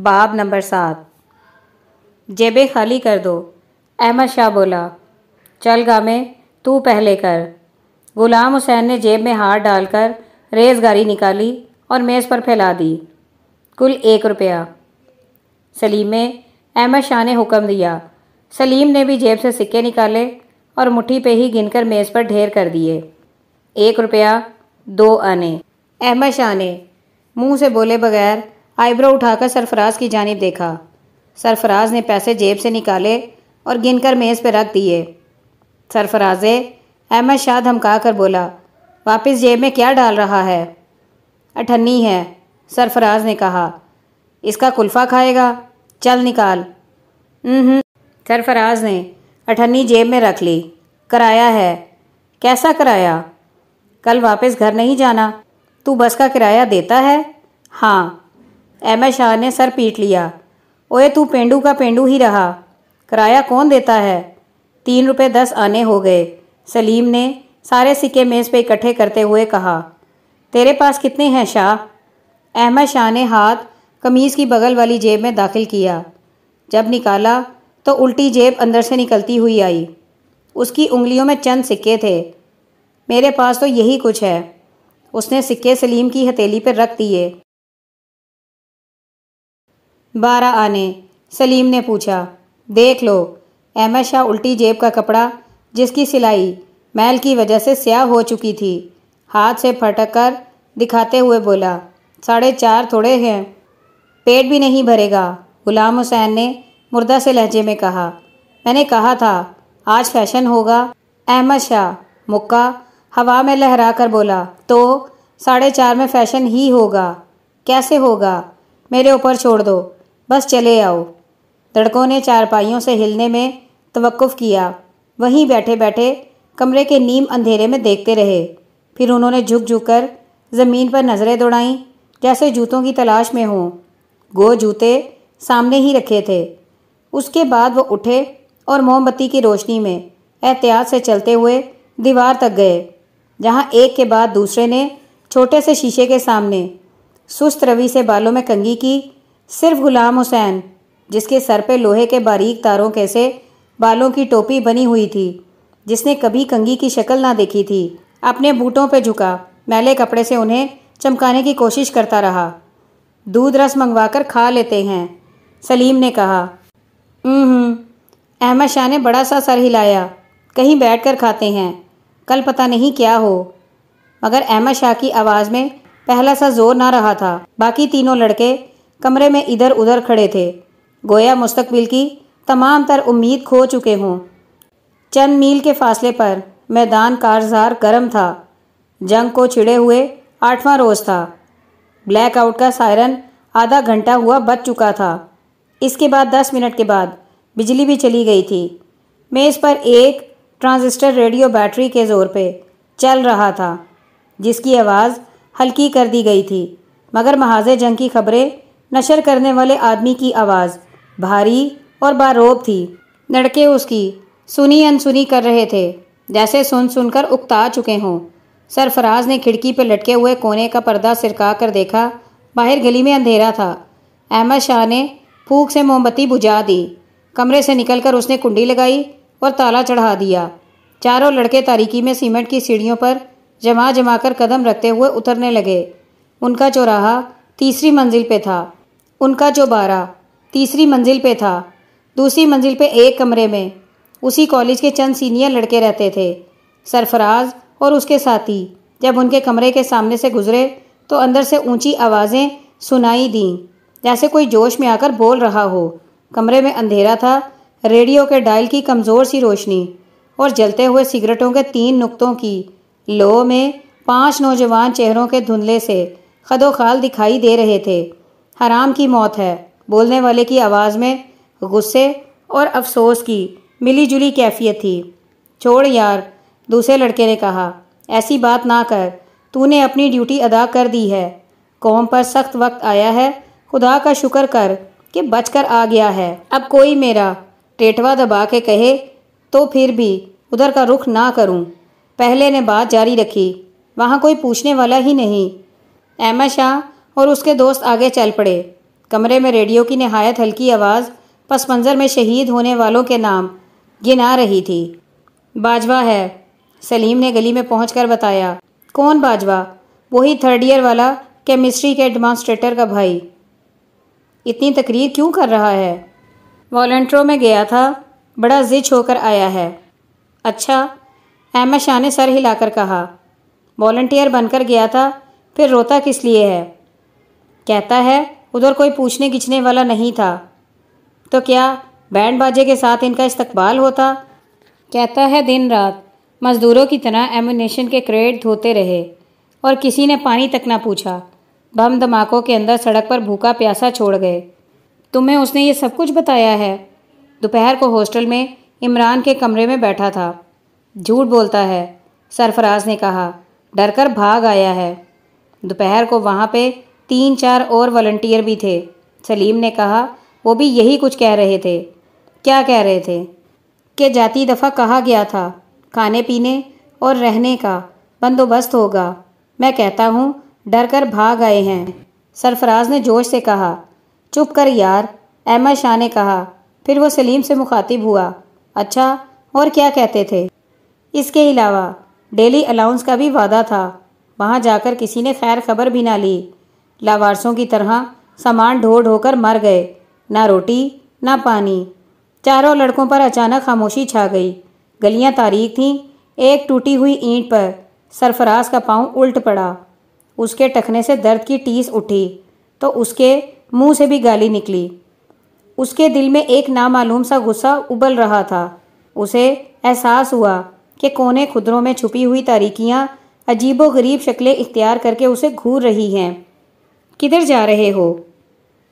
बाब नंबर सात। जेबें खाली कर दो। अहमद शाह बोला, चल गामे, तू पहले कर। गुलाम हुसैन ने जेब में हाथ डालकर रेजगारी निकाली और मेज़ पर फैला दी। कुल एक रुपया। सलीम, अहमद शाह ने हुक्म दिया। सलीम ने भी जेब से सिक्के निकाले और मुट्ठी पे ही गिनकर मेज़ पर ढेर कर दिए। एक रुपया, दो आने। अहमद शाह ने मुँह से बोले बगैर आईब्रो उठाकर सरफराज की जानिब देखा। सरफराज ने पैसे जेब से निकाले और गिनकर मेज़ पर रख दिए। सरफराजे अहमद शाह धमका कर बोला, वापस जेब में क्या डाल रहा है? अठन्नी है, सरफराज ने कहा। इसका कुल्फ़ा खाएगा? चल निकाल। सरफराज ने अठन्नी जेब में रख ली। कराया है। कैसा कराया? कल वापस घर नहीं जाना। तू बस का किराया देता है? हाँ। अहमद शाह ने सर पीट लिया। ओए, तू पेंडू का पेंडू ही रहा। किराया कौन देता है? तीन रुपये दस आने हो गए। सलीम ने सारे सिक्के मेज़ पे इकट्ठे करते हुए कहा, तेरे पास कितने हैं शाह? अहमद शाह ने हाथ कमीज़ की बगल वाली जेब में दाखिल किया। जब निकाला तो उल्टी जेब अंदर से निकलती हुई आई। उसकी उंगलियों में चंद सिक्के थे। मेरे पास तो यही कुछ है। उसने सिक्के सलीम की हथेली पर रख दिए। बारह आने। सलीम ने पूछा, देख लो, अहमद शाह उल्टी जेब का कपड़ा, जिसकी सिलाई मैल की वजह से स्याह हो चुकी थी, हाथ से फटक कर दिखाते हुए बोला, साढ़े चार थोड़े हैं। पेट भी नहीं भरेगा। गुलाम हुसैन ने मुर्दा से लहजे में कहा, मैंने कहा था, आज फ़ैशन होगा। अहमद शाह मुक्का हवा में लहरा कर बोला तो साढ़े चार में फ़ैशन ही होगा? कैसे होगा? मेरे ऊपर छोड़ दो। बस चले आओ। लड़कों ने चारपाइयों से हिलने में तवक्कुफ़ किया। वहीं बैठे बैठे कमरे के नीम अंधेरे में देखते रहे। फिर उन्होंने झुक झुक कर ज़मीन पर नज़रें दौड़ाईं, जैसे जूतों की तलाश में हों। गो जूते सामने ही रखे थे। उसके बाद वो उठे और मोमबत्ती की रोशनी में एहतियात से चलते हुए दीवार तक गए, जहाँ एक के बाद दूसरे ने छोटे से शीशे के सामने सुस्त रवि से बालों में कंगी की सिर्फ़ गुलाम हुसैन, जिसके सर पे लोहे के बारीक तारों कैसे बालों की टोपी बनी हुई थी, जिसने कभी कंगी की शक्ल ना देखी थी, अपने बूटों पे झुका, मैले कपड़े से उन्हें चमकाने की कोशिश करता रहा। दूध रस मंगवाकर खा लेते हैं, सलीम ने कहा। अहमद शाह ने बड़ा सा सर हिलाया, कहीं बैठकर खाते हैं, कल पता नहीं क्या हो। मगर अहमद शाह की आवाज़ में पहला सा ज़ोर ना रहा था, बाकी तीनों लड़के कमरे में इधर उधर खड़े थे। गोया मुस्तकबिल की तमाम तर उम्मीद खो चुके हों। चंद मील के फासले पर मैदान कारजार गर्म था। जंग को छिड़े हुए आठवां रोज़ था। ब्लैकआउट का सायरन आधा घंटा हुआ बच चुका था। इसके बाद दस मिनट के बाद बिजली भी चली गई थी। मेज़ पर एक ट्रांजिस्टर रेडियो बैटरी के ज़ोर पे चल रहा था, जिसकी आवाज़ हल्की कर दी गई थी, मगर महाजे जंग की खबरें नशर करने वाले आदमी की आवाज़। भारी और बारोब थी। लड़के उसकी सुनी अनसुनी कर रहे थे। जैसे सुन सुनकर उकता चुके हों। सरफराज ने खिड़की पर लटके हुए कोने का पर्दा सिरका कर देखा। बाहर गली में अंधेरा था। अहमद शाह ने फूक से मोमबत्ती बुझा दी। कमरे से निकलकर उसने कुंडी लगाई और ताला चढ़ा दिया। चारों लड़के तारीकी में सीमेंट की सीढ़ियों पर जमा जमा कर कदम रखते हुए उतरने लगे। उनका चौराहा तीसरी मंजिल पे था। उनका चौबारा तीसरी मंजिल पे था, दूसरी मंजिल पे एक कमरे में, उसी कॉलेज के चंद सीनियर लड़के रहते थे, सरफराज और उसके साथी। जब उनके कमरे के सामने से गुजरे तो अंदर से ऊँची आवाज़ें सुनाई दीं, जैसे कोई जोश में आकर बोल रहा हो। कमरे में अंधेरा था, रेडियो के डायल की कमज़ोर सी रोशनी, और जलते हुए सिगरेटों के तीन नुक्तों की लो में पाँच नौजवान चेहरों के धुंधले से खदोखाल दिखाई दे रहे थे। हराम की मौत है। बोलने वाले की आवाज़ में गुस्से और अफसोस की मिली जुली कैफियत थी। छोड़ यार, दूसरे लड़के ने कहा, ऐसी बात ना कर, तूने अपनी ड्यूटी अदा कर दी है। कौम पर सख्त वक्त आया है, खुदा का शुक्र कर कि बचकर आ गया है। अब कोई मेरा टेटवा दबा के कहे तो फिर भी उधर का रुख ना करूँ। पहले ने बात जारी रखी, वहाँ कोई पूछने वाला ही नहीं। अहमद शाह और उसके दोस्त आगे चल पड़े। कमरे में रेडियो की नहायत हल्की आवाज़, पस मंज़र में शहीद होने वालों के नाम गिना रही थी। बाजवा है, सलीम ने गली में पहुंचकर बताया। कौन बाजवा? वही थर्ड ईयर वाला केमिस्ट्री के डेमॉन्स्ट्रेटर का भाई। इतनी तकरीर क्यों कर रहा है? वॉल्ट्रो में गया था, बड़ा जिच होकर आया है। अच्छा अहमद शाह ने सर हिलाकर कहा। वॉल्टियर बनकर गया था, फिर रोता किस लिए है? कहता है, उधर कोई पूछने खिंचने वाला नहीं था। तो क्या बैंड बाजे के साथ इनका इस्तकबाल होता? कहता है दिन रात मज़दूरों की तरह एमुनेशन के क्रेड धोते रहे और किसी ने पानी तक ना पूछा। बम धमाकों के अंदर सड़क पर भूखा प्यासा छोड़ गए। तुम्हें उसने ये सब कुछ बताया है? दोपहर को हॉस्टल में इमरान के कमरे में बैठा था। झूठ बोलता है, सरफराज ने कहा डर कर भाग आया है। दोपहर को वहाँ पे तीन चार और वॉल्टियर भी थे। सलीम ने कहा, वो भी यही कुछ कह रहे थे। क्या कह रहे थे? कि जाती दफ़ा कहा गया था, खाने पीने और रहने का बंदोबस्त होगा। मैं कहता हूँ डर कर भाग आए हैं। सरफराज ने जोश से कहा, चुप कर यार, अहमद शाह ने कहा। फिर वो सलीम से मुखातिब हुआ अच्छा और क्या कहते थे? इसके अलावा डेली अलाउंस का भी वादा था। वहाँ जाकर किसी ने खैर खबर भी ना ली। लावारसों की तरह सामान ढो ढोकर मर गए। ना रोटी, ना पानी। चारों लड़कों पर अचानक खामोशी छा गई। गलियाँ तारीख थीं। एक टूटी हुई ईंट पर सरफराज का पाँव उल्ट पड़ा। उसके टखने से दर्द की टीस उठी तो उसके मुँह से भी गाली निकली। उसके दिल में एक नामालूम सा गुस्सा उबल रहा था। उसे एहसास हुआ कि कोने खुदरों में छुपी हुई तारीकियाँ अजीबो गरीब शक्लें इख्तियार करके उसे घूर रही हैं। किधर जा रहे हो?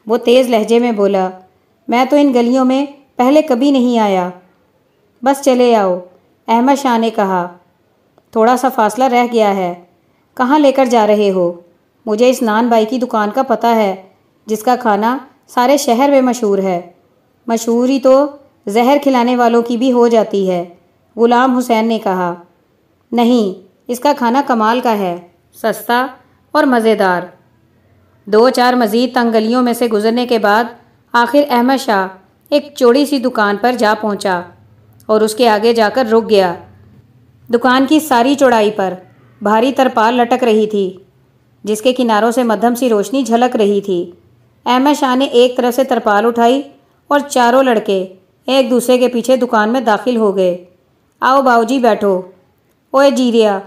वो तेज़ लहजे में बोला, मैं तो इन गलियों में पहले कभी नहीं आया। बस चले आओ, अहमद शाह ने कहा। थोड़ा सा फासला रह गया है। कहाँ लेकर जा रहे हो? मुझे इस नान बाई की दुकान का पता है, जिसका खाना सारे शहर में मशहूर है। मशहूर तो जहर खिलाने वालों की भी हो जाती है, गुलाम हुसैन ने कहा। नहीं, इसका खाना कमाल का है, सस्ता और मज़ेदार। दो चार मज़ीद तंगलियों में से गुजरने के बाद आखिर अहमद शाह एक चौड़ी सी दुकान पर जा पहुँचा और उसके आगे जाकर रुक गया। दुकान की सारी चौड़ाई पर भारी तरपाल लटक रही थी, जिसके किनारों से मध्यम सी रोशनी झलक रही थी। अहमद शाह ने एक तरफ़ से तरपाल उठाई और चारों लड़के एक दूसरे के पीछे दुकान में दाखिल हो गए। आओ बाबूजी बैठो। ओए जीरिया,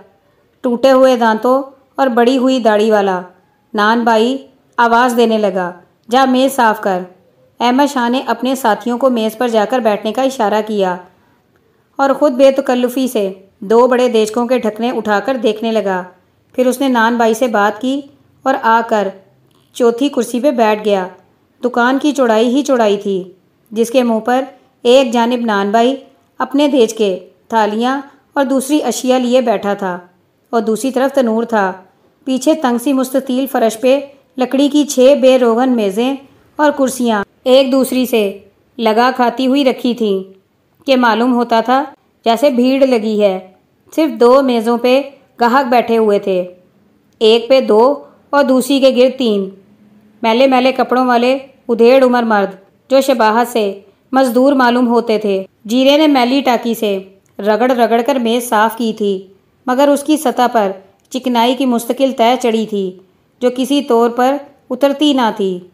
टूटे हुए दांतों और बड़ी हुई दाढ़ी वाला। नान भाई आवाज़ देने लगा, जा मेज़ साफ़ कर। अहमद शाह ने अपने साथियों को मेज़ पर जाकर बैठने का इशारा किया और ख़ुद बेतकल्लुफ़ी से दो बड़े देशकों के ढकने उठाकर देखने लगा। फिर उसने नान बाई से बात की और आकर चौथी कुर्सी पर बैठ गया। दुकान की चौड़ाई ही चौड़ाई थी, जिसके मुँह पर एक जानब नान भाई अपने देश के थालियाँ और दूसरी अशिया लिए बैठा था और दूसरी तरफ़ तनूर था। पीछे तंग सी मुस्ततील फर्श पे, लकड़ी की छह बेरोगन मेज़ें और कुर्सियाँ एक दूसरी से लगा खाती हुई रखी थीं। के मालूम होता था, जैसे भीड़ लगी है। सिर्फ़ दो मेज़ों पे गाहक बैठे हुए थे। एक पे दो और दूसरी के गिर तीन। मैले मैले कपड़ों वाले उधेड़ उमर मर्द, जो शबाहत से मजदूर मालूम होते थे। जीरे ने मैली टाकी से रगड़ रगड़ कर मेज़ साफ़ की थी, मगर उसकी सतह पर चिकनाई की मुस्तकिल तय चढ़ी थी, जो किसी तौर पर उतरती ना थी।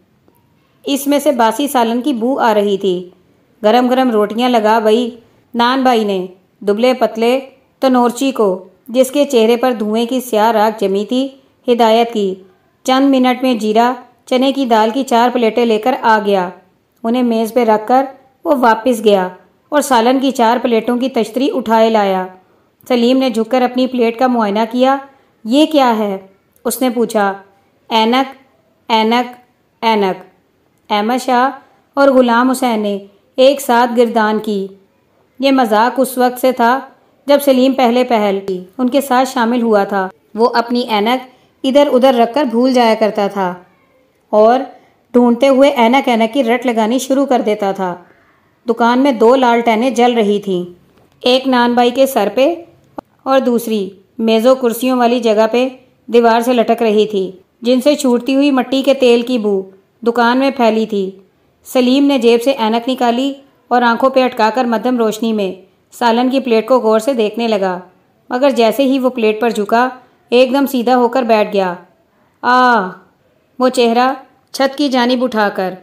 इसमें से बासी सालन की बू आ रही थी। गरम गरम रोटियाँ लगा वही नान भाई ने, दुबले पतले तनोरची को, जिसके चेहरे पर धुएँ की स्याह राख जमी थी, हिदायत की। चंद मिनट में जीरा, चने की दाल की चार प्लेटें लेकर आ गया। उन्हें मेज़ पे रखकर वो वापस गया और सालन की चार प्लेटों की तश्तरी उठाए लाया। सलीम ने झुककर अपनी प्लेट का मुआयना किया ये क्या है? उसने पूछा, ऐनक ऐनक ऐनक। अहमद शाह और गुलाम हुसैन ने एक साथ गिरदान की। ये मज़ाक उस वक्त से था जब सलीम पहले पहल की। उनके साथ शामिल हुआ था। वो अपनी ऐनक इधर उधर रखकर भूल जाया करता था और ढूंढते हुए ऐनक ऐनक की रट लगानी शुरू कर देता था। दुकान में दो लाल टैने जल रही थीं। एक नानबाई के सर पे और दूसरी मेज़ों कुर्सियों वाली जगह पे दीवार से लटक रही थी, जिनसे छूटती हुई मट्टी के तेल की बू दुकान में फैली थी। सलीम ने जेब से ऐनक निकाली और आँखों पर अटकाकर मध्यम रोशनी में सालन की प्लेट को गौर से देखने लगा, मगर जैसे ही वो प्लेट पर झुका, एकदम सीधा होकर बैठ गया। आ, वो चेहरा छत की जानिब उठाकर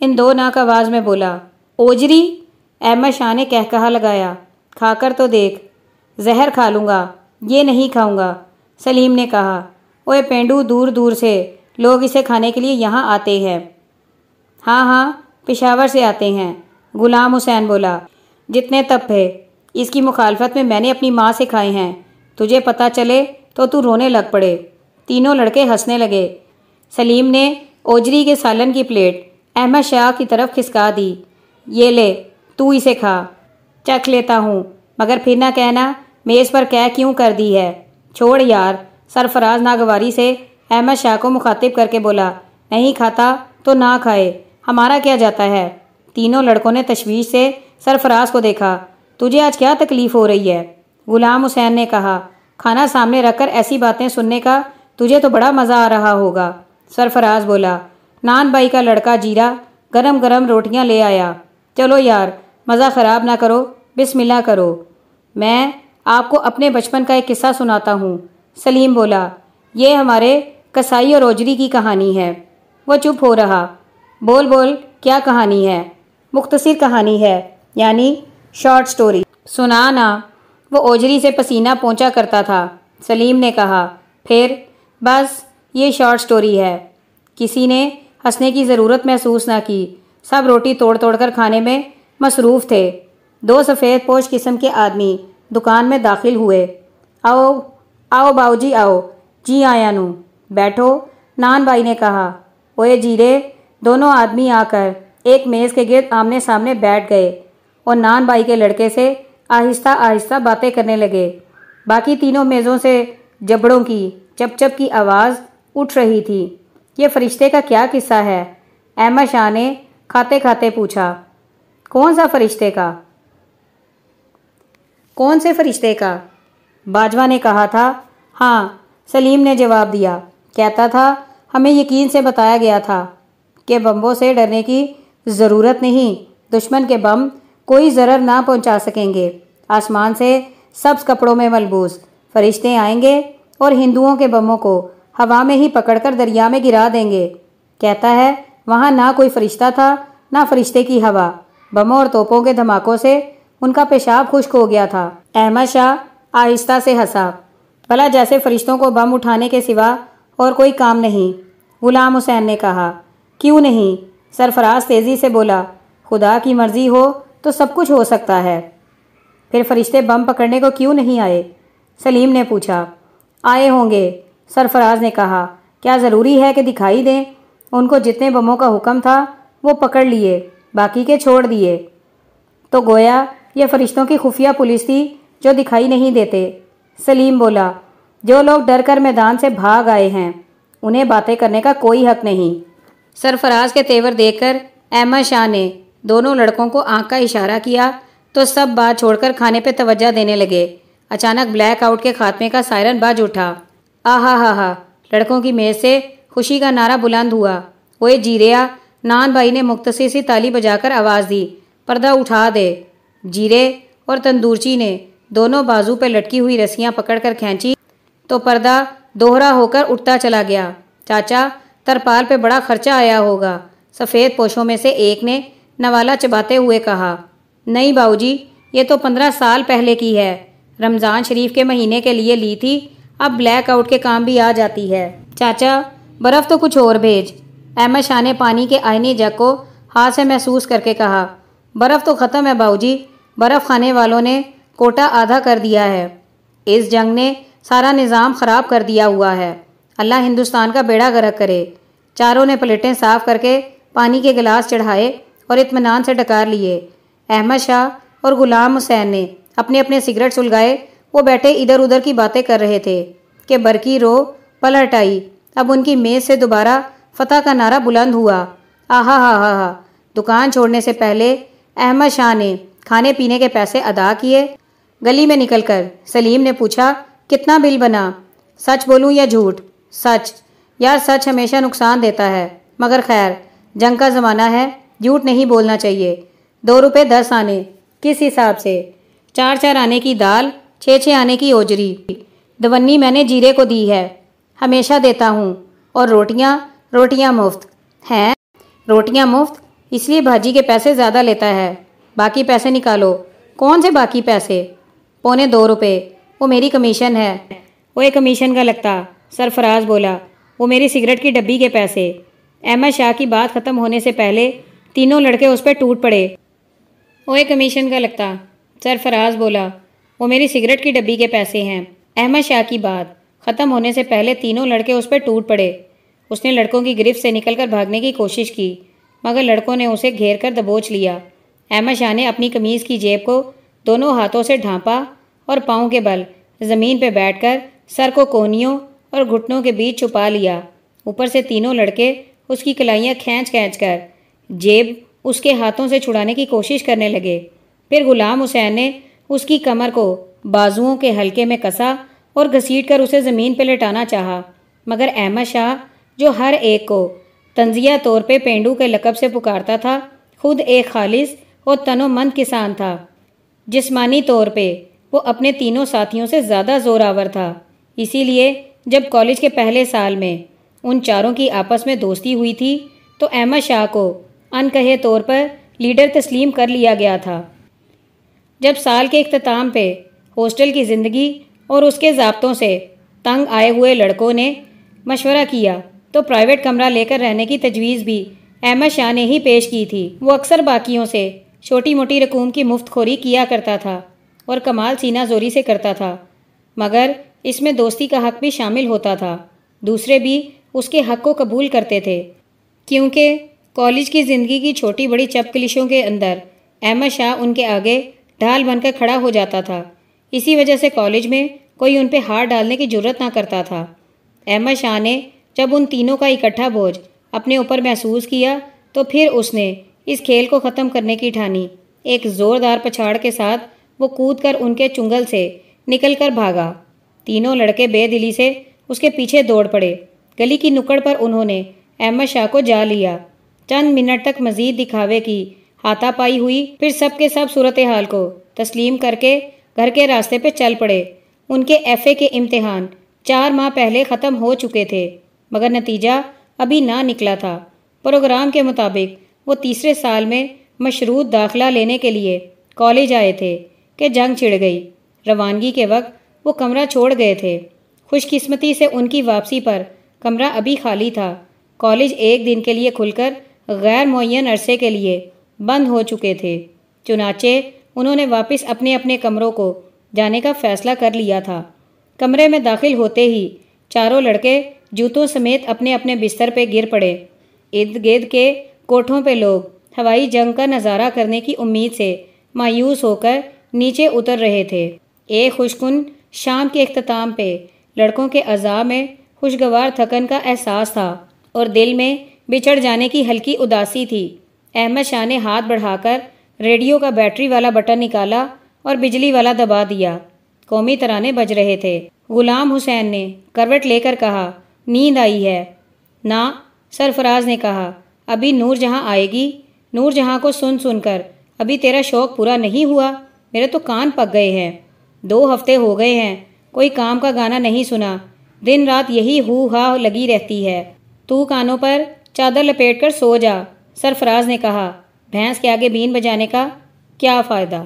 इन दो नाक आवाज़ में बोला, ओजरी, अहमद शाह ने कह कहा लगाया, खाकर तो देख, जहर खा लूँगा। ये नहीं खाऊँगा, सलीम ने कहा। ओए पेंडू, दूर दूर से। लोग इसे खाने के लिए यहाँ आते हैं। हाँ हाँ पिशावर से आते हैं, गुलाम हुसैन बोला। जितने तप है, इसकी मुखालफत में मैंने अपनी माँ से खाए हैं। तुझे पता चले तो तू रोने लग पड़े। तीनों लड़के हंसने लगे। सलीम ने ओजरी के सालन की प्लेट, अहमद शाह की तरफ़ खिसका दी। ये ले, तू इसे खा। चख लेता हूँ, मगर फिर ना कहना मेज़ पर क्या क्यों कर दी है? छोड़ यार। सरफराज नागवारी से अहमद शाह को मुखातिब करके बोला, नहीं खाता तो ना खाए। हमारा क्या जाता है? तीनों लड़कों ने तशवीश से सरफराज को देखा। तुझे आज क्या तकलीफ़ हो रही है? गुलाम हुसैन ने कहा, खाना सामने रखकर ऐसी बातें सुनने का तुझे तो बड़ा मज़ा आ रहा होगा। सरफराज बोला, नान भाई का लड़का जीरा गरम गरम रोटियाँ ले आया। चलो यार, मज़ा ख़राब ना करो, बिस्मिल्लाह करो। मैं आपको अपने बचपन का एक किस्सा सुनाता हूँ। सलीम बोला, ये हमारे कसाई और ओजरी की कहानी है। वो चुप हो रहा। बोल बोल, क्या कहानी है? मुख्तसर कहानी है, यानी शॉर्ट स्टोरी। सुना ना। वो ओजरी से पसीना पहुँचा करता था। सलीम ने कहा, फिर बस ये शॉर्ट स्टोरी है। किसी ने हंसने की ज़रूरत महसूस ना की। सब रोटी तोड़ तोड़ कर खाने में मसरूफ़ थे। दो सफ़ेद पोश किस्म के आदमी दुकान में दाखिल हुए। आओ आओ बाऊजी, आओ। जी आया नू। बैठो, नान भाई ने कहा। ओए जीरे, दोनों आदमी आकर एक मेज़ के गिर्द आमने सामने बैठ गए और नान भाई के लड़के से आहिस्ता आहिस्ता बातें करने लगे। बाकी तीनों मेज़ों से जबड़ों की चप चप की आवाज़ उठ रही थी। ये फरिश्ते का क्या किस्सा है? अहमद शाह ने खाते खाते पूछा। कौन सा फरिश्ते का? कौन से फरिश्ते का? बाजवा ने कहा था हाँ सलीम ने जवाब दिया। कहता था, हमें यकीन से बताया गया था कि बम्बों से डरने की ज़रूरत नहीं। दुश्मन के बम कोई ज़रर ना पहुँचा सकेंगे। आसमान से सब्ज कपड़ों में मलबूस। फरिश्ते आएँगे और हिंदुओं के बमों को हवा में ही पकड़कर दरिया में गिरा देंगे। कहता है, वहाँ ना कोई फरिश्ता था, ना फरिश्ते की हवा। बमों और तोपों के धमाकों से उनका पेशाब खुश्क हो गया था। अहमद शाह आहिस्ता से हंसा। भला जैसे फरिश्तों को बम उठाने के सिवा और कोई काम नहीं, गुलाम हुसैन ने कहा। क्यों नहीं? सरफराज तेज़ी से बोला, खुदा की मर्ज़ी हो तो सब कुछ हो सकता है। फिर फरिश्ते बम पकड़ने को क्यों नहीं आए? सलीम ने पूछा। आए होंगे, सरफराज ने कहा। क्या ज़रूरी है कि दिखाई दें? उनको जितने बमों का हुक्म था, वो पकड़ लिए, बाकी के छोड़ दिए। तो गोया ये फरिश्तों की खुफिया पुलिस थी जो दिखाई नहीं देते। सलीम बोला, जो लोग डर कर मैदान से भाग आए हैं, उन्हें बातें करने का कोई हक नहीं। सरफराज के तेवर देखकर अहमद शाह ने दोनों लड़कों को आँख का इशारा किया तो सब बात छोड़कर खाने पे तवज्जो देने लगे। अचानक ब्लैक आउट के खात्मे का सायरन बाज उठा। आहा, हा हा, लड़कों की मेज से खुशी का नारा बुलंद हुआ। ओए जीरिया, नान भाई ने मुख्तसर सी ताली बजाकर आवाज़ दी, पर्दा उठा दे। जीरे और तंदूरची ने दोनों बाजू पर लटकी हुई रस्सियाँ पकड़कर खींची तो पर्दा दोहरा होकर उठता चला गया। चाचा, तरपाल पे बड़ा खर्चा आया होगा। सफ़ेद पोशों में से एक ने नवाला चबाते हुए कहा, नहीं बाऊजी, ये तो पंद्रह साल पहले की है। रमज़ान शरीफ के महीने के लिए ली थी, अब ब्लैक आउट के काम भी आ जाती है। चाचा, बर्फ़ तो कुछ और भेज। अहमद शाह ने पानी के आईनी जग को हाथ से महसूस करके कहा बर्फ़ तो ख़त्म है बाऊजी बर्फ़ खाने वालों ने कोटा आधा कर दिया है। इस जंग ने सारा निज़ाम ख़राब कर दिया हुआ है। अल्लाह हिंदुस्तान का बेड़ा गर्क करे। चारों ने प्लेटें साफ़ करके पानी के गिलास चढ़ाए और इतमान से डकार लिए। अहमद शाह और गुलाम हुसैन ने अपने अपने सिगरेट सुलगाए। वो बैठे इधर उधर की बातें कर रहे थे कि बरकी रो, पलट आई। अब उनकी मेज़ से दोबारा फतह का नारा बुलंद हुआ। आहा, हा हा हा। दुकान छोड़ने से पहले अहमद शाह ने खाने पीने के पैसे अदा किए। गली में निकलकर सलीम ने पूछा, कितना बिल बना? सच बोलूँ या झूठ? सच। यार, सच हमेशा नुकसान देता है। मगर खैर, जंग का ज़माना है, झूठ नहीं बोलना चाहिए। दो रुपये दस आने। किस हिसाब से? चार चार आने की दाल छः छः आने की ओजरी। दवन्नी मैंने जीरे को दी है। हमेशा देता हूँ। और रोटियाँ? रोटियाँ मुफ़्त। हैं? रोटियाँ मुफ़्त? इसलिए भाजी के पैसे ज़्यादा लेता है। बाकी पैसे निकालो। कौन से बाकी पैसे? पौने दो रुपये वो मेरी कमीशन है। वो एक कमीशन का लगता। सरफराज बोला, वो मेरी सिगरेट की डब्बी के पैसे। अहमद शाह की बात ख़त्म होने से पहले तीनों लड़के उस पर टूट पड़े। वो एक कमीशन का लगता। सरफराज बोला, वो मेरी सिगरेट की डब्बी के पैसे हैं। अहमद शाह की बात ख़त्म होने से पहले तीनों लड़के उस पर टूट पड़े। उसने लड़कों की गिरफ्त से निकलकर भागने की कोशिश की। मगर लड़कों ने उसे घेर कर दबोच लिया। अहमद शाह ने अपनी कमीज़ की जेब को दोनों हाथों से ढांपा और पाँव के बल ज़मीन पर बैठकर सर को कोहनियों और घुटनों के बीच छुपा लिया। ऊपर से तीनों लड़के उसकी कलाइयाँ खींच खींच कर जेब उसके हाथों से छुड़ाने की कोशिश करने लगे। फिर गुलाम हुसैन ने उसकी कमर को बाजुओं के हल्के में कसा और घसीट कर उसे ज़मीन पर लेटाना चाहा। मगर अहमद शाह, जो हर एक को तंजिया तौर पे पेंडू के लकब से पुकारता था, खुद एक खालिश और तनोमंद किसान था। जिस्मानी तौर पे वो अपने तीनों साथियों से ज़्यादा जोरावर था। इसीलिए जब कॉलेज के पहले साल में उन चारों की आपस में दोस्ती हुई थी तो अहमद शाह को अनकहे तौर पर लीडर तस्लीम कर लिया गया था। जब साल के अख्ताम पे हॉस्टल की ज़िंदगी और उसके जब्तों से तंग आए हुए लड़कों ने मशवरा किया तो प्राइवेट कमरा लेकर रहने की तजवीज़ भी अहमद शाह ने ही पेश की थी। वो अक्सर बाकियों से छोटी मोटी रकूम की मुफ्तखोरी किया करता था और कमाल सीना जोरी से करता था। मगर इसमें दोस्ती का हक भी शामिल होता था। दूसरे भी उसके हक को कबूल करते थे। क्योंकि कॉलेज की ज़िंदगी की छोटी बड़ी चपकलिशों के अंदर अहमद शाह उनके आगे ढाल बनकर खड़ा हो जाता था। इसी वजह से कॉलेज में कोई उन पर हाथ डालने की ज़रूरत ना करता था। अहमद शाह ने जब उन तीनों का इकट्ठा बोझ अपने ऊपर महसूस किया तो फिर उसने इस खेल को ख़त्म करने की ठानी। एक ज़ोरदार पछाड़ के साथ वो कूद कर उनके चुंगल से निकल कर भागा। तीनों लड़के बेदिली से उसके पीछे दौड़ पड़े। गली की नुक्कड़ पर उन्होंने अहमद शाह को जा लिया। चंद मिनट तक मजीद दिखावे की हाथापाई हुई, फिर सबके सब सूरत हाल को तस्लीम करके घर के रास्ते पर चल पड़े। उनके एफ़ए के इम्तहान चार माह पहले ख़त्म हो चुके थे। मगर नतीजा अभी ना निकला था। प्रोग्राम के मुताबिक वो तीसरे साल में मशरूत दाखला लेने के लिए कॉलेज आए थे कि जंग छिड़ गई। रवानगी के वक्त वो कमरा छोड़ गए थे। खुशकिस्मती से उनकी वापसी पर कमरा अभी खाली था। कॉलेज एक दिन के लिए खुलकर गैर मुन अरसे के लिए बंद हो चुके थे। चुनाचे उन्होंने वापस अपने अपने कमरों को जाने का फैसला कर लिया था। कमरे में दाखिल होते ही चारों लड़के जूतों समेत अपने अपने बिस्तर पर गिर पड़े। इर्द गिर्द के कोठों पे लोग हवाई जंग का नज़ारा करने की उम्मीद से मायूस होकर नीचे उतर रहे थे। एक खुशकुन शाम के अख्ताम पे लड़कों के अज़ा में खुशगवार थकन का एहसास था और दिल में बिछड़ जाने की हल्की उदासी थी। अहमद शाह ने हाथ बढ़ाकर रेडियो का बैटरी वाला बटन निकाला और बिजली वाला दबा दिया। कौमी तराने बज रहे थे। गुलाम हुसैन ने करवट लेकर कहा नींद आई है। ना, सरफराज ने कहा, अभी नूर जहाँ आएगी, नूर जहाँ को सुन सुनकर, अभी तेरा शौक पूरा नहीं हुआ, मेरे तो कान पक गए हैं। दो हफ़्ते हो गए हैं, कोई काम का गाना नहीं सुना दिन रात यही हु हा लगी रहती है। तू कानों पर चादर लपेट कर सो जा, सरफराज ने कहा। भैंस के आगे बीन बजाने का क्या फ़ायदा?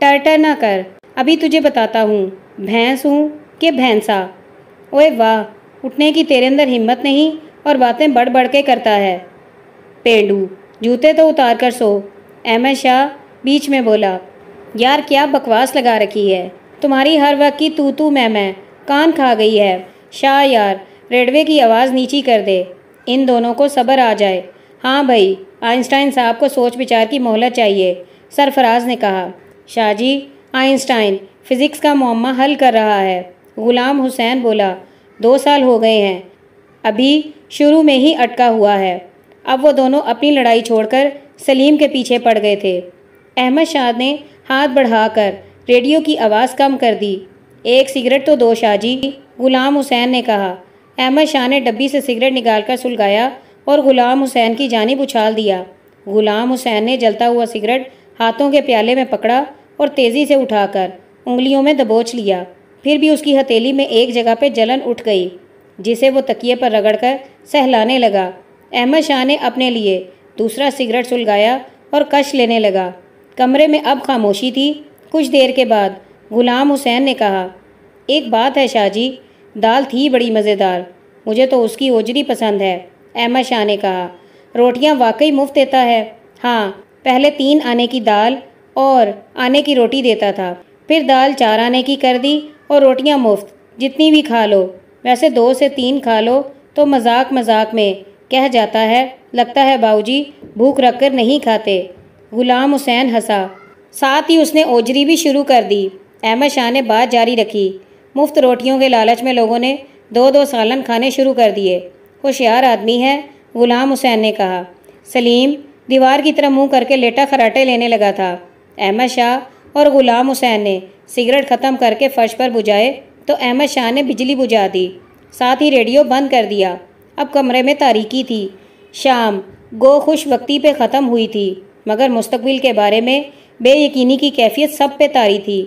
टर्टर ना कर, अभी तुझे बताता हूँ, भैंस हूँ कि भैंसा? ओए वाह उठने की तेरे अंदर हिम्मत नहीं और बातें बढ़ बढ़ के करता है। पेंडू, जूते तो उतार कर सो, अहमद शाह बीच में बोला, यार, क्या बकवास लगा रखी है? तुम्हारी हर वक्त की तू तू मैं मैं, कान खा गई है। शाह यार, रेडवे की आवाज़ नीची कर दे। इन दोनों को सब्र आ जाए। हाँ भाई, आइंस्टाइन साहब को सोच विचार की मोहलत चाहिए, सरफराज ने कहा। शाह जी, आइंस्टाइन, फिज़िक्स का मम्मा हल कर रहा है। गुलाम हुसैन बोला दो साल हो गए हैं। अभी शुरू में ही अटका हुआ है। अब वो दोनों अपनी लड़ाई छोड़कर सलीम के पीछे पड़ गए थे। अहमद शाह ने हाथ बढ़ाकर रेडियो की आवाज़ कम कर दी। एक सिगरेट तो दो, शाहजी, गुलाम हुसैन ने कहा। अहमद शाह ने डब्बी से सिगरेट निकालकर सुलगाया और गुलाम हुसैन की जानिब उछाल दिया। गुलाम हुसैन ने जलता हुआ सिगरेट हाथों के प्याले में पकड़ा और तेज़ी से उठाकर उंगलियों में दबोच लिया। फिर भी उसकी हथेली में एक जगह पे जलन उठ गई, जिसे वो तकिए पर रगड़कर सहलाने लगा। अहमद शाह ने अपने लिए दूसरा सिगरेट सुलगाया और कश लेने लगा। कमरे में अब खामोशी थी। कुछ देर के बाद गुलाम हुसैन ने कहा, एक बात है शाहजी दाल थी बड़ी मज़ेदार। मुझे तो उसकी ओजरी पसंद है, अहमद शाह ने कहा। रोटियाँ वाकई मुफ़्त देता है? हाँ पहले तीन आने की दाल और आने की रोटी देता था। फिर दाल चार आने की कर दी और रोटियाँ मुफ़्त। जितनी भी खा लो। वैसे दो से तीन खा लो तो मज़ाक मज़ाक में कह जाता है, लगता है बाबूजी भूख रखकर नहीं खाते। गुलाम हुसैन हंसा। साथ ही उसने ओजरी भी शुरू कर दी। अहमद शाह ने बात जारी रखी। मुफ़्त रोटियों के लालच में लोगों ने दो दो सालन खाने शुरू कर दिए। होशियार आदमी है, गुलाम हुसैन ने कहा। सलीम दीवार की तरह मुँह करके लेटा खराटे लेने लगा था। अहमद शाह और गुलाम हुसैन ने सिगरेट ख़त्म करके फर्श पर बुझाए तो अहमद शाह ने बिजली बुझा दी। साथ ही रेडियो बंद कर दिया। अब कमरे में तारीकी थी। शाम, गो खुश वक्ती पे ख़त्म हुई थी। मगर मुस्तबिल के बारे में बेयकीनी की कैफियत सब पे तारी थी।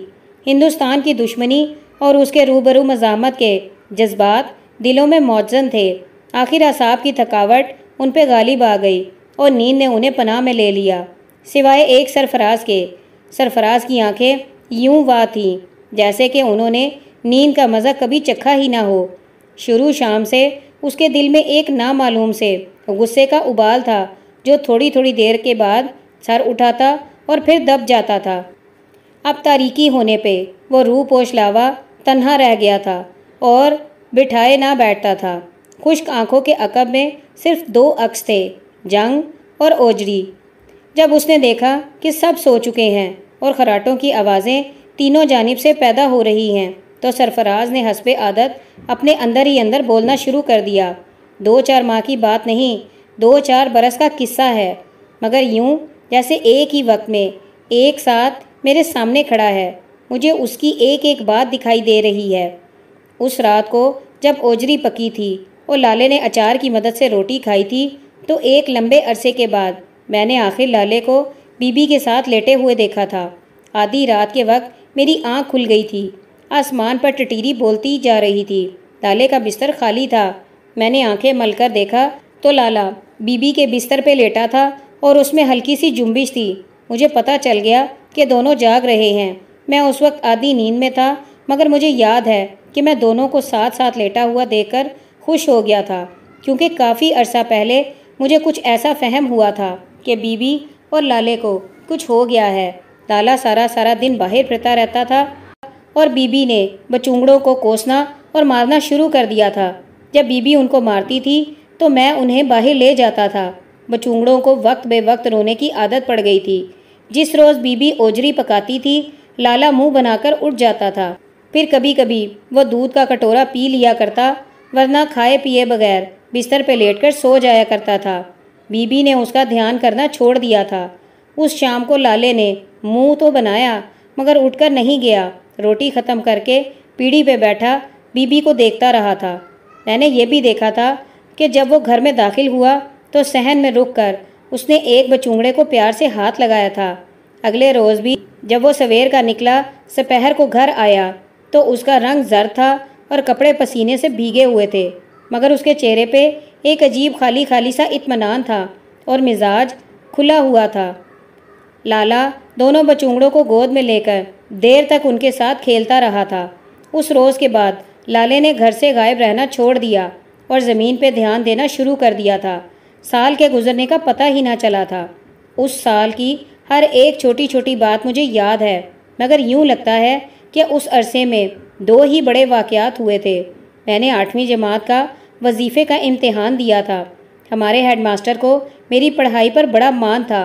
हिंदुस्तान की दुश्मनी और उसके रूबरू मजामत के जज्बात दिलों में मौजन थे। आखिर असाब की थकावट उन पर गालिब आ गई और नींद ने उन्हें पनाह में ले लिया। सिवाय एक सरफराज के। सरफराज की आँखें यूँ वाह थी, जैसे कि उन्होंने नींद का मज़ा कभी चखा ही ना हो। शुरू शाम से उसके दिल में एक नामालूम से गुस्से का उबाल था, जो थोड़ी थोड़ी देर के बाद सर उठाता और फिर दब जाता था। अब तारीकी होने पे वो रूह पोश लावा तन्हा रह गया था और बिठाए ना बैठता था। खुश्क आँखों के अकब में सिर्फ़ दो अक्स थे, जंग और ओजरी जब उसने देखा कि सब सो चुके हैं और खराटों की आवाज़ें तीनों जानब से पैदा हो रही हैं। तो सरफराज ने हसब आदत अपने अंदर ही अंदर बोलना शुरू कर दिया। दो चार माह की बात नहीं, दो चार बरस का किस्सा है। मगर यूँ, जैसे एक ही वक्त में, एक साथ मेरे सामने खड़ा है। मुझे उसकी एक एक बात दिखाई दे रही है। उस रात को जब ओजरी पकी थी और लाले ने अचार की मदद से रोटी खाई थी तो एक लंबे अरसे के बाद मैंने आखिर लाले को बीबी के साथ लेटे हुए देखा था। आधी रात के वक्त मेरी आँख खुल गई थी। आसमान पर टटीरी बोलती जा रही थी। लाले का बिस्तर खाली था। मैंने आँखें मलकर देखा तो लाला बीबी के बिस्तर पे लेटा था और उसमें हल्की सी जुम्बिश थी। मुझे पता चल गया कि दोनों जाग रहे हैं। मैं उस वक्त आधी नींद में था, मगर मुझे याद है कि मैं दोनों को साथ साथ लेटा हुआ देखकर खुश हो गया था, क्योंकि काफ़ी अरसा पहले मुझे कुछ ऐसा फहम हुआ था कि बीबी और लाले को, कुछ हो गया है। लाला सारा सारा दिन बाहर फिरता रहता था और बीबी ने बचूंगड़ों को कोसना और मारना शुरू कर दिया था। जब बीबी उनको मारती थी तो मैं उन्हें बाहर ले जाता था। बचूंगड़ों को वक्त बे वक्त रोने की आदत पड़ गई थी। जिस रोज़ बीबी ओजरी पकाती थी, लाला मुँह बनाकर उठ जाता था। फिर कभी कभी वह दूध का कटोरा पी लिया करता, वरना खाए पिए बगैर बिस्तर पर लेटकर सो जाया करता था। बीबी ने उसका ध्यान करना छोड़ दिया था। उस शाम को लाले ने मुँह तो बनाया, मगर उठकर नहीं गया। रोटी ख़त्म करके पीढ़ी पे बैठा बीबी को देखता रहा था। मैंने ये भी देखा था कि जब वो घर में दाखिल हुआ तो सहन में रुक कर उसने एक बचूंगड़े को प्यार से हाथ लगाया था। अगले रोज़ भी जब वो सवेर का निकला, सपहर को घर आया तो उसका रंग जर था और कपड़े पसीने से भीगे हुए थे। मगर उसके चेहरे पे एक अजीब खाली खाली सा इत्मीनान था और मिजाज खुला हुआ था। लाला दोनों बचूंगड़ों को गोद में लेकर देर तक उनके साथ खेलता रहा था। उस रोज़ के बाद लाले ने घर से गायब रहना छोड़ दिया और ज़मीन पे ध्यान देना शुरू कर दिया था। साल के गुजरने का पता ही ना चला था। उस साल की हर एक छोटी छोटी बात मुझे याद है, मगर यूँ लगता है कि उस अरसे में दो ही बड़े वाक़ात हुए थे। मैंने आठवीं जमात का वजीफ़े का इम्तहान दिया था। हमारे हेडमास्टर को मेरी पढ़ाई पर बड़ा मान था।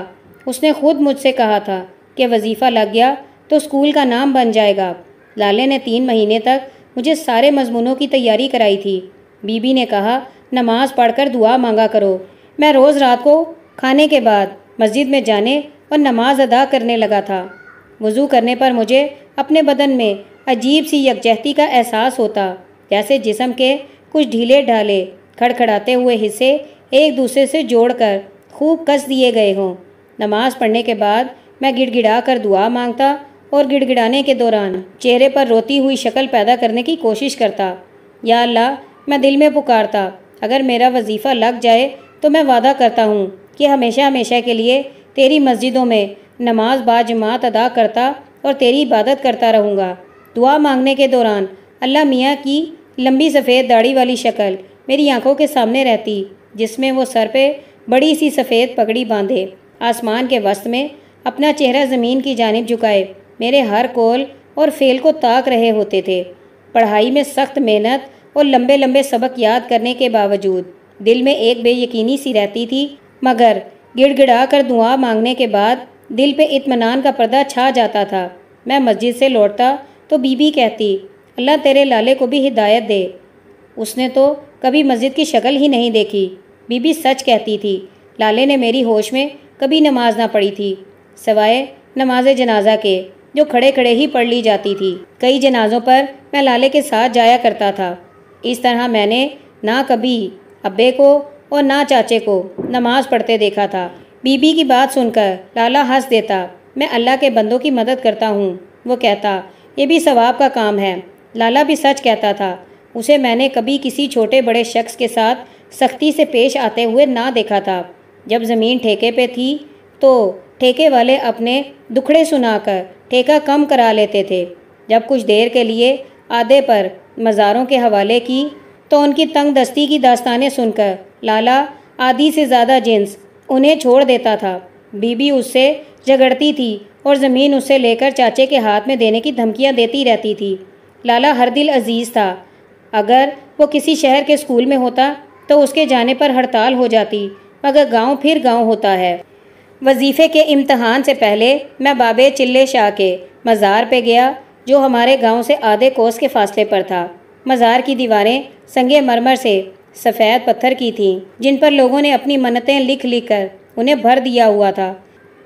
उसने खुद मुझसे कहा था कि वजीफ़ा लग गया तो स्कूल का नाम बन जाएगा। लाले ने तीन महीने तक मुझे सारे मजमूनों की तैयारी कराई थी। बीबी ने कहा, नमाज़ पढ़कर दुआ मांगा करो। मैं रोज़ रात को खाने के बाद मस्जिद में जाने और नमाज़ अदा करने लगा था। वज़ू करने पर मुझे अपने बदन में अजीब सी यकजहती का एहसास होता, जैसे जिसम के कुछ ढीले ढाले खड़खड़ाते हुए हिस्से एक दूसरे से जोड़कर खूब कस दिए गए हों। नमाज़ पढ़ने के बाद मैं गिड़गिड़ा कर दुआ माँगता और गिड़गिड़ाने के दौरान चेहरे पर रोती हुई शक्ल पैदा करने की कोशिश करता। या अल्लाह, मैं दिल में पुकारता, अगर मेरा वजीफ़ा लग जाए तो मैं वादा करता हूँ कि हमेशा हमेशा के लिए तेरी मस्जिदों में नमाज़ बाजमात अदा करता और तेरी इबादत करता रहूँगा। दुआ मांगने के दौरान अल्लाह मियाँ की लंबी सफ़ेद दाढ़ी वाली शक्ल मेरी आँखों के सामने रहती, जिसमें वो सर पे बड़ी सी सफ़ेद पगड़ी बांधे। आसमान के वस्त में अपना चेहरा ज़मीन की जानब झुकाए। मेरे हर कोल और फेल को ताक रहे होते थे। पढ़ाई में सख्त मेहनत और लंबे लंबे सबक याद करने के बावजूद दिल में एक बेयकीनी सी रहती थी। मगर गिड़गिड़ा कर दुआ मांगने के बाद दिल पे इत्मीनान का पर्दा छा जाता था। मैं मस्जिद से लौटता तो बीबी कहती अल्लाह तेरे लाले को भी हिदायत दे। उसने तो कभी मस्जिद की शक्ल ही नहीं देखी। बीबी सच कहती थी, लाले ने मेरी होश में कभी नमाज़ ना पढ़ी थी सवाए नमाज़ जनाजा के, जो खड़े खड़े ही पढ़ ली जाती थी। कई जनाजों पर मैं लाले के साथ जाया करता था। इस तरह मैंने ना कभी अब्बे को और ना चाचे को नमाज़ पढ़ते देखा था। बीबी की बात सुनकर लाला हंस देता, मैं अल्लाह के बंदों की मदद करता हूँ। वो कहता, ये भी सवाब का काम है। लाला भी सच कहता था, उसे मैंने कभी किसी छोटे बड़े शख्स के साथ सख्ती से पेश आते हुए ना देखा था। जब ज़मीन ठेके पे थी तो ठेके वाले अपने दुखड़े सुनाकर ठेका कम करा लेते थे। जब कुछ देर के लिए आधे पर मज़ारों के हवाले की तो उनकी तंग दस्ती की दास्तानें सुनकर लाला आधी से ज़्यादा जिन्स उन्हें छोड़ देता था। बीबी उससे झगड़ती थी और ज़मीन उससे लेकर चाचे के हाथ में देने की धमकियाँ देती रहती थी। लाला हर दिल अज़ीज़ था। अगर वो किसी शहर के स्कूल में होता तो उसके जाने पर हड़ताल हो जाती, मगर गाँव फिर गाँव होता है। वजीफ़े के इम्तहान से पहले मैं बाबे चिल्ले शाह के मज़ार पे गया, जो हमारे गाँव से आधे कोस के फासले पर था। मज़ार की दीवारें संगे मरमर से सफ़ेद पत्थर की थीं, जिन पर लोगों ने अपनी मन्नतें लिख लिख कर उन्हें भर दिया हुआ था।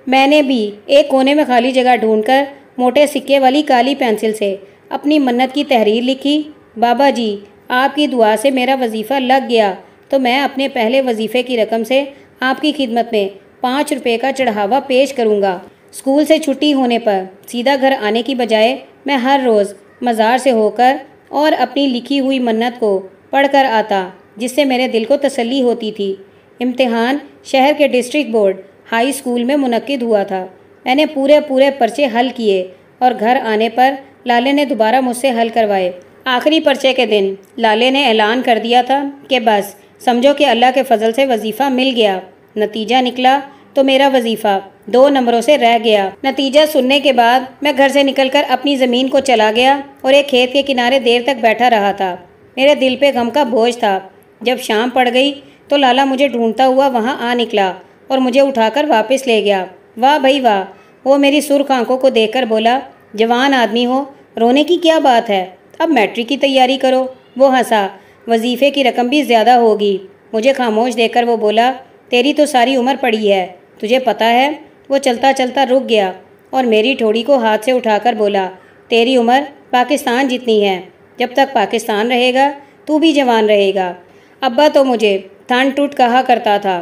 मैंने भी एक कोने में खाली जगह ढूंढकर मोटे सिक्के वाली काली पेंसिल से अपनी मन्नत की तहरीर लिखी, बाबा जी, आपकी दुआ से मेरा वजीफ़ा लग गया तो मैं अपने पहले वजीफ़े की रकम से आपकी खिदमत में पाँच रुपये का चढ़ावा पेश करूँगा। स्कूल से छुट्टी होने पर सीधा घर आने की बजाय मैं हर रोज़ मज़ार से होकर और अपनी लिखी हुई मन्नत को पढ़कर आता, जिससे मेरे दिल को तसल्ली होती थी। इम्तिहान शहर के डिस्ट्रिक्ट बोर्ड हाई स्कूल में मुनद हुआ था। मैंने पूरे पूरे पर्चे हल किए और घर आने पर लाले ने दोबारा मुझसे हल करवाए। आखिरी पर्चे के दिन, लाले ने ऐलान कर दिया था कि बस, समझो कि अल्लाह के फजल से वजीफ़ा मिल गया। नतीजा निकला तो मेरा वजीफ़ा दो नंबरों से रह गया। नतीजा सुनने के बाद मैं घर से निकलकर अपनी ज़मीन को चला गया और एक खेत के किनारे देर तक बैठा रहा था। मेरे दिल पे गम का बोझ था। जब शाम पड़ गई तो लाला मुझे ढूंढता हुआ वहाँ आ निकला और मुझे उठाकर वापस ले गया। वाह भाई वाह, वो मेरी सुर्ख आँखों को देखकर बोला जवान आदमी हो, रोने की क्या बात है? अब मैट्रिक की तैयारी करो। वो हंसा, वजीफ़े की रकम भी ज़्यादा होगी। मुझे खामोश देखकर वो बोला, तेरी तो सारी उम्र पड़ी है, तुझे पता है? वो चलता चलता रुक गया और मेरी ठोड़ी को हाथ से उठाकर बोला, तेरी उम्र पाकिस्तान जितनी है। जब तक पाकिस्तान रहेगा, तू भी जवान रहेगा। अब्बा तो मुझे थान टूट कहा करता था।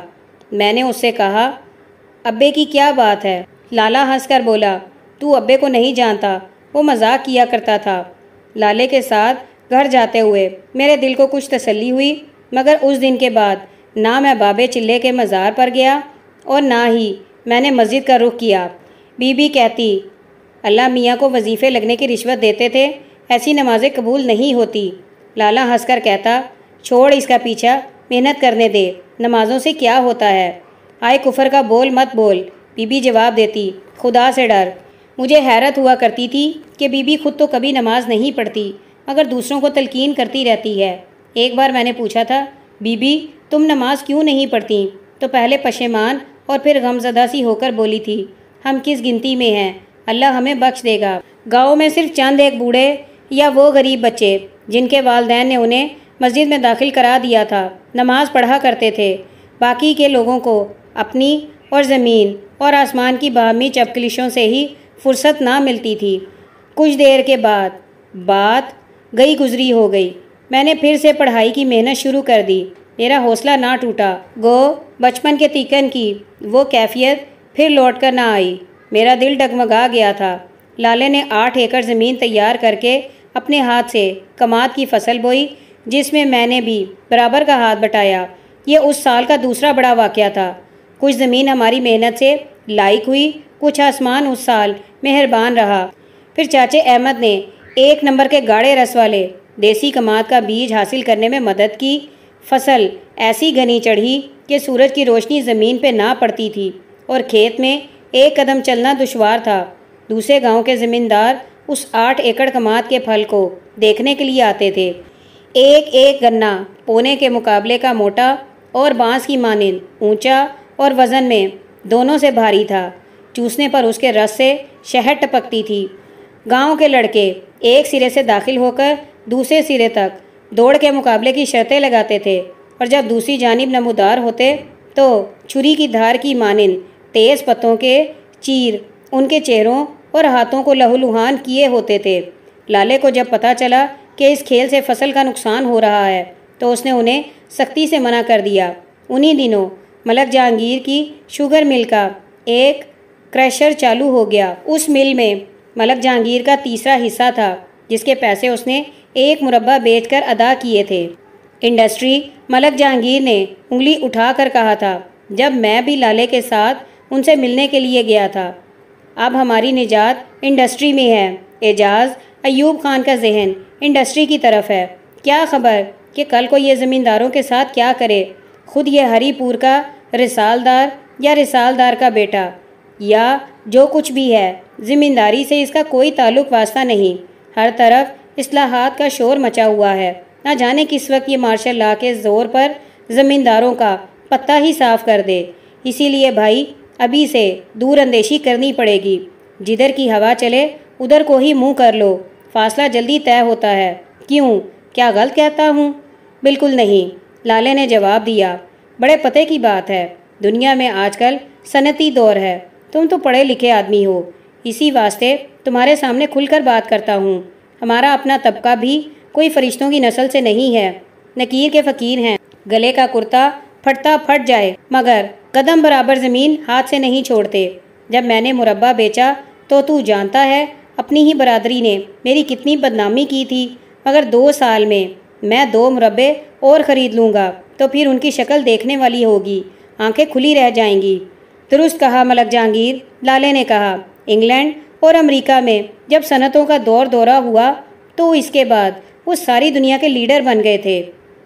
मैंने उससे कहा, अब्बे की क्या बात है? लाला हंसकर बोला तू अब्बे को नहीं जानता। वो मज़ाक किया करता था। लाले के साथ घर जाते हुए मेरे दिल को कुछ तसल्ली हुई, मगर उस दिन के बाद ना मैं बाबे चिल्ले के मज़ार पर गया और ना ही मैंने मस्जिद का रुख किया। बीबी कहती, अल्लाह मियाँ को वजीफ़े लगने की रिश्वत देते थे, ऐसी नमाजें कबूल नहीं होती। लाला हंसकर कहता, छोड़ इसका पीछा, मेहनत करने दे, नमाजों से क्या होता है? आए कुफर का बोल मत बोल। बीबी जवाब देती, खुदा से डर मुझे हैरत हुआ करती थी कि बीबी खुद तो कभी नमाज़ नहीं पढ़ती, मगर दूसरों को तलकीन करती रहती है। एक बार मैंने पूछा था, बीबी, तुम नमाज़ क्यों नहीं पढ़ती? तो पहले पशेमान और फिर गमजदा सी होकर बोली थी, हम किस गिनती में हैं? अल्लाह हमें बख्श देगा। गाँव में सिर्फ़ चंद एक बूढ़े या वो गरीब बच्चे, जिनके वालदेन ने उन्हें मस्जिद में दाखिल करा दिया था। नमाज़ पढ़ा करते थे। बाकी के लोगों को अपनी और ज़मीन और आसमान की बाहमी चपकलिशों से ही फुर्सत ना मिलती थी। कुछ देर के बाद बात गई गुजरी हो गई। मैंने फिर से पढ़ाई की मेहनत शुरू कर दी। मेरा हौसला ना टूटा। गो, बचपन के तीकन की वो कैफियत फिर लौट कर ना आई। मेरा दिल डगमगा गया था। लाले ने आठ एकड़ ज़मीन तैयार करके अपने हाथ से कमाद की फ़सल बोई, जिसमें मैंने भी बराबर का हाथ बटाया। ये उस साल का दूसरा बड़ा वाक़ था। कुछ ज़मीन हमारी मेहनत से लाइक हुई कुछ आसमान उस साल मेहरबान रहा। फिर चाचे अहमद ने एक नंबर के गाढ़े रस वाले देसी कमाद का बीज हासिल करने में मदद की। फ़सल ऐसी घनी चढ़ी कि सूरज की रोशनी ज़मीन पर ना पड़ती थी और खेत में एक कदम चलना दुशवार था। दूसरे गाँव के ज़मींदार उस आठ एकड़ कमाद के फल को देखने के लिए आते थे। एक एक गन्ना पोने के मुकाबले का मोटा और बाँस की मानिंद ऊँचा और वज़न में दोनों से भारी था। चूसने पर उसके रस से शहद टपकती थी। गाँव के लड़के एक सिरे से दाखिल होकर दूसरे सिरे तक दौड़ के मुकाबले की शर्तें लगाते थे और जब दूसरी जानब नमोदार होते तो छुरी की धार की मानिंद तेज़ पत्तों के चीर, उनके चेहरों और हाथों को लहूलुहान किए होते थे। लाले को जब पता चला कि इस खेल से फ़सल का नुकसान हो रहा है तो उसने उन्हें सख्ती से मना कर दिया। उन्हीं दिनों मलक जहांगीर की शुगर मिल का एक क्रशर चालू हो गया। उस मिल में मलक जहांगीर का तीसरा हिस्सा था, जिसके पैसे उसने एक मुरबा बेचकर अदा किए थे। इंडस्ट्री मलक जहांगीर ने उंगली उठाकर कहा था, जब मैं भी लाले के साथ उनसे मिलने के लिए गया था, अब हमारी निजात इंडस्ट्री में है। एजाज अयूब खान का जहन इंडस्ट्री की तरफ़ है। क्या खबर कि कल को ये ज़मींदारों के साथ क्या करे? खुद ये हरीपुर का रिसालदार या रिसालदार का बेटा? या जो कुछ भी है ज़मींदारी से इसका कोई ताल्लुक वास्ता नहीं। हर तरफ़ असलाहत का शोर मचा हुआ है। ना जाने किस वक्त ये मार्शल ला के ज़ोर पर ज़मींदारों का पत्ता ही साफ़ कर दे। इसीलिए भाई, अभी से दूर अंदेशी करनी पड़ेगी। जिधर की हवा चले, उधर को ही मुँह कर लो। फासला जल्दी तय होता है। क्यों? क्या गलत कहता हूँ? बिल्कुल नहीं। लाले ने जवाब दिया, बड़े पते की बात है। दुनिया में आजकल सनती दौर है। तुम तो पढ़े लिखे आदमी हो। इसी वास्ते तुम्हारे सामने खुलकर बात करता हूँ। हमारा अपना तबका भी कोई फरिश्तों की नस्ल से नहीं है, नकीर के फ़कीर हैं। गले का कुर्ता फटता फट जाए, मगर कदम बराबर ज़मीन हाथ से नहीं छोड़ते। जब मैंने मुरबा बेचा तो तू जानता है, अपनी ही बरादरी ने मेरी कितनी बदनामी की थी। मगर दो साल में मैं दो मुरबे और ख़रीद लूँगा तो फिर उनकी शक्ल देखने वाली होगी, आँखें खुली रह जाएँगी। दुरुस्त कहा, मलक जहांगीर। लाले ने कहा, इंग्लैंड और अमेरिका में जब सनतों का दौर दौरा हुआ तो इसके बाद वो सारी दुनिया के लीडर बन गए थे।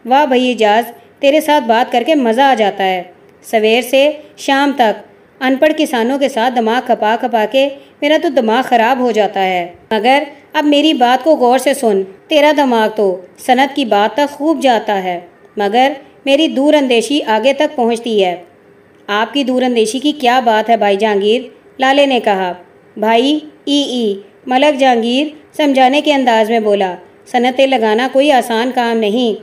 वाह भई एजाज, तेरे साथ बात करके मज़ा आ जाता है। सवेर से शाम तक अनपढ़ किसानों के साथ दिमाग खपा खपा के मेरा तो दिमाग ख़राब हो जाता है। मगर अब मेरी बात को गौर से सुन, तेरा दिमाग तो सनत की बात तक खूब जाता है। मगर मेरी दूरअंदेशी आगे तक पहुँचती है। आपकी दूरंदेशी की क्या बात है भाई जहांगीर? लाले ने कहा, भाई, ई ई, मलक जहांगीर समझाने के अंदाज में बोला, सनतें लगाना कोई आसान काम नहीं।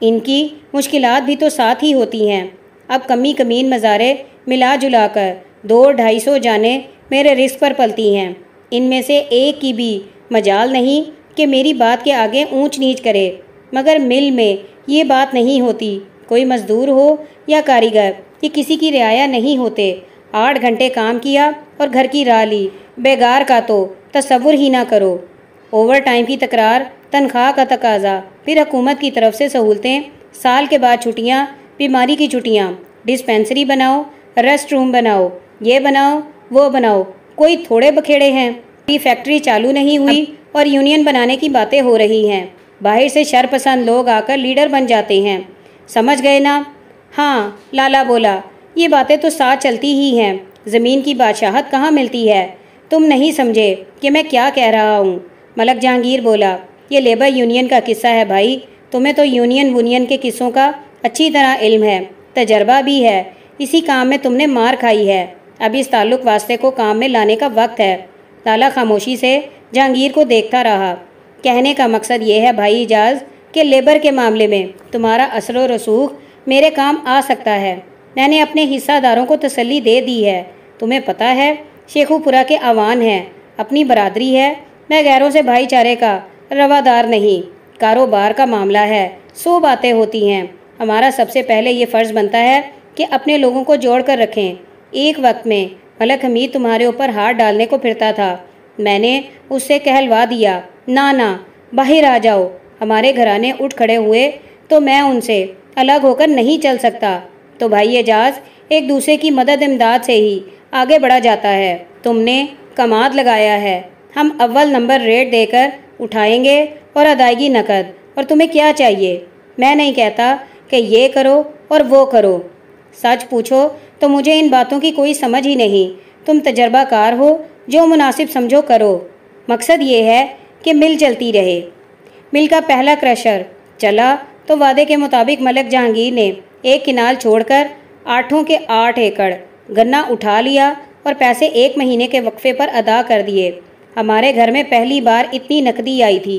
इनकी मुश्किलात भी तो साथ ही होती हैं। अब कमी कमीन मज़ारे मिला जुला कर दो ढाई सौ जाने मेरे रिस्क पर पलती हैं। इनमें से एक की भी मजाल नहीं कि मेरी बात के आगे ऊंच नीच करे, मगर मिल में ये बात नहीं होती, कोई मज़दूर हो या कारीगर। ये किसी की रियाया नहीं होते। आठ घंटे काम किया और घर की राह ली। बेगार का तो तस्वुर ही ना करो। ओवर टाइम की तकरार, तनख्वाह का तकाजा। फिर हुकूमत की तरफ़ से सहूलतें। साल के बाद छुट्टियाँ, बीमारी की छुट्टियाँ। डिस्पेंसरी बनाओ रेस्ट रूम बनाओ, ये बनाओ, वो बनाओ। कोई थोड़े बखेड़े हैं। ये फैक्ट्री चालू नहीं हुई और यूनियन बनाने की बातें हो रही हैं। बाहर से शरपसंद लोग आकर लीडर बन जाते हैं। समझ गए ना? हाँ लाला बोला, ये बातें तो साथ चलती ही हैं। ज़मीन की बादशाहत कहाँ मिलती है? तुम नहीं समझे कि मैं क्या कह रहा हूँ। मलक जहांगीर बोला, ये लेबर यूनियन का किस्सा है भाई। तुम्हें तो यूनियन वूनियन के किस्सों का अच्छी तरह इल्म है, तजर्बा भी है। इसी काम में तुमने मार खाई है। अब इस ताल्लुक वास्ते को काम में लाने का वक्त है। लाला खामोशी से जहांगीर को देखता रहा। कहने का मकसद ये है भाई इजाज, कि लेबर के मामले में तुम्हारा असर व रसूख मेरे काम आ सकता है। मैंने अपने हिस्सादारों को तसल्ली दे दी है। तुम्हें पता है, शेखुपुरा के आवान हैं। अपनी बरादरी है, मैं गैरों से भाईचारे का रवादार नहीं। कारोबार का मामला है, सो बातें होती हैं। हमारा सबसे पहले ये फ़र्ज़ बनता है कि अपने लोगों को जोड़ कर रखें। एक वक्त में मलक हमीद तुम्हारे ऊपर हाथ डालने को फिरता था। मैंने उससे कहलवा दिया ना ना बाहर आ जाओ। हमारे घराने उठ खड़े हुए तो मैं उनसे अलग होकर नहीं चल सकता। तो भाई एजाज एक दूसरे की मदद इमदाद से ही आगे बढ़ा जाता है। तुमने कमाद लगाया है। हम अव्वल नंबर रेट देकर उठाएँगे और अदायगी नकद और तुम्हें क्या चाहिए? मैं नहीं कहता कि ये करो और वो करो। सच पूछो तो मुझे इन बातों की कोई समझ ही नहीं। तुम तजर्बाकार हो, जो मुनासिब समझो करो। मकसद ये है कि मिल चलती रहे। मिल का पहला क्रशर चला तो वादे के मुताबिक मलक जहांगीर ने एक किनाल छोड़कर आठों के आठ एकड़ गन्ना उठा लिया और पैसे एक महीने के वक्फे पर अदा कर दिए। हमारे घर में पहली बार इतनी नकदी आई थी।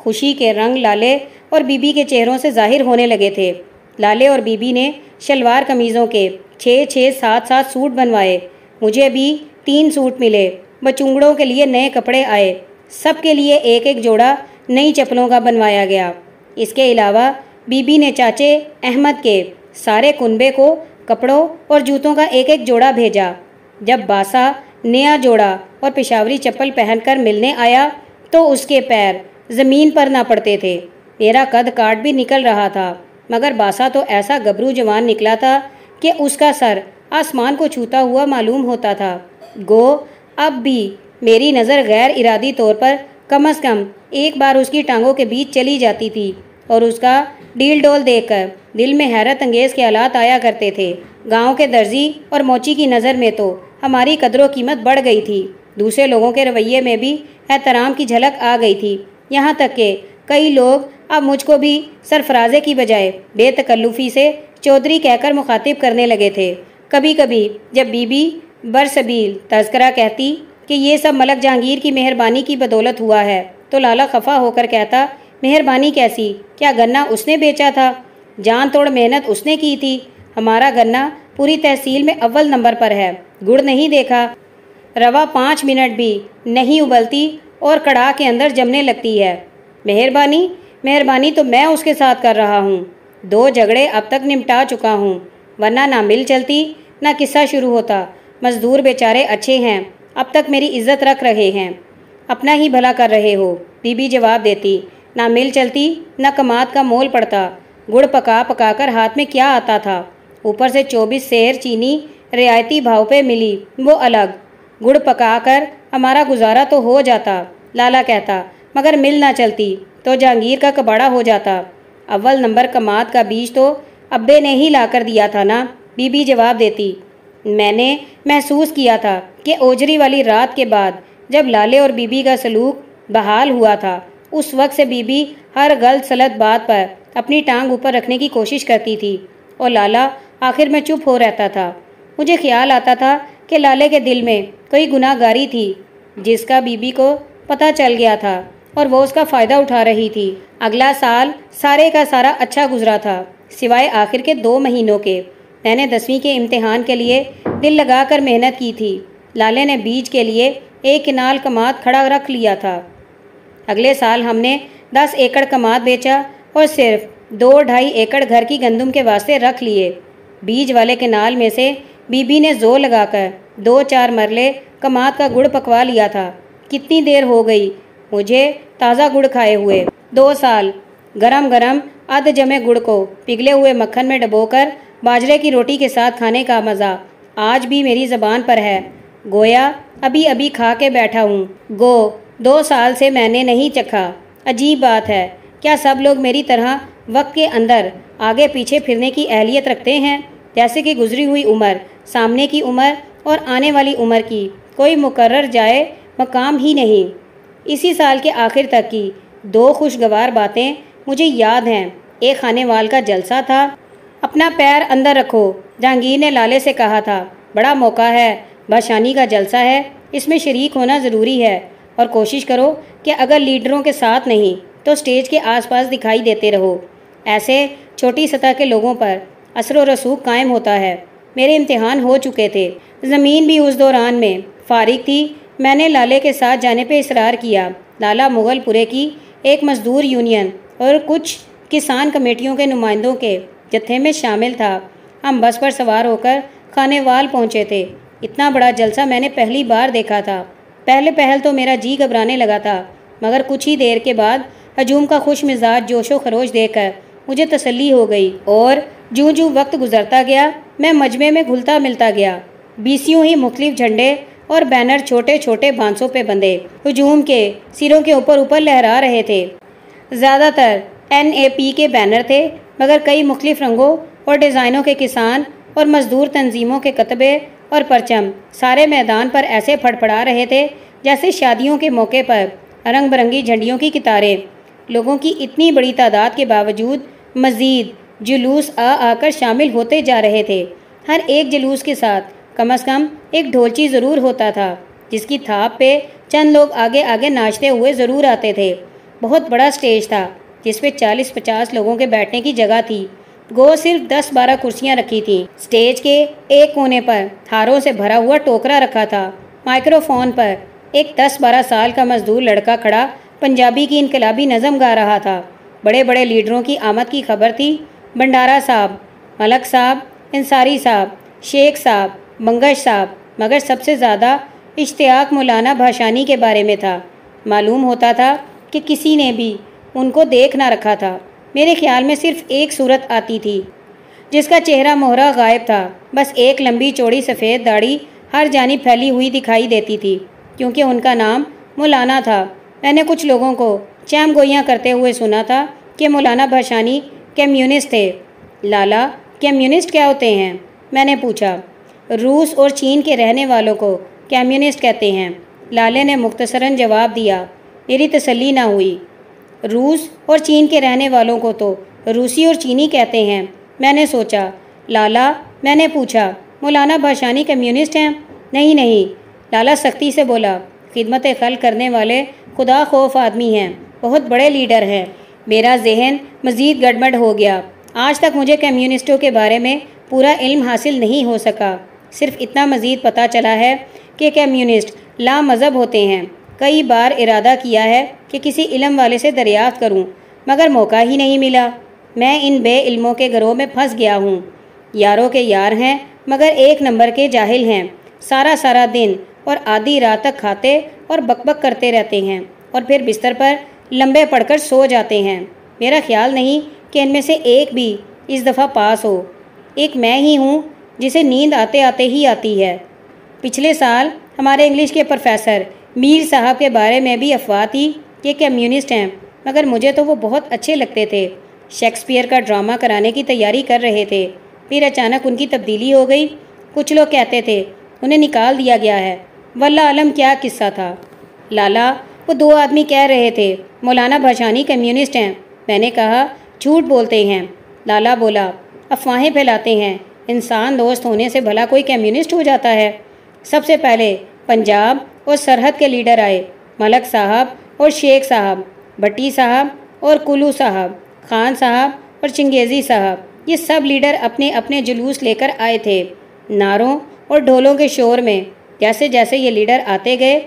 खुशी के रंग लाले और बीबी के चेहरों से ज़ाहिर होने लगे थे। लाले और बीबी ने शलवार कमीज़ों के छः छः सात सात सूट बनवाए। मुझे भी तीन सूट मिले। बचुंगड़ों के लिए नए कपड़े आए। सबके लिए एक एक जोड़ा नई चप्पलों का बनवाया गया। इसके अलावा बीबी ने चाचे अहमद के सारे कुनबे को कपड़ों और जूतों का एक एक जोड़ा भेजा। जब बासा नया जोड़ा और पिशावरी चप्पल पहनकर मिलने आया तो उसके पैर ज़मीन पर ना पड़ते थे। मेरा कद काट भी निकल रहा था, मगर बासा तो ऐसा गबरू जवान निकला था कि उसका सर आसमान को छूता हुआ मालूम होता था। गो, अब भी मेरी नज़र गैर इरादी तौर पर कम अज़ कम एक बार उसकी टांगों के बीच चली जाती थी और उसका डील डोल देखकर दिल में हैरत अंगेज के हालात आया करते थे। गाँव के दर्जी और मोची की नज़र में तो हमारी कदरों कीमत बढ़ गई थी। दूसरे लोगों के रवैये में भी एहतराम की झलक आ गई थी। यहाँ तक कि कई लोग अब मुझको भी सरफराजे की बजाय बेतकल्लुफ़ी से चौधरी कहकर मुखातिब करने लगे थे। कभी कभी जब बीबी बरसबील तस्करा कहती कि ये सब मलक जहांगीर की मेहरबानी की बदौलत हुआ है तो लाला खफा होकर कहता मेहरबानी कैसी? क्या गन्ना उसने बेचा था? जान तोड़ मेहनत उसने की थी। हमारा गन्ना पूरी तहसील में अव्वल नंबर पर है। गुड़ नहीं देखा। रवा पाँच मिनट भी नहीं उबलती और कड़ा के अंदर जमने लगती है। मेहरबानी? मेहरबानी तो मैं उसके साथ कर रहा हूँ। दो झगड़े अब तक निपटा चुका हूँ। वरना ना मिल चलती, ना किस्सा शुरू होता। मजदूर बेचारे अच्छे हैं। अब तक मेरी इज़्ज़त रख रहे हैं। अपना ही भला कर रहे हो। बीबी जवाब देती। ना मिल चलती, न कमात का मोल पड़ता। गुड़ पका पका कर हाथ में क्या आता था? ऊपर से चौबीस शेर चीनी रियायती भाव पे मिली, वो अलग। गुड़ पका कर हमारा गुजारा तो हो जाता, लाला कहता, मगर मिल ना चलती तो जहांगीर का कबाड़ा हो जाता। अव्वल नंबर कमात का बीज तो अब्बे ने ही लाकर दिया था ना, बीबी जवाब देती। मैंने महसूस किया था कि ओजरी वाली रात के बाद, जब लाले और बीबी का सलूक बहाल हुआ था उस वक्त से बीबी हर गलत सलत बात पर अपनी टांग ऊपर रखने की कोशिश करती थी और लाला आखिर में चुप हो रहता था। मुझे ख्याल आता था कि लाले के दिल में कोई गुनाहगारी थी, जिसका बीबी को पता चल गया था और वो उसका फ़ायदा उठा रही थी। अगला साल सारे का सारा अच्छा गुजरा था, सिवाय आखिर के दो महीनों के। मैंने दसवीं के इम्तिहान के लिए दिल लगाकर मेहनत की थी। लाले ने बीज के लिए एक किनाल कमात खड़ा रख लिया था। अगले साल हमने दस एकड़ कमाद बेचा और सिर्फ़ दो ढाई एकड़ घर की गंदम के वास्ते रख लिए। बीज वाले केनाल में से बीबी ने ज़ोर लगाकर दो चार मरले कमाद का गुड़ पकवा लिया था। कितनी देर हो गई? मुझे ताज़ा गुड़ खाए हुए। दो साल। गरम गरम अध जमे गुड़ को पिघले हुए मक्खन में डबोकर बाजरे की रोटी के साथ खाने का मज़ा आज भी मेरी ज़बान पर है। गोया अभी अभी खा के बैठा हूँ। गो। दो साल से मैंने नहीं चखा। अजीब बात है। क्या सब लोग मेरी तरह वक्त के अंदर आगे पीछे फिरने की अहलियत रखते हैं? जैसे कि गुजरी हुई उम्र, सामने की उम्र और आने वाली उम्र की। कोई मुकर्र जाए, मकाम ही नहीं। इसी साल के आखिर तक की दो खुशगवार बातें मुझे याद हैं। एक खाने वाल का जलसा था। अपना पैर अंदर रखो, जहांगीर ने लाले से कहा था। बड़ा मौका है बाशानी का जलसा है। इसमें शरीक होना ज़रूरी है। और कोशिश करो कि अगर लीडरों के साथ नहीं तो स्टेज के आसपास दिखाई देते रहो। ऐसे छोटी सतह के लोगों पर असर व रसूख कायम होता है। मेरे इम्तिहान हो चुके थे। ज़मीन भी उस दौरान में फारिग थी। मैंने लाले के साथ जाने पर इसरार किया। लाला मुगलपुरे की एक मज़दूर यूनियन और कुछ किसान कमेटियों के नुमाइंदों के जत्थे में शामिल था। हम बस पर सवार होकर खानेवाल पहुँचे थे। इतना बड़ा जलसा मैंने पहली बार देखा था। पहले पहल तो मेरा जी घबराने लगा था, मगर कुछ ही देर के बाद हजूम का खुश मिजाज जोशो खरोश देखकर मुझे तसल्ली हो गई और जूं जूं वक्त गुजरता गया, मैं मजमे में घुलता मिलता गया। बीसियों ही मुख्तलिफ़ झंडे और बैनर छोटे छोटे बांसों पे बंधे हजूम के सिरों के ऊपर ऊपर लहरा रहे थे। ज़्यादातर एन ए पी के बैनर थे, मगर कई मुख्तलिफ़ रंगों और डिज़ाइनों के किसान और मजदूर तंजीमों के कतबे और परचम। सारे मैदान पर ऐसे फड़फड़ा रहे थे जैसे शादियों के मौके पर रंग बिरंगी झंडियों की कितारें। लोगों की इतनी बड़ी तादाद के बावजूद मज़ीद जुलूस आ आकर शामिल होते जा रहे थे। हर एक जुलूस के साथ कम अज़ कम एक ढोलची ज़रूर होता था, जिसकी थाप पे चंद लोग आगे आगे नाचते हुए ज़रूर आते थे। बहुत बड़ा स्टेज था, जिस पे चालीस पचास लोगों के बैठने की जगह थी। गो सिर्फ़ दस बारह कुर्सियाँ रखी थी। स्टेज के एक कोने पर थारों से भरा हुआ टोकरा रखा था। माइक्रोफोन पर एक दस बारह साल का मजदूर लड़का खड़ा पंजाबी की इनकलाबी नज़म गा रहा था। बड़े बड़े लीडरों की आमद की खबर थी। भंडारा साहब, मलक साहब, इंसारी साहब, शेख साहब, मंगश साहब, मगर सबसे ज़्यादा इश्तियाक मौलाना भाषानी के बारे में था। मालूम होता था कि किसी ने भी उनको देख ना रखा था। मेरे ख्याल में सिर्फ़ एक सूरत आती थी, जिसका चेहरा मोहरा गायब था। बस एक लंबी चौड़ी सफ़ेद दाढ़ी हर जानी फैली हुई दिखाई देती थी, क्योंकि उनका नाम मौलाना था। मैंने कुछ लोगों को चैम गोइयाँ करते हुए सुना था कि मौलाना भाषानी कम्युनिस्ट थे। लाला, कम्युनिस्ट क्या होते हैं? मैंने पूछा। रूस और चीन के रहने वालों को कम्युनिस्ट कहते हैं। लाले ने मुख्तसरन जवाब दिया, मेरी तसल्ली ना हुई। रूस और चीन के रहने वालों को तो रूसी और चीनी कहते हैं। मैंने सोचा, लाला, मैंने पूछा, मौलाना भाषानी कम्युनिस्ट हैं? नहीं नहीं, लाला सख्ती से बोला, खिदमत खल करने वाले खुदा खौफ आदमी हैं, बहुत बड़े लीडर हैं। मेरा जहन मज़ीद गड़बड़ हो गया। आज तक मुझे कम्युनिस्टों के बारे में पूरा इल्म हासिल नहीं हो सका। सिर्फ़ इतना मज़ीद पता चला है कि कम्युनिस्ट ला मज़हब होते हैं। कई बार इरादा किया है कि किसी इलम वाले से दरियाफ्त करूँ, मगर मौका ही नहीं मिला। मैं इन बे इल्मों के घरों में फंस गया हूँ। यारों के यार हैं मगर एक नंबर के जाहिल हैं। सारा सारा दिन और आधी रात तक खाते और बकबक करते रहते हैं और फिर बिस्तर पर लंबे पड़कर सो जाते हैं। मेरा ख्याल नहीं कि इनमें से एक भी इस दफ़ा पास हो। एक मैं ही हूँ जिसे नींद आते आते ही आती है। पिछले साल हमारे इंग्लिश के प्रोफेसर मीर साहब के बारे में भी अफवाह थी कि कम्युनिस्ट हैं, मगर मुझे तो वो बहुत अच्छे लगते थे। शेक्सपियर का ड्रामा कराने की तैयारी कर रहे थे। फिर अचानक उनकी तब्दीली हो गई। कुछ लोग कहते थे, उन्हें निकाल दिया गया है। वल्ला आलम क्या किस्सा था? लाला, वो दो आदमी कह रहे थे, मौलाना भाषानी कम्युनिस्ट हैं। मैंने कहा, झूठ बोलते हैं। लाला बोला, अफवाहें फैलाते हैं। इंसान दोस्त होने से भला कोई कम्युनिस्ट हो जाता है। सबसे पहले पंजाब और सरहद के लीडर आए, मलक साहब और शेख साहब, भट्टी साहब और कुलू साहब, खान साहब और चिंगेज़ी साहब, ये सब लीडर अपने अपने जुलूस लेकर आए थे। नारों और ढोलों के शोर में जैसे जैसे ये लीडर आते गए,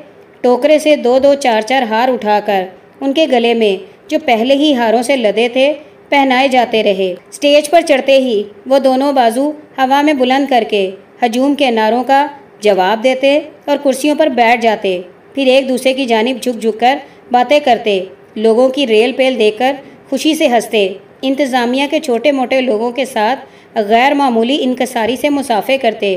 टोकरे से दो दो चार चार हार उठाकर उनके गले में जो पहले ही हारों से लदे थे, पहनाए जाते रहे। स्टेज पर चढ़ते ही वो दोनों बाजू हवा में बुलंद करके हजूम के नारों का जवाब देते और कुर्सियों पर बैठ जाते। फिर एक दूसरे की जानब झुक झुक कर बातें करते। लोगों की रेल पेल देखकर खुशी से हँसते। इंतज़ामिया के छोटे मोटे लोगों के साथ गैर मामूली इनकसारी से मुसाफे करते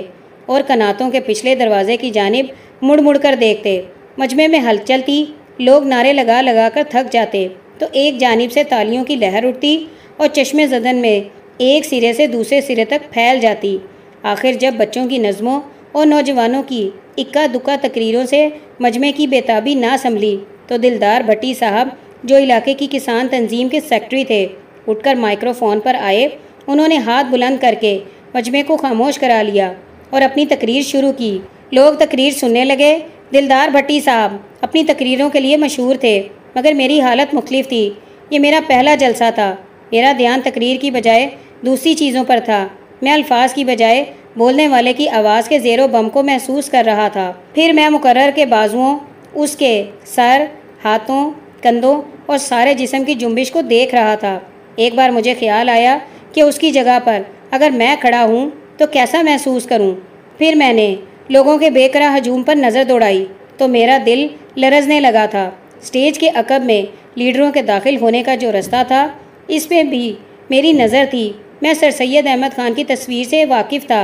और कनातों के पिछले दरवाजे की जानब मुड़ मुड़ कर देखते। मजमे में हलचल थी लोग नारे लगा लगा कर थक जाते। तो एक जानब से तालियों की लहर उठती और चश्मे जदन में एक सिरे से दूसरे सिरे तक फैल जाती। आखिर जब बच्चों की नज़मों और नौजवानों की इक्का दुक्का तकरीरों से मजमे की बेताबी ना संभली तो दिलदार भट्टी साहब, जो इलाके की किसान तंजीम के सेक्रेटरी थे, उठकर माइक्रोफोन पर आए। उन्होंने हाथ बुलंद करके मजमे को खामोश करा लिया और अपनी तकरीर शुरू की। लोग तकरीर सुनने लगे। दिलदार भट्टी साहब अपनी तकरीरों के लिए मशहूर थे, मगर मेरी हालत मुख्तलिफ़ थी। ये मेरा पहला जलसा था। मेरा ध्यान तकरीर की बजाय दूसरी चीज़ों पर था। मैं अल्फाज की बजाय बोलने वाले की आवाज़ के ज़ेरो बम को महसूस कर रहा था। फिर मैं मुकर्र के बाजुओं, उसके सर, हाथों, कंधों और सारे जिसम की जुम्बिश को देख रहा था। एक बार मुझे ख्याल आया कि उसकी जगह पर अगर मैं खड़ा हूँ तो कैसा महसूस करूँ? फिर मैंने लोगों के बेकरा हजूम पर नज़र दौड़ाई तो मेरा दिल लरजने लगा था। स्टेज के अकब में लीडरों के दाखिल होने का जो रास्ता था इस पर भी मेरी नज़र थी। मैं सर सैद अहमद ख़ान की तस्वीर से वाकिफ़ था।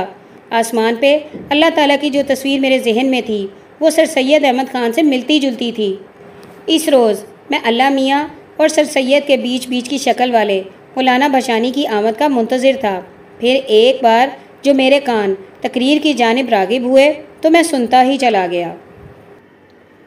आसमान पे। अल्लाह ताला की जो तस्वीर मेरे जहन में थी, वो सर सैयद अहमद ख़ान से मिलती जुलती थी। इस रोज़ मैं अल्लाह मियाँ और सर सैयद के बीच बीच की शक्ल वाले मौलाना भशानी की आमद का मुंतज़र था। फिर एक बार जो मेरे कान तकरीर की जानब रागिब हुए तो मैं सुनता ही चला गया।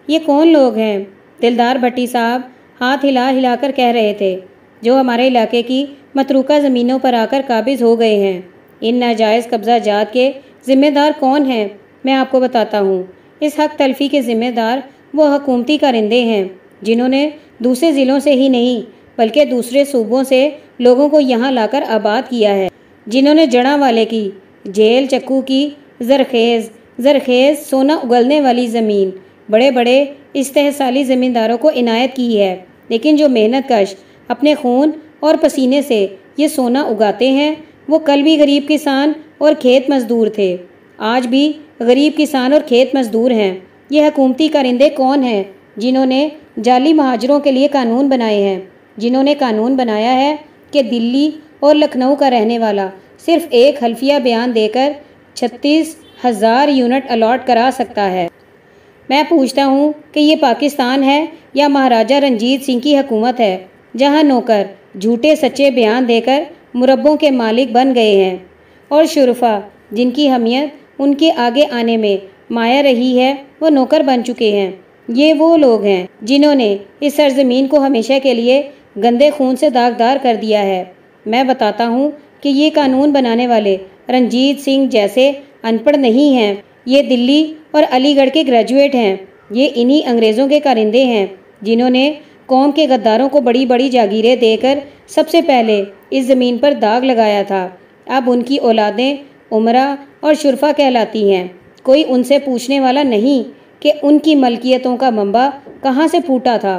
ये कौन लोग हैं? दिलदार भट्टी साहब हाथ हिला हिलाकर कह रहे थे, जो हमारे इलाके की मतरूका ज़मीनों पर आकर काबिज हो गए हैं। इन नाजायज़ कब्ज़ा जात के ज़िम्मेदार कौन हैं? मैं आपको बताता हूँ। इस हक तलफी के ज़िम्मेदार वो हकूमती कारिंदे हैं, जिन्होंने दूसरे ज़िलों से ही नहीं, बल्कि दूसरे सूबों से लोगों को यहाँ लाकर आबाद किया है। जिन्होंने जड़ा वाले की, जेल चक्कू की, जरखेज़ जरखेज़ सोना उगलने वाली ज़मीन बड़े बड़े इस्तेसाली ज़मींदारों को इनायत की है। लेकिन जो मेहनत कश अपने खून और पसीने से ये सोना उगाते हैं वो कल भी गरीब किसान और खेत मजदूर थे। आज भी गरीब किसान और खेत मजदूर हैं। ये हकूमती कारिंदे कौन हैं जिन्होंने जाली महाजरों के लिए कानून बनाए हैं? जिन्होंने कानून बनाया है कि दिल्ली और लखनऊ का रहने वाला सिर्फ़ एक हल्फिया बयान देकर छत्तीस हज़ार यूनिट अलाट करा सकता है। मैं पूछता हूँ कि ये पाकिस्तान है या महाराजा रंजीत सिंह की हकूमत है, जहाँ नौकर झूठे सच्चे बयान देकर मुरब्बों के मालिक बन गए हैं। और शुरफा, जिनकी हमियत उनके आगे आने में माया रही है, वो नौकर बन चुके हैं। ये वो लोग हैं, जिन्होंने इस सरजमीन को हमेशा के लिए गंदे खून से दागदार कर दिया है। मैं बताता हूँ कि ये कानून बनाने वाले रंजीत सिंह जैसे अनपढ़ नहीं हैं। ये दिल्ली और अलीगढ़ के ग्रेजुएट हैं। ये इन्हीं अंग्रेज़ों के कारिंदे हैं, जिन्होंने कौम के गद्दारों को बड़ी बड़ी जागीरें देकर सबसे पहले इस ज़मीन पर दाग लगाया था। अब उनकी औलादें उमरा और शुरफा कहलाती हैं। कोई उनसे पूछने वाला नहीं कि उनकी मलकियतों का मंबा कहाँ से फूटा था।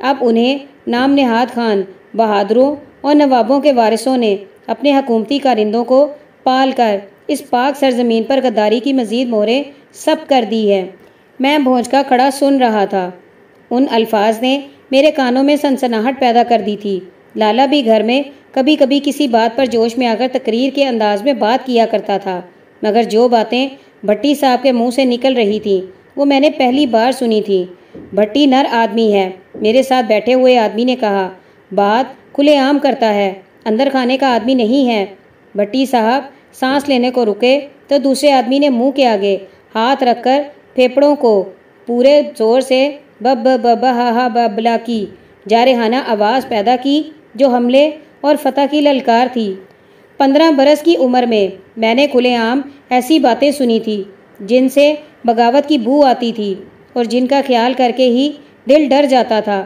अब उन्हें नाम नहाद खान, बहादुरों और नवाबों के वारिसों ने अपने हकूमती कारिंदों को पाल कर इस पाक सरजमीन पर गद्दारी की मजीद मोहरें सब कर दी है। मैं भोज का खड़ा सुन रहा था। उन अल्फाज ने मेरे कानों में सनसनाहट पैदा कर दी थी। लाला भी घर में कभी कभी किसी बात पर जोश में आकर तकरीर के अंदाज में बात किया करता था, मगर जो बातें भट्टी साहब के मुँह से निकल रही थी, वो मैंने पहली बार सुनी थी। भट्टी नर आदमी है, मेरे साथ बैठे हुए आदमी ने कहा, बात खुलेआम करता है, अंदर खाने का आदमी नहीं है। भट्टी साहब सांस लेने को रुके तो दूसरे आदमी ने मुँह के आगे हाथ रखकर फेफड़ों को पूरे ज़ोर से बब बब हा बबला की। जारहाना आवाज़ पैदा की, जो हमले और फतह की ललकार थी। पंद्रह बरस की उम्र में मैंने खुलेआम ऐसी बातें सुनी थी, जिनसे बगावत की बू आती थी और जिनका ख्याल करके ही दिल डर जाता था।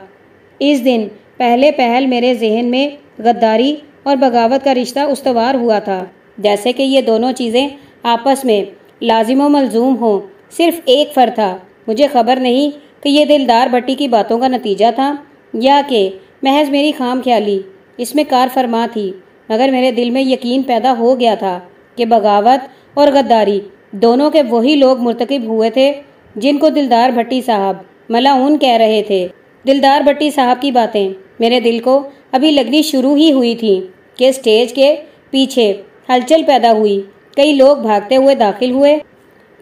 इस दिन पहले पहल मेरे जहन में गद्दारी और बगावत का रिश्ता उस्तवार हुआ था। जैसे कि ये दोनों चीज़ें आपस में लाजिम मलजूम हों, सिर्फ़ एक फ़र था। मुझे खबर नहीं कि ये दिलदार भट्टी की बातों का नतीजा था। या कि, महज मेरी खाम ख्याली, इसमें कार फरमा थी, मगर मेरे दिल में यकीन पैदा हो गया था कि बगावत और गद्दारी दोनों के वही लोग मुर्तकब हुए थे, जिनको दिलदार भट्टी साहब मलाउन कह रहे थे। दिलदार भट्टी साहब की बातें मेरे दिल को अभी लगनी शुरू ही हुई थी कि स्टेज के पीछे हलचल पैदा हुई, कई लोग भागते हुए दाखिल हुए।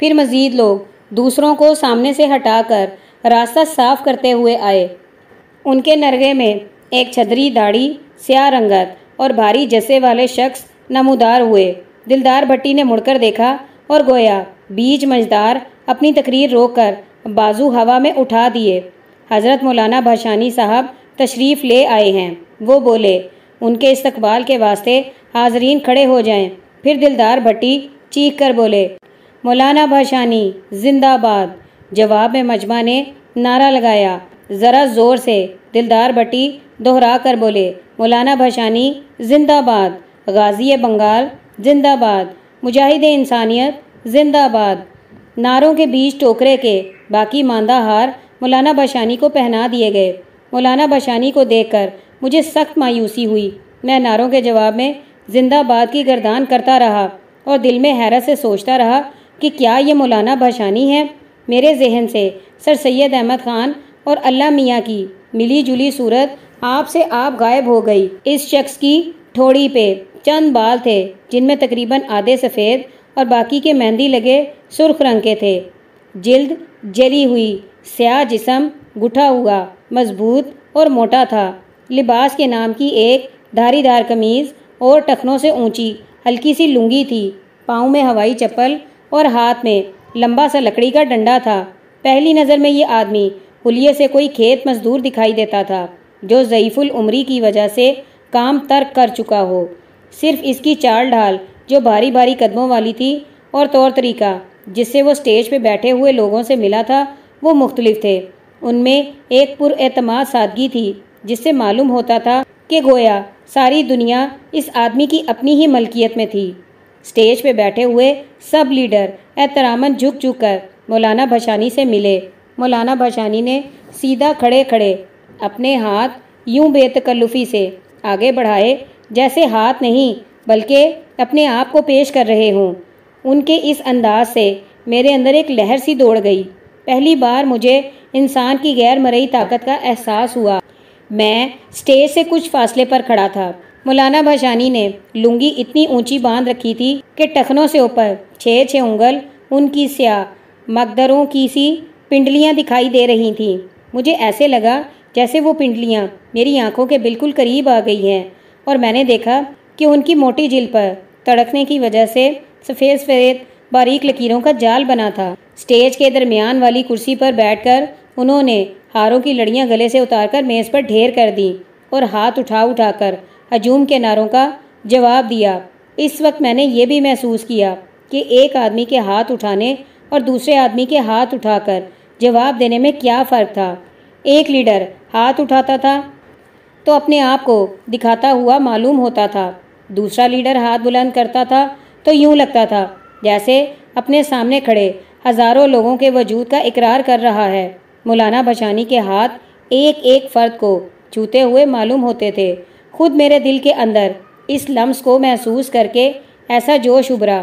फिर मज़ीद लोग दूसरों को सामने से हटाकर रास्ता साफ़ करते हुए आए। उनके नरगे में एक छदरी दाढ़ी स्या रंगत और भारी जसे वाले शख्स नमूदार हुए। दिलदार भट्टी ने मुड़कर देखा और गोया। बीज मजदार अपनी तकरीर रोककर बाजू हवा में उठा दिए। हज़रत मौलाना भाषानी साहब तशरीफ़ ले आए हैं। वो बोले, उनके इस्तकबाल के वास्ते हाजरीन खड़े हो जाएँ। फिर दिलदार भट्टी चीख कर बोले, मौलाना भाषानी जिंदाबाद। जवाब में मजमा ने नारा लगाया। ज़रा ज़ोर से दिलदार भट्टी दोहरा कर बोले, मौलाना भाषानी जिंदाबाद। गाजी बंगाल, जिंदाबाद। मुजाहिद इंसानियत, जिंदाबाद। नारों के बीच टोकरे के बाकी मांदा हार मौलाना बशानी को पहना दिए गए। मौलाना बशानी को देखकर मुझे सख्त मायूसी हुई। मैं नारों के जवाब में जिंदाबाद की गर्दान करता रहा और दिल में हैरत से सोचता रहा कि क्या ये मौलाना भाषानी है। मेरे जहन से, सर सैयद अहमद खान और अल्लाह मियाँ की मिली जुली सूरत आप से आप गायब हो गई। इस शख्स की ठोड़ी पे चंद बाल थे, जिनमें तकरीबन आधे सफ़ेद और बाकी के मेहंदी लगे सुर्ख रंग के थे। जिल्द जली हुई स्याह जिसम, गुठा हुआ, मज़बूत और मोटा था। लिबास के नाम की एक धारीदार कमीज़ और टखनों से ऊँची, हल्की सी लुंगी थी। पाँव में हवाई चप्पल और हाथ में लंबा सा लकड़ी का डंडा था। पहली नज़र में ये आदमी हुलिये से कोई खेत मजदूर दिखाई देता था, जो ज़यीफ़ुल उमरी की वजह से काम तर्क कर चुका हो। सिर्फ़ इसकी चाल ढाल, जो भारी भारी कदमों वाली थी और तौर तरीका, जिससे वो स्टेज पे बैठे हुए लोगों से मिला था, वो मुख्तलिफ़ थे। उनमें एक पुरमाद सादगी थी, जिससे मालूम होता था कि गोया सारी दुनिया इस आदमी की अपनी ही मलकियत में थी। स्टेज पे बैठे हुए सब लीडर एहतरामन झुक झुक कर मौलाना भशानी से मिले। मौलाना भशानी ने सीधा खड़े खड़े अपने हाथ यूँ बेतकल्लुफ़ी से आगे बढ़ाए, जैसे हाथ नहीं, बल्कि अपने आप को पेश कर रहे हों। उनके इस अंदाज से मेरे अंदर एक लहर सी दौड़ गई। पहली बार मुझे इंसान की गैर मरई ताकत का एहसास हुआ। मैं स्टेज से कुछ फासले पर खड़ा था। मौलाना भाषानी ने लुंगी इतनी ऊँची बाँध रखी थी कि टखनों से ऊपर छः छः उंगल, उनकी स्याह मकदरों की सी पिंडलियाँ दिखाई दे रही थीं। मुझे ऐसे लगा जैसे वो पिंडलियाँ मेरी आँखों के बिल्कुल करीब आ गई हैं और मैंने देखा कि उनकी मोटी जिल पर तड़कने की वजह से सफ़ेद सफ़ेद बारीक लकीरों का जाल बना था। स्टेज के दरमियान वाली कुर्सी पर बैठकर उन्होंने हारों की लड़ियाँ गले से उतारकर मेज़ पर ढेर कर दी और हाथ उठा उठाकर हजूम के नारों का जवाब दिया। इस वक्त मैंने ये भी महसूस किया कि एक आदमी के हाथ उठाने और दूसरे आदमी के हाथ उठाकर जवाब देने में क्या फ़र्क था? एक लीडर हाथ उठाता था तो अपने आप को दिखाता हुआ मालूम होता था। दूसरा लीडर हाथ बुलंद करता था तो यूँ लगता था जैसे अपने सामने खड़े हज़ारों लोगों के वजूद का इकरार कर रहा है। मौलाना भशानी के हाथ एक एक फर्द को छूते हुए मालूम होते थे। खुद मेरे दिल के अंदर इस लम्स को महसूस करके ऐसा जोश उभरा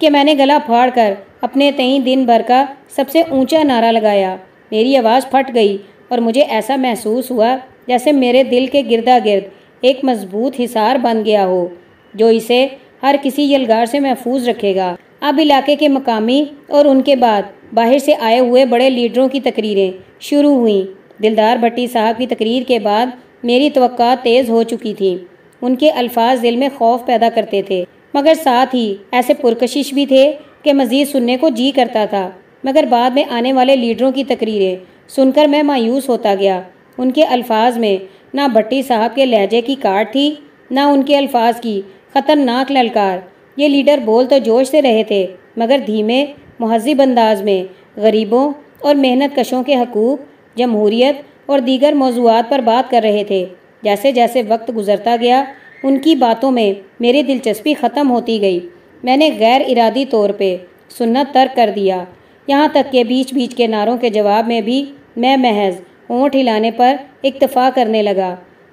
कि मैंने गला फाड़ कर अपने तई दिन भर का सबसे ऊँचा नारा लगाया। मेरी आवाज़ फट गई और मुझे ऐसा महसूस हुआ जैसे मेरे दिल के गिरदा गिर्द एक मज़बूत हिसार बन गया हो, जो इसे हर किसी यलगार से महफूज रखेगा। अब इलाके के मकामी और उनके बाद बाहर से आए हुए बड़े लीडरों की तकरीरें शुरू हुई। दिलदार भट्टी साहब की तकरीर के बाद मेरी तो तेज़ हो चुकी थी। उनके अल्फाज दिल में खौफ पैदा करते थे। मगर साथ ही ऐसे पुरकशिश भी थे कि मज़ीद सुनने को जी करता था। मगर बाद में आने वाले लीडरों की तकरीरें सुनकर मैं मायूस होता गया। उनके अल्फाज में ना भट्टी साहब के लहजे की काट थी, ना उनके अल्फाज की ख़तरनाक ललकार। ये लीडर बोल तो जोश से रहे थे, मगर धीमे, महजब अंदाज में गरीबों और मेहनत कशों के हकूक़ जमहूरीत और दीगर मौजूद पर बात कर रहे थे। जैसे जैसे वक्त गुजरता गया, उनकी बातों में मेरी दिलचस्पी ख़त्म होती गई। मैंने गैर इरादी तौर पे सुनना तर्क कर दिया। यहाँ तक के बीच बीच के नारों के जवाब में भी मैं महज ऊँट हिलाने पर इक्तफ़ा करने लगा।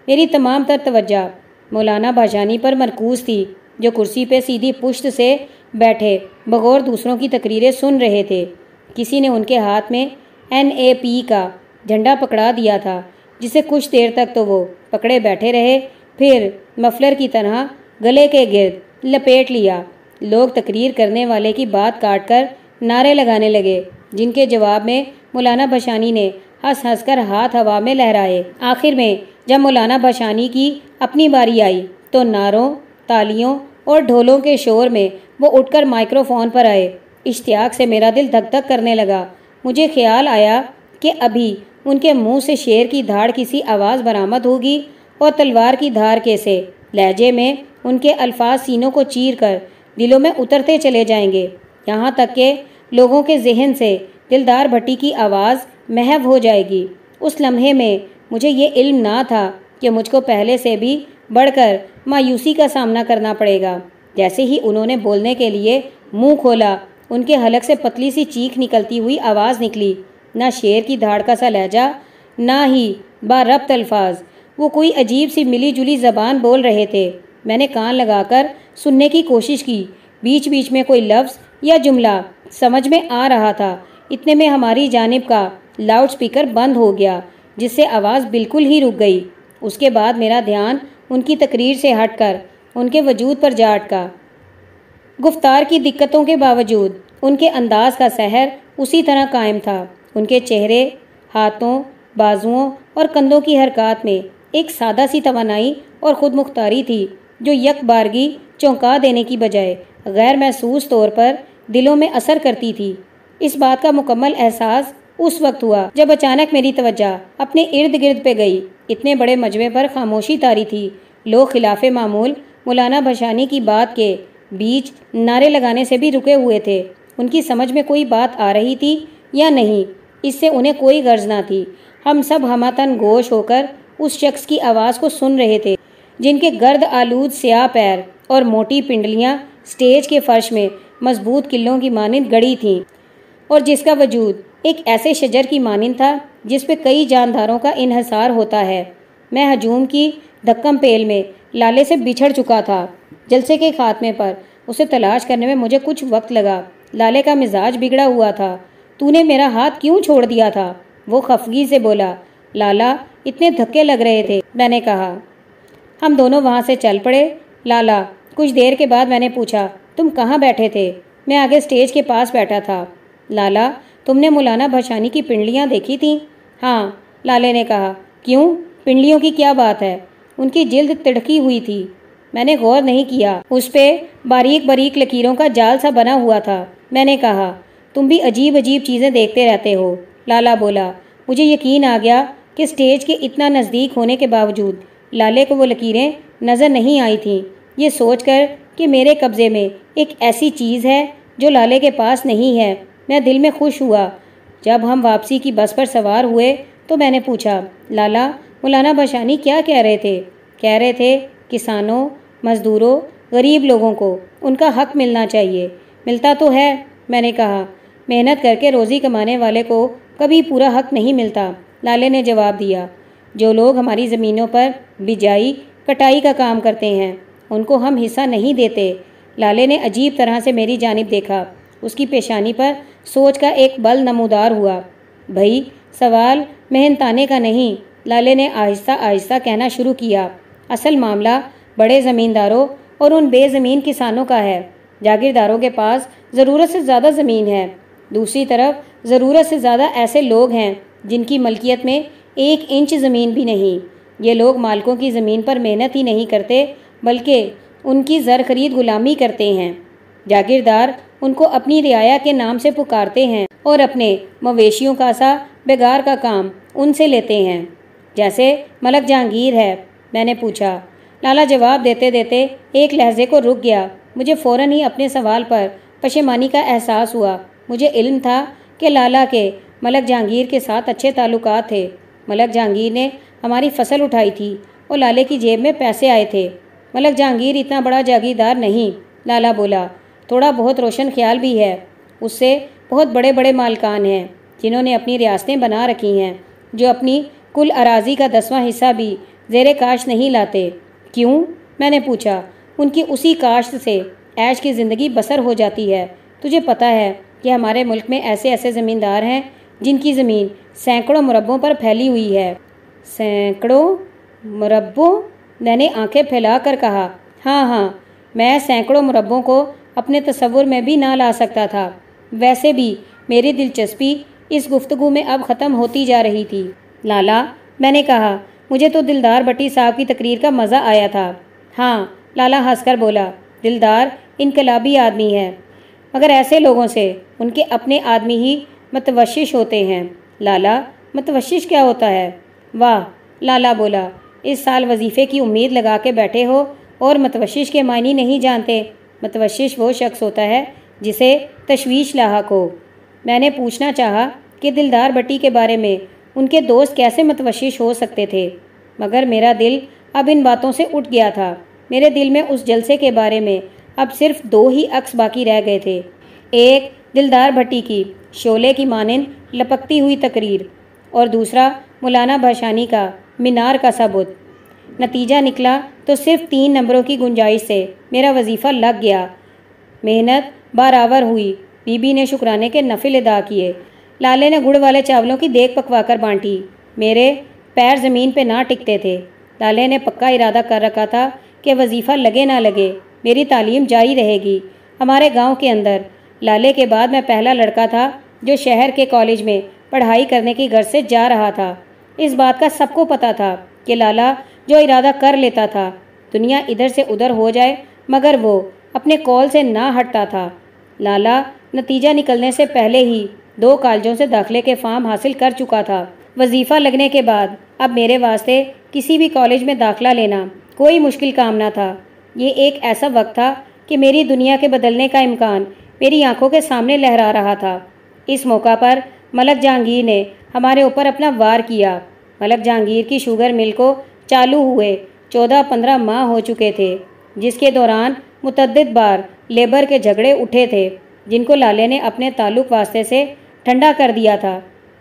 मेरी तमाम तर तवज्जा मौलाना भाजानी पर मरकूज़ थी, जो कुर्सी पे सीधी पुश्त से बैठे बगौर दूसरों की तकरीरें सुन रहे थे। किसी ने उनके हाथ में एन ए पी का झंडा पकड़ा दिया था, जिसे कुछ देर तक तो वो पकड़े बैठे रहे। फिर मफलर की तरह गले के गिर्द लपेट लिया। लोग तकरीर करने वाले की बात काट कर नारे लगाने लगे, जिनके जवाब में मौलाना बशानी ने हंस हंस कर हाथ हवा में लहराए। आखिर में जब मौलाना बशानी की अपनी बारी आई तो नारों, तालियों और ढोलों के शोर में वो उठकर माइक्रोफोन पर आए। इश्तियाक से मेरा दिल धक धक करने लगा। मुझे ख्याल आया कि अभी उनके मुँह से शेर की धाड़ की सी आवाज़ बरामद होगी और तलवार की धार के से लहजे में उनके अल्फाज सीनों को चीर कर दिलों में उतरते चले जाएँगे। यहाँ तक के लोगों के जहन से दिलदार भट्टी की आवाज़ महव हो जाएगी। उस लम्हे में मुझे ये इल्म ना था कि मुझको पहले से भी बढ़कर मायूसी का सामना करना पड़ेगा। जैसे ही उन्होंने बोलने के लिए मुँह खोला, उनके हलक से पतली सी चीख निकलती हुई आवाज़ निकली। ना शेर की धाड़ का सा लहजा, ना ही बारब्त अल्फाज। वो कोई अजीब सी मिली जुली ज़बान बोल रहे थे। मैंने कान लगाकर सुनने की कोशिश की। बीच बीच में कोई लफ्ज़ या जुमला समझ में आ रहा था। इतने में हमारी जानब का लाउड स्पीकर बंद हो गया, जिससे आवाज़ बिल्कुल ही रुक गई। उसके बाद मेरा ध्यान उनकी तकरीर से हटकर, उनके वजूद पर जा अटका। गुफ्तार की दिक्कतों के बावजूद, उनके अंदाज का सहर उसी तरह कायम था। उनके चेहरे, हाथों, बाजुओं और कंधों की हरकत में एक सादा सी तवानाई और ख़ुद मुख्तारी थी, जो यक बारगी चौंका देने की बजाय गैर महसूस तौर पर दिलों में असर करती थी। इस बात का मुकम्मल एहसास उस वक्त हुआ, जब अचानक मेरी तवज्जा अपने इर्द गिर्द पे गई। इतने बड़े मजमे पर खामोशी तारी थी। लोग खिलाफ मामूल मौलाना भशानी की बात के बीच नारे लगाने से भी रुके हुए थे। उनकी समझ में कोई बात आ रही थी या नहीं? इससे उन्हें कोई गर्ज ना थी। हम सब हमातन गोश होकर उस शख्स की आवाज़ को सुन रहे थे, जिनके गर्द आलूद, स्याह पैर और मोटी पिंडलियाँ स्टेज के फर्श में मज़बूत किलों की मानंद गड़ी थीं और जिसका वजूद एक ऐसे शजर की मानंद था, जिस पे कई जानदारों का इन्हसार होता है। मैं हजूम की धक्कम पेल में लाले से बिछड़ चुका था। जलसे के खात्मे पर उसे तलाश करने में मुझे कुछ वक्त लगा। लाले का मिजाज बिगड़ा हुआ था। तूने मेरा हाथ क्यों छोड़ दिया था? वो खफगी से बोला, लाला, इतने धक्के लग रहे थे। मैंने कहा, हम दोनों वहाँ से चल पड़े। लाला, कुछ देर के बाद मैंने पूछा, तुम कहाँ बैठे थे? मैं आगे स्टेज के पास बैठा था। लाला, तुमने मौलाना भशानी की पिंडलियाँ देखी थी? हाँ लाले ने कहा, क्यों? पिंडलियों की क्या बात है? उनकी जिल्द तिड़की हुई थी। मैंने गौर नहीं किया। उस पर बारीक बारीक लकीरों का जाल सा बना हुआ था। मैंने कहा तुम भी अजीब अजीब चीज़ें देखते रहते हो। लाला बोला, मुझे यकीन आ गया कि स्टेज के इतना नज़दीक होने के बावजूद लाले को वो लकीरें नज़र नहीं आई थीं। ये सोचकर कि मेरे कब्ज़े में एक ऐसी चीज़ है जो लाले के पास नहीं है। मैं दिल में खुश हुआ। जब हम वापसी की बस पर सवार हुए तो मैंने पूछा, लाला, मौलाना बशानी क्या कह रहे थे? कह रहे थे, किसानों, मज़दूरों, गरीब लोगों को उनका हक मिलना चाहिए। मिलता तो है, मैंने कहा। मेहनत करके रोज़ी कमाने वाले को कभी पूरा हक नहीं मिलता। लाले ने जवाब दिया, जो लोग हमारी ज़मीनों पर बिजाई, कटाई का काम करते हैं, उनको हम हिस्सा नहीं देते। लाले ने अजीब तरह से मेरी जानब देखा। उसकी पेशानी पर सोच का एक बल नमूदार हुआ। भई, सवाल मेहनताने का नहीं। लाले ने आहिस्ता आहिस्ता कहना शुरू किया। असल मामला बड़े ज़मींदारों और उन बेज़मीन किसानों का है। जागीरदारों के पास ज़रूरत से ज़्यादा ज़मीन है। दूसरी तरफ़, ज़रूरत से ज़्यादा ऐसे लोग हैं जिनकी मलकियत में एक इंच ज़मीन भी नहीं। ये लोग मालकों की ज़मीन पर मेहनत ही नहीं करते, बल्कि उनकी ज़र खरीद गुलामी करते हैं। जागीरदार उनको अपनी रियाया के नाम से पुकारते हैं और अपने मवेशियों का सा बेगार का काम उनसे लेते हैं। जैसे, मलक जहांगीर है, मैंने पूछा। लाला जवाब देते देते एक लहजे को रुक गया। मुझे फ़ौरन ही अपने सवाल पर पशेमानी का एहसास हुआ। मुझे इल्म था कि लाला के, मलक जहांगीर के साथ अच्छे ताल्लुक थे। मलक जहांगीर ने हमारी फ़सल उठाई थी और लाले की जेब में पैसे आए थे। मलक जहांगीर इतना बड़ा जागीरदार नहीं, लाला बोला। थोड़ा बहुत रोशन ख्याल भी है। उससे बहुत बड़े बड़े मालकान हैं, जिन्होंने अपनी रियासतें बना रखी हैं, जो अपनी कुल अराजी का दसवां हिस्सा भी जेर काश नहीं लाते। क्यों? मैंने पूछा। उनकी उसी काश्त से ऐश की ज़िंदगी बसर हो जाती है। तुझे पता है कि हमारे मुल्क में ऐसे ऐसे ज़मींदार हैं जिनकी ज़मीन सैकड़ों मुरबों पर फैली हुई है। सैकड़ों मुरबों मैंने आँखें फैला कर कहा हाँ हाँ मैं सैकड़ों मुरबों को अपने तस्वुर में भी ना ला सकता था। वैसे भी मेरी दिलचस्पी इस गुफ्तगु में अब ख़त्म होती जा रही थी। लाला, मैंने कहा, मुझे तो दिलदार भट्टी साहब की तकरीर का मज़ा आया था। हाँ लाला हंसकर बोला, दिलदार, इनकलाबी आदमी है। मगर ऐसे लोगों से उनके अपने आदमी ही मतवशिश होते हैं। लाला, मतवशिश क्या होता है? वाह, लाला बोला, इस साल वजीफ़े की उम्मीद लगा के बैठे हो और मतवशिश के मायने नहीं जानते। मतवशिश वो शख्स होता है जिसे तशवीश लाक हो। मैंने पूछना चाहा कि दिलदार भट्टी के बारे में उनके दोस्त कैसे मतवशिश हो सकते थे, मगर मेरा दिल अब इन बातों से उठ गया था। मेरे दिल में उस जलसे के बारे में अब सिर्फ़ दो ही अक्स बाकी रह गए थे। एक, दिलदार भट्टी की, शोले की मानंद लपकती हुई तकरीर, और दूसरा, मौलाना भाषानी का, मीनार का सबूत नतीजा निकला तो सिर्फ़ तीन नंबरों की गुंजाइश से मेरा वजीफ़ा लग गया। मेहनत बराबर हुई, बीबी ने शुक्राने के नफिल अदा किए। लाले ने गुड़ वाले चावलों की देख पकवा कर बांटी। मेरे पैर ज़मीन पे ना टिकते थे। लाले ने पक्का इरादा कर रखा था कि वजीफ़ा लगे ना लगे। मेरी तालीम जारी रहेगी। हमारे गाँव के अंदर। लाले के बाद मैं पहला लड़का था जो शहर के कॉलेज में पढ़ाई करने की घर से जा रहा था। इस बात का सबको पता था कि लाला जो इरादा कर लेता था, दुनिया इधर से उधर हो जाए, मगर वो अपने कॉल से ना हटता था। लाला नतीजा निकलने से पहले ही दो कॉलेजों से दाखिले के फॉर्म हासिल कर चुका था। वजीफ़ा लगने के बाद अब मेरे वास्ते किसी भी कॉलेज में दाखिला लेना कोई मुश्किल काम ना था। ये एक ऐसा वक्त था कि मेरी दुनिया के बदलने का इम्कान मेरी आँखों के सामने लहरा रहा था। इस मौका पर मलक जहांगीर ने हमारे ऊपर अपना वार किया। मलक जहांगीर की शुगर मिल को चालू हुए चौदह पंद्रह माह हो चुके थे, जिसके दौरान मुतद बार लेबर के झगड़े उठे थे, जिनको लाले ने अपने ताल्लुक वास्ते से ठंडा कर दिया था।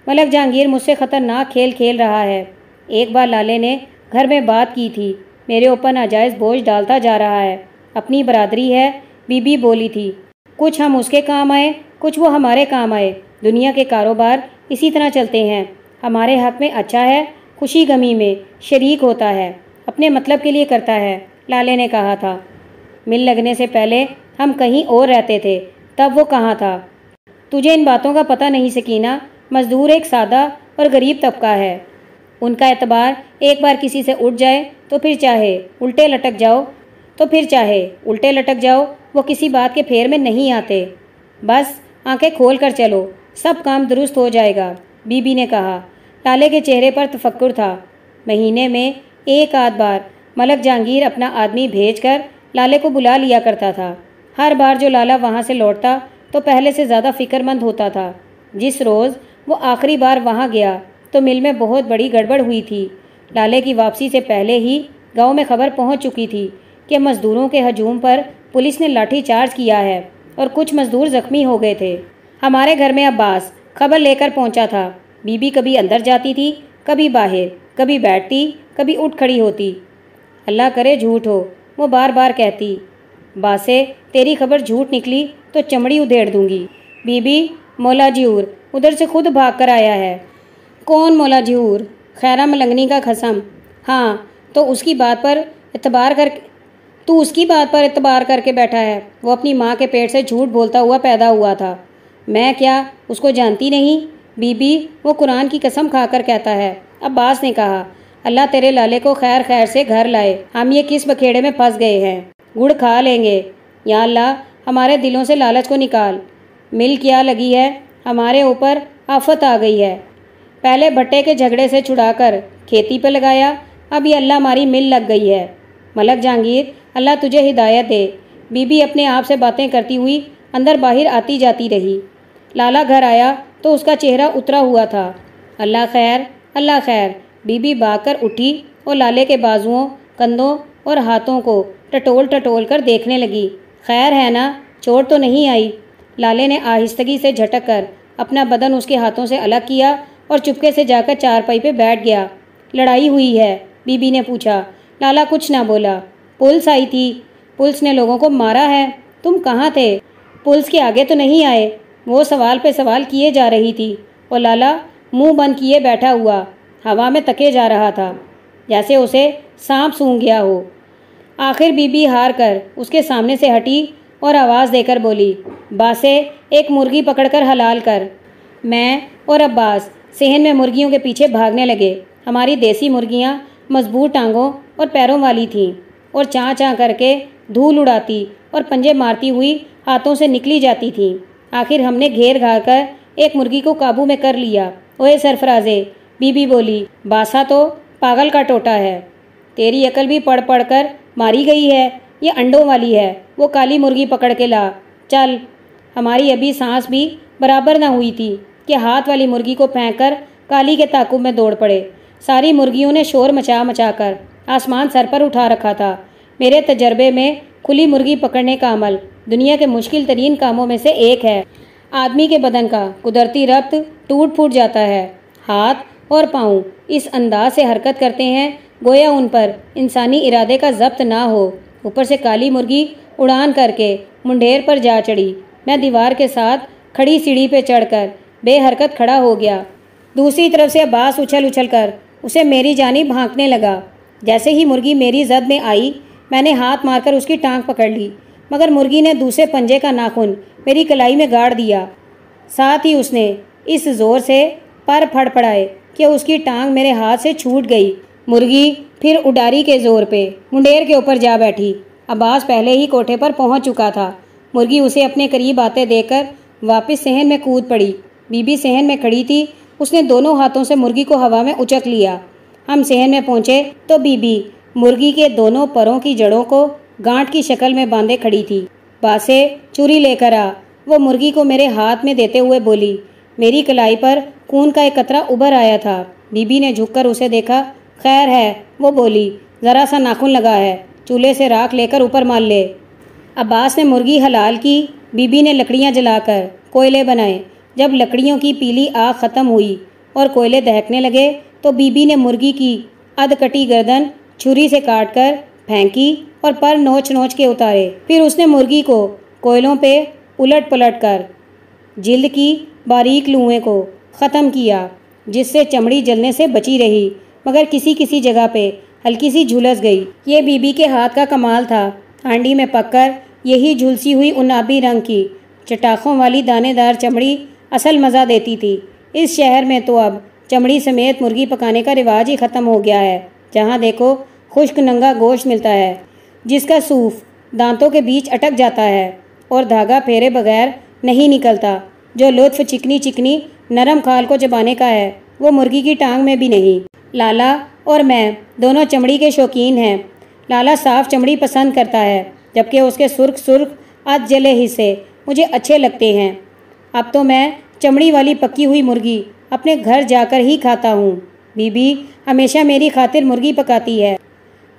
मलक जहांगीर मुझसे ख़तरनाक खेल खेल रहा है। एक बार लाले ने घर में बात की थी। मेरे ऊपर नाजायज़ बोझ डालता जा रहा है। अपनी बरादरी है, बीबी बोली थी। कुछ हम उसके काम आए, कुछ वो हमारे काम आए। दुनिया के कारोबार इसी तरह चलते हैं। हमारे हक में अच्छा है, खुशी गमी में शरीक होता है। अपने मतलब के लिए करता है, लाले ने कहा था। मिल लगने से पहले हम कहीं और रहते थे, तब वो कहाँ था? तुझे इन बातों का पता नहीं, सकीना। मजदूर एक सादा और गरीब तबका है। उनका एतबार एक बार किसी से उठ जाए तो फिर चाहे, उल्टे लटक जाओ। तो फिर चाहे, उल्टे लटक जाओ, वो किसी बात के फेर में नहीं आते। बस, आँखें खोल कर चलो, सब काम दुरुस्त हो जाएगा, बीबी ने कहा। लाले के चेहरे पर तफक्र था। महीने में एक आध बार मलक जहांगीर अपना आदमी भेजकर लाले को बुला लिया करता था। हर बार जो लाला वहाँ से लौटता तो पहले से ज़्यादा फिक्रमंद होता था। जिस रोज़ वो आखिरी बार वहाँ गया तो मिल में बहुत बड़ी गड़बड़ हुई थी। लाले की वापसी से पहले ही गाँव में खबर पहुँच चुकी थी कि मज़दूरों के हजूम पर पुलिस ने लाठी चार्ज किया है और कुछ मज़दूर ज़ख्मी हो गए थे। हमारे घर में अब्बास खबर लेकर पहुँचा था। बीबी कभी अंदर जाती थी, कभी बाहर, कभी बैठती, कभी उठ खड़ी होती। अल्लाह करे झूठ हो, वो बार बार कहती, बासे, तेरी खबर झूठ निकली तो चमड़ी उधेड़ दूँगी। बीबी, मौला जूर उधर से खुद भाग कर आया है। कौन मौला जूर? खैरा मलंगनी का खसम। हाँ तो उसकी बात पर इतबार कर तू उसकी बात पर इतबार करके बैठा है। वो अपनी माँ के पेट से झूठ बोलता हुआ पैदा हुआ था। मैं क्या उसको जानती नहीं? बीबी, वो कुरान की कसम खाकर कहता है। अब्बास ने कहा, अल्लाह तेरे लाले को खैर खैर से घर लाए। हम ये किस बखेड़े में फंस गए हैं? गुड़ खा लेंगे। या अल्लाह, हमारे दिलों से लालच को निकाल। मिल क्या लगी है? हमारे ऊपर आफत आ गई है। पहले भट्टे के झगड़े से छुड़ाकर खेती पर लगाया, अब ये अल्लाह हमारी मिल लग गई है। मलक जहांगीर, अल्लाह तुझे हिदायत दे। बीबी अपने आप से बातें करती हुई अंदर बाहर आती जाती रही। लाला घर आया तो उसका चेहरा उतरा हुआ था। अल्लाह खैर अल्लाह खैर। बीबी भाग उठी और लाले के बाजुओं, कंधों और हाथों को टटोल टटोल कर देखने लगी। खैर है ना, चोट तो नहीं आई? लाले ने आहिस्तगी से झटक कर अपना बदन उसके हाथों से अलग किया और चुपके से जाकर चारपाई पे बैठ गया। लड़ाई हुई है, बीबी ने पूछा। लाला कुछ ना बोला। पुलिस आई थी। पुलिस ने लोगों को मारा है। तुम कहाँ थे? पुलिस के आगे तो नहीं आए। वो सवाल पे सवाल किए जा रही थी। और लाला मुँह बंद किए बैठा हुआ। हवा में तके जा रहा था। जैसे उसे सांप सूंघ गया हो। आखिर बीबी हार कर उसके सामने से हटी और आवाज़ देकर बोली, बासे, एक मुर्गी पकड़कर हलाल कर। मैं और अब्बास सेहन में मुर्गियों के पीछे भागने लगे। हमारी देसी मुर्गियाँ मज़बूत टांगों और पैरों वाली थीं और चाँ चाँ करके धूल उड़ाती और पंजे मारती हुई हाथों से निकली जाती थीं। आखिर हमने घेर घार कर एक मुर्गी को काबू में कर लिया। ओए सरफराजे, बीबी बोली, बासा तो पागल का टोटा है। तेरी अकल भी पढ़ पढ़ कर मारी गई है। ये अंडों वाली है। वो काली मुर्गी पकड़ के ला। चल। हमारी अभी सांस भी बराबर ना हुई थी। कि हाथ वाली मुर्गी को फेंक कर काली के ताकुब में दौड़ पड़े। सारी मुर्गियों ने शोर मचा मचा कर आसमान सर पर उठा रखा था। मेरे तजर्बे में खुली मुर्गी पकड़ने का अमल दुनिया के मुश्किल तरीन कामों में से एक है। आदमी के बदन का कुदरती रब्त टूट फूट जाता है। हाथ और पाँव इस अंदाज से हरकत करते हैं, गोया उन पर इंसानी इरादे का जब्त ना हो। ऊपर से काली मुर्गी उड़ान करके मुंडेर पर जा चढ़ी। मैं दीवार के साथ खड़ी सीढ़ी पे चढ़कर बेहरकत खड़ा हो गया। दूसरी तरफ़ से अब्बास उछल उछल कर उसे मेरी जानी भांकने लगा। जैसे ही मुर्गी मेरी जद में आई, मैंने हाथ मारकर उसकी टांग पकड़ ली। मगर मुर्गी ने दूसरे पंजे का नाखून मेरी कलाई में गाड़ दिया। साथ ही उसने इस ज़ोर से पर फड़फड़ाए कि उसकी टांग मेरे हाथ से छूट गई। मुर्गी फिर उडारी के ज़ोर पे मुंडेर के ऊपर जा बैठी। अब्बास पहले ही कोठे पर पहुँच चुका था। मुर्गी उसे अपने करीब आते देखकर वापस सहन में कूद पड़ी। बीबी सहन में खड़ी थी। उसने दोनों हाथों से मुर्गी को हवा में उचक लिया। हम सहन में पहुँचे तो बीबी मुर्गी के दोनों परों की जड़ों को गांठ की शक्ल में बांधे खड़ी थी। बासे चूरी लेकर आ। वो मुर्गी को मेरे हाथ में देते हुए बोली, मेरी कलाई पर खून का एक कतरा उभर आया था बीबी ने झुककर उसे देखा। खैर है, वो बोली, ज़रा सा नाखून लगा है। चूल्हे से राख लेकर ऊपर मार ले अब्बास ने मुर्गी हलाल की। बीबी ने लकड़ियाँ जलाकर कोयले बनाए। जब लकड़ियों की पीली आग ख़त्म हुई और कोयले दहकने लगे तो बीबी ने मुर्गी की अधकटी गर्दन छुरी से काटकर फेंकी और पर नोच नोच के उतारे। फिर उसने मुर्गी को कोयलों पे उलट पलट कर जिल्द की बारीक लुएँ को ख़त्म किया, जिससे चमड़ी जलने से बची रही, मगर किसी किसी जगह पे हल्की सी झुलस गई। ये बीबी के हाथ का कमाल था। हांडी में पककर यही झुलसी हुई उनाबी रंग की, चटाखों वाली दानेदार चमड़ी असल मज़ा देती थी। इस शहर में तो अब चमड़ी समेत मुर्गी पकाने का रिवाज ही ख़त्म हो गया है, जहाँ देखो खुश्क नंगा गोश्त मिलता है, जिसका सूफ दांतों के बीच अटक जाता है और धागा फेरे बगैर नहीं निकलता, जो लुत्फ चिकनी चिकनी नरम खाल को चबाने का है, वो मुर्गी की टांग में भी नहीं। लाला और मैं दोनों चमड़ी के शौकीन हैं। लाला साफ़ चमड़ी पसंद करता है, जबकि उसके सुर्ख सुर्ख अध जले हिस्से मुझे अच्छे लगते हैं। अब तो मैं चमड़ी वाली पकी हुई मुर्गी अपने घर जाकर ही खाता हूँ। बीबी, हमेशा मेरी खातिर मुर्गी पकाती है।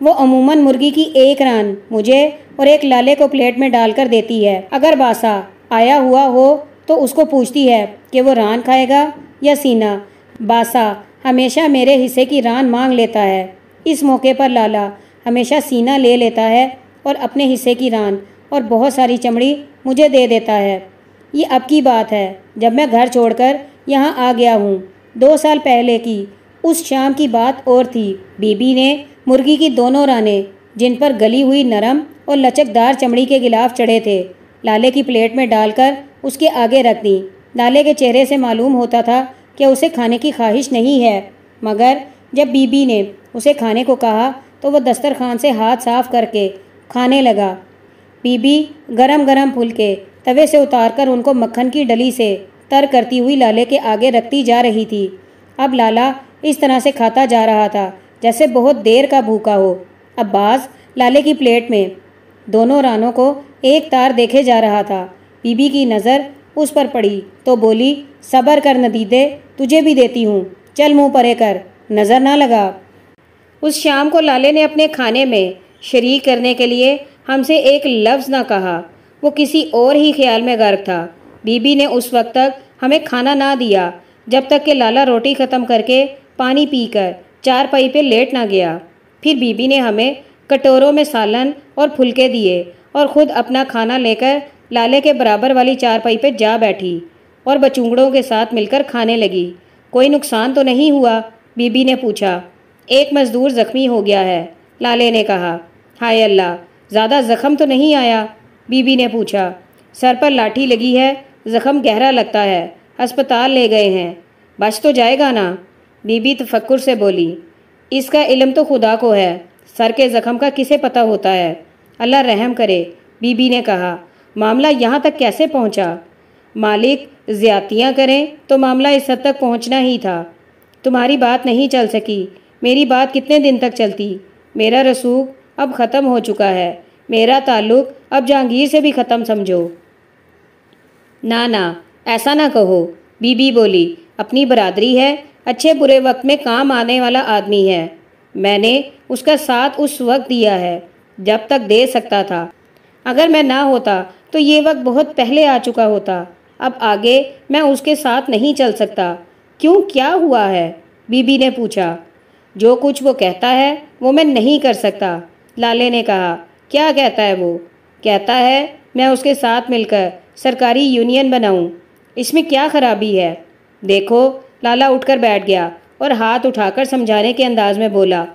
वो अमूमन मुर्गी की एक रान मुझे और एक लाले को प्लेट में डालकर देती है। अगर बासा आया हुआ हो तो उसको पूछती है कि वो रान खाएगा या सीना। बासा हमेशा मेरे हिस्से की रान मांग लेता है। इस मौके पर लाला हमेशा सीना ले लेता है और अपने हिस्से की रान और बहुत सारी चमड़ी मुझे दे देता है। ये अब की बात है। जब मैं घर छोड़कर यहाँ आ गया हूँ, दो साल पहले की, उस शाम की बात और थी। बीबी ने मुर्गी की दोनों राने, जिन पर गली हुई नरम और लचकदार चमड़ी के गिलाफ चढ़े थे, लाले की प्लेट में डालकर उसके आगे रख दी। लाले के चेहरे से मालूम होता था कि उसे खाने की ख्वाहिश नहीं है, मगर जब बीबी ने उसे खाने को कहा तो वह दस्तरखान से हाथ साफ़ करके खाने लगा। बीबी गरम गरम फुलके तवे से उतारकर उनको मक्खन की डली से तर करती हुई लाले के आगे रखती जा रही थी। अब लाला इस तरह से खाता जा रहा था, जैसे बहुत देर का भूखा हो। अब्बास लाले की प्लेट में दोनों रानों को एक तार देखे जा रहा था। बीबी की नज़र उस पर पड़ी तो बोली, सबर कर नदीदे, तुझे भी देती हूँ। चल मुँह परे कर, नज़र ना लगा उस शाम को लाले ने अपने खाने में शरीक करने के लिए हमसे एक लफ्ज़ ना कहा। वो किसी और ही ख्याल में गर्क था। बीबी ने उस वक्त तक हमें खाना ना दिया, जब तक कि लाला रोटी ख़त्म करके पानी पीकर चार पाई पे लेट ना गया। फिर बीबी ने हमें कटोरों में सालन और फुलके दिए और ख़ुद अपना खाना लेकर लाले के बराबर वाली चार पाई पे जा बैठी और बचूंगड़ों के साथ मिलकर खाने लगी। कोई नुकसान तो नहीं हुआ? बीबी ने पूछा। एक मज़दूर ज़ख्मी हो गया है, लाले ने कहा। हाय अल्लाह, ज़्यादा ज़ख्म तो नहीं आया? बीबी ने पूछा, सर पर लाठी लगी है, ज़ख्म गहरा लगता है, अस्पताल ले गए हैं। बच तो जाएगा ना? बीबी तफक्र से बोली, इसका इलम तो खुदा को है, सर के ज़ख्म का किसे पता होता है? अल्लाह रहम करे, बीबी ने कहा, मामला यहाँ तक कैसे पहुँचा? मालिक, ज़्यादतियाँ करें तो मामला इस हद तक पहुँचना ही था। तुम्हारी बात नहीं चल सकी, मेरी बात कितने दिन तक चलती? मेरा रसूख अब ख़त्म हो चुका है। मेरा ताल्लुक अब जहांगीर से भी ख़त्म समझो। ना ना, ऐसा ना कहो। बीबी बोली, अपनी बरादरी है, अच्छे बुरे वक्त में काम आने वाला आदमी है। मैंने उसका साथ उस वक्त दिया है, जब तक दे सकता था। अगर मैं ना होता तो ये वक्त बहुत पहले आ चुका होता। अब आगे मैं उसके साथ नहीं चल सकता। क्यों, क्या हुआ है? बीबी ने पूछा। जो कुछ वो कहता है, वो मैं नहीं कर सकता, लाले ने कहा। क्या कहता है वो? कहता है, मैं उसके साथ मिलकर सरकारी यूनियन बनाऊँ। इसमें क्या खराबी है? देखो, लाला उठकर बैठ गया और हाथ उठाकर समझाने के अंदाज में बोला,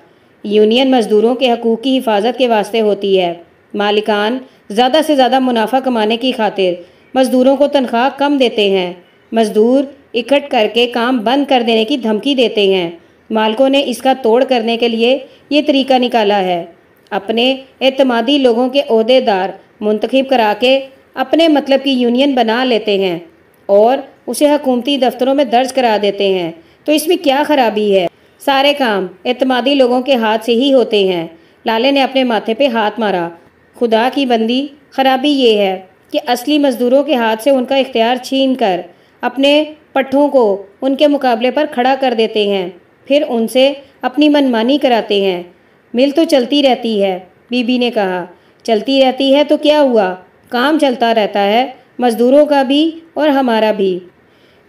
यूनियन मज़दूरों के हकूक़ की हिफाजत के वास्ते होती है। मालिकान, ज़्यादा से ज़्यादा मुनाफा कमाने की खातिर मज़दूरों को तनख्वाह कम देते हैं। मज़दूर इकट्ठ करके काम बंद कर देने की धमकी देते हैं। मालिकों ने इसका तोड़ करने के लिए ये तरीका निकाला है। अपने एतमादी लोगों के अहदेदार मुंतखब करा के अपने मतलब की यूनियन बना लेते हैं और उसे हकूमती दफ्तरों में दर्ज करा देते हैं। तो इसमें क्या खराबी है? सारे काम एतमादी लोगों के हाथ से ही होते हैं। लाले ने अपने माथे पे हाथ मारा। खुदा की बंदी, खराबी ये है कि असली मज़दूरों के हाथ से उनका इख्तियार छीन कर अपने पट्ठों को उनके मुकाबले पर खड़ा कर देते हैं। फिर उनसे अपनी मनमानी कराते हैं। मिल तो चलती रहती है, बीबी ने कहा। चलती रहती है तो क्या हुआ? काम चलता रहता है, मज़दूरों का भी और हमारा भी।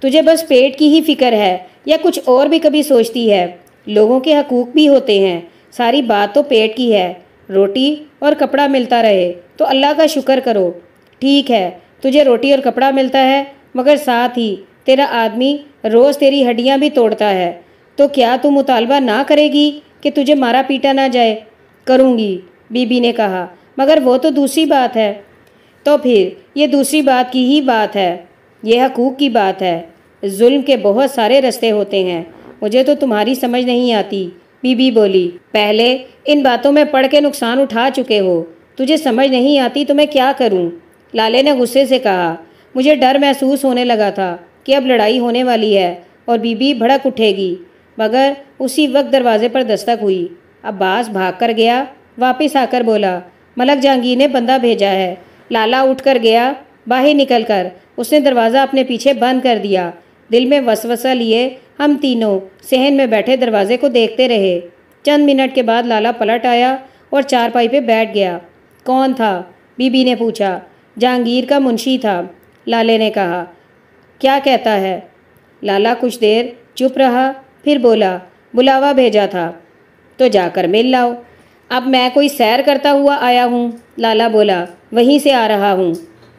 तुझे बस पेट की ही फ़िक्र है, या कुछ और भी कभी सोचती है? लोगों के हकूक़ भी होते हैं, सारी बात तो पेट की है। रोटी और कपड़ा मिलता रहे तो अल्लाह का शुक्र करो। ठीक है, तुझे रोटी और कपड़ा मिलता है, मगर साथ ही तेरा आदमी रोज़ तेरी हड्डियाँ भी तोड़ता है तो क्या तू मुतालबा ना करेगी? कि तुझे मारा पीटा ना जाए, करूँगी, बीबी ने कहा। मगर वो तो दूसरी बात है। तो फिर ये दूसरी बात की ही बात है। ये हकूक़ की बात है। जुल्म के बहुत सारे रस्ते होते हैं। मुझे तो तुम्हारी समझ नहीं आती, बीबी बोली। पहले इन बातों में पढ़ के नुकसान उठा चुके हो। तुझे समझ नहीं आती तो मैं क्या करूँ? लाले ने गुस्से से कहा। मुझे डर महसूस होने लगा था कि अब लड़ाई होने वाली है और बीबी भड़क उठेगी। मगर उसी वक्त दरवाजे पर दस्तक हुई। अब्बास भाग कर गया, वापिस आकर बोला, मलक जहांगीर ने बंदा भेजा है। लाला उठकर गया, बाहर निकलकर उसने दरवाज़ा अपने पीछे बंद कर दिया। दिल में वसवसा लिए हम तीनों सहन में बैठे दरवाजे को देखते रहे। चंद मिनट के बाद लाला पलट आया और चारपाई पे बैठ गया। कौन था? बीबी ने पूछा। जहांगीर का मुंशी था, लाले ने कहा। क्या कहता है? लाला कुछ देर चुप रहा। फिर बोला, बुलावा भेजा था। तो जाकर मिल लाओ। अब मैं कोई सैर करता हुआ आया हूँ। लाला बोला, वहीं से आ रहा हूँ।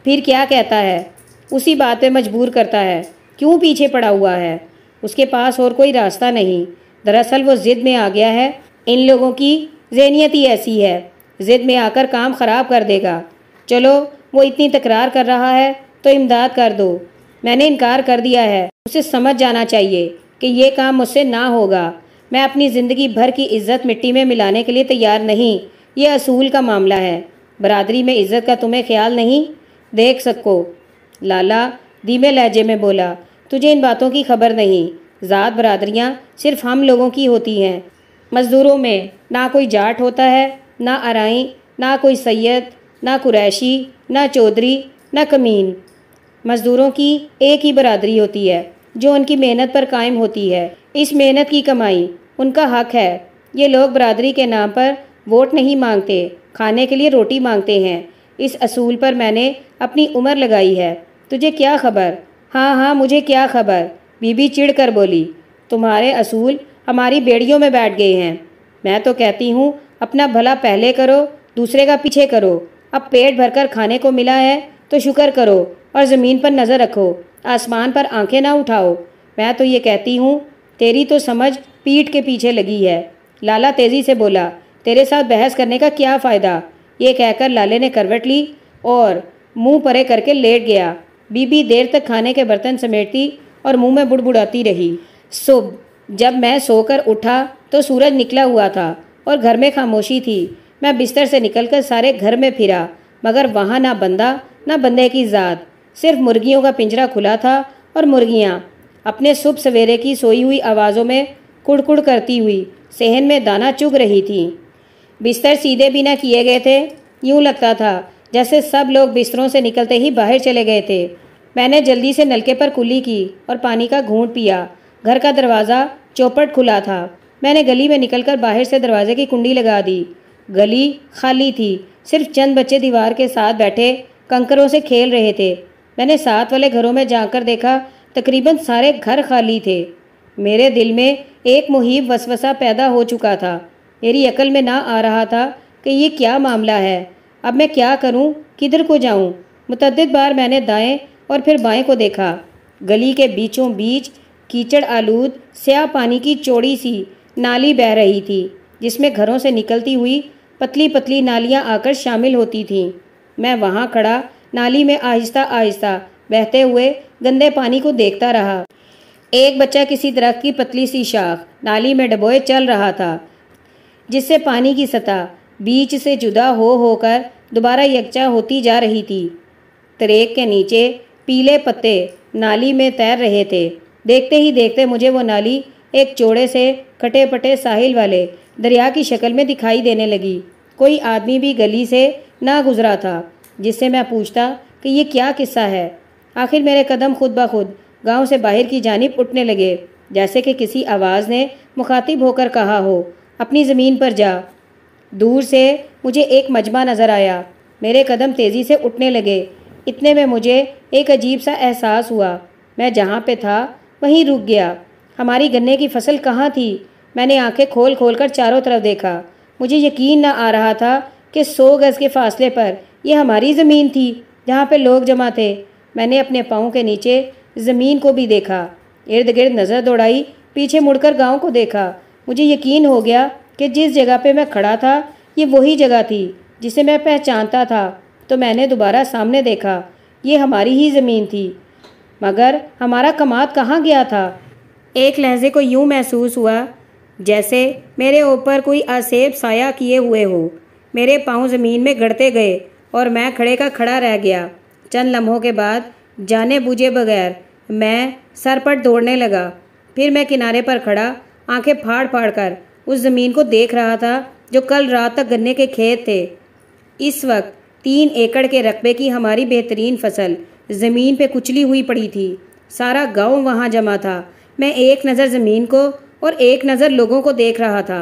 फिर क्या कहता है? उसी बात पे मजबूर करता है। क्यों पीछे पड़ा हुआ है? उसके पास और कोई रास्ता नहीं। दरअसल वो ज़िद में आ गया है। इन लोगों की जहनीत ही ऐसी है। ज़िद में आकर काम ख़राब कर देगा। चलो, वो इतनी तकरार कर रहा है तो इमदाद कर दो। मैंने इनकार कर दिया है। उसे समझ जाना चाहिए। कि ये काम मुझसे ना होगा। मैं अपनी ज़िंदगी भर की इज़्ज़त मिट्टी में मिलाने के लिए तैयार नहीं। ये असूल का मामला है। बरादरी में इज़्ज़त का तुम्हें ख्याल नहीं? देख सको। लाला धीमे लहजे में बोला, तुझे इन बातों की खबर नहीं। ज़ात बरादरियाँ सिर्फ़ हम लोगों की होती हैं। मज़दूरों में ना कोई जाट होता है, ना अराई, ना कोई सैयद, ना कुरैशी, ना चौधरी, ना कमीन। मज़दूरों की एक ही बरादरी होती है। जो उनकी मेहनत पर कायम होती है। इस मेहनत की कमाई उनका हक है। ये लोग बरदरी के नाम पर वोट नहीं मांगते, खाने के लिए रोटी मांगते हैं। इस असूल पर मैंने अपनी उम्र लगाई है। तुझे क्या खबर? हाँ हाँ मुझे क्या खबर? बीबी चिढ़ कर बोली, तुम्हारे असूल हमारी बेड़ियों में बैठ गए हैं। मैं तो कहती हूँ, अपना भला पहले करो, दूसरे का पीछे करो। अब पेट भरकर खाने को मिला है तो शुक्र करो और ज़मीन पर नज़र रखो, आसमान पर आँखें ना उठाओ। मैं तो ये कहती हूँ, तेरी तो समझ पीठ के पीछे लगी है। लाला तेज़ी से बोला, तेरे साथ बहस करने का क्या फ़ायदा? ये कहकर लाले ने करवट ली और मुँह परे करके लेट गया। बीबी देर तक खाने के बर्तन समेटती और मुँह में बुड़बुड़ाती रही। सुबह जब मैं सोकर उठा तो सूरज निकला हुआ था और घर में खामोशी थी। मैं बिस्तर से निकलकर सारे घर में फिरा, मगर वहाँ ना बंदा, ना बंदे की ज़ात। सिर्फ़ मुर्गियों का पिंजरा खुला था और मुर्गियाँ अपने सुबह सवेरे की सोई हुई आवाज़ों में कुड़कुड़ करती हुई सहन में दाना चुग रही थी। बिस्तर सीधे भी ना किए गए थे। यूँ लगता था जैसे सब लोग बिस्तरों से निकलते ही बाहर चले गए थे। मैंने जल्दी से नलके पर कुली की और पानी का घूंट पिया। घर का दरवाज़ा चौपट खुला था। मैंने गली में निकलकर बाहर से दरवाजे की कुंडी लगा दी। गली खाली थी। सिर्फ़ चंद बच्चे दीवार के साथ बैठे कंकरों से खेल रहे थे। मैंने साथ वाले घरों में जाकर देखा, तकरीबन सारे घर खाली थे। मेरे दिल में एक मुहिब वसवसा पैदा हो चुका था। मेरी अकल में ना आ रहा था कि ये क्या मामला है। अब मैं क्या करूँ? किधर को जाऊँ? मुतद बार मैंने दाएँ और फिर बाएँ को देखा। गली के बीचों बीच कीचड़ आलूद, स्याह पानी की चौड़ी सी नाली बह रही थी, जिसमें घरों से निकलती हुई पतली पतली नालियाँ आकर शामिल होती थीं। मैं वहाँ खड़ा नाली में आहिस्ता आहिस्ता बहते हुए गंदे पानी को देखता रहा। एक बच्चा किसी दरख्त की पतली सी शाख नाली में डबोए चल रहा था, जिससे पानी की सतह बीच से जुदा हो होकर दोबारा यकचा होती जा रही थी। तरेक के नीचे पीले पत्ते नाली में तैर रहे थे। देखते ही देखते मुझे वो नाली एक चौड़े से कटे पटे साहिल वाले दरिया की शक्ल में दिखाई देने लगी। कोई आदमी भी गली से ना गुजरा था। जिससे मैं पूछता कि ये क्या किस्सा है? आखिर मेरे कदम खुद ब खुद गाँव से बाहर की जानब उठने लगे, जैसे कि किसी आवाज़ ने मुखातिब होकर कहा हो, अपनी ज़मीन पर जा। दूर से मुझे एक मजमा नज़र आया। मेरे कदम तेज़ी से उठने लगे। इतने में मुझे एक अजीब सा एहसास हुआ। मैं जहाँ पे था, वहीं रुक गया। हमारी गन्ने की फ़सल कहाँ थी? मैंने आँखें खोल खोल कर चारों तरफ़ देखा। मुझे यकीन न आ रहा था कि सौ गज़ के फासले पर यह हमारी ज़मीन थी, जहाँ पे लोग जमा थे। मैंने अपने पाँव के नीचे ज़मीन को भी देखा। इर्द गिर्द नज़र दौड़ाई, पीछे मुड़कर गाँव को देखा। मुझे यकीन हो गया कि जिस जगह पे मैं खड़ा था, ये वही जगह थी, जिसे मैं पहचानता था। तो मैंने दोबारा सामने देखा, ये हमारी ही ज़मीन थी। मगर हमारा कमात कहाँ गया था? एक लहजे को यूँ महसूस हुआ, जैसे मेरे ऊपर कोई असेब साया किए हुए हो। मेरे पाँव ज़मीन में गड़ते गए और मैं खड़े का खड़ा रह गया। चंद लम्हों के बाद, जाने बूझे बगैर, मैं सर पर दौड़ने लगा। फिर मैं किनारे पर खड़ा, आँखें फाड़ फाड़ कर उस ज़मीन को देख रहा था, जो कल रात तक गन्ने के खेत थे। इस वक्त, तीन एकड़ के रकबे की हमारी बेहतरीन फ़सल ज़मीन पे कुचली हुई पड़ी थी। सारा गाँव वहाँ जमा था। मैं एक नज़र ज़मीन को और एक नज़र लोगों को देख रहा था।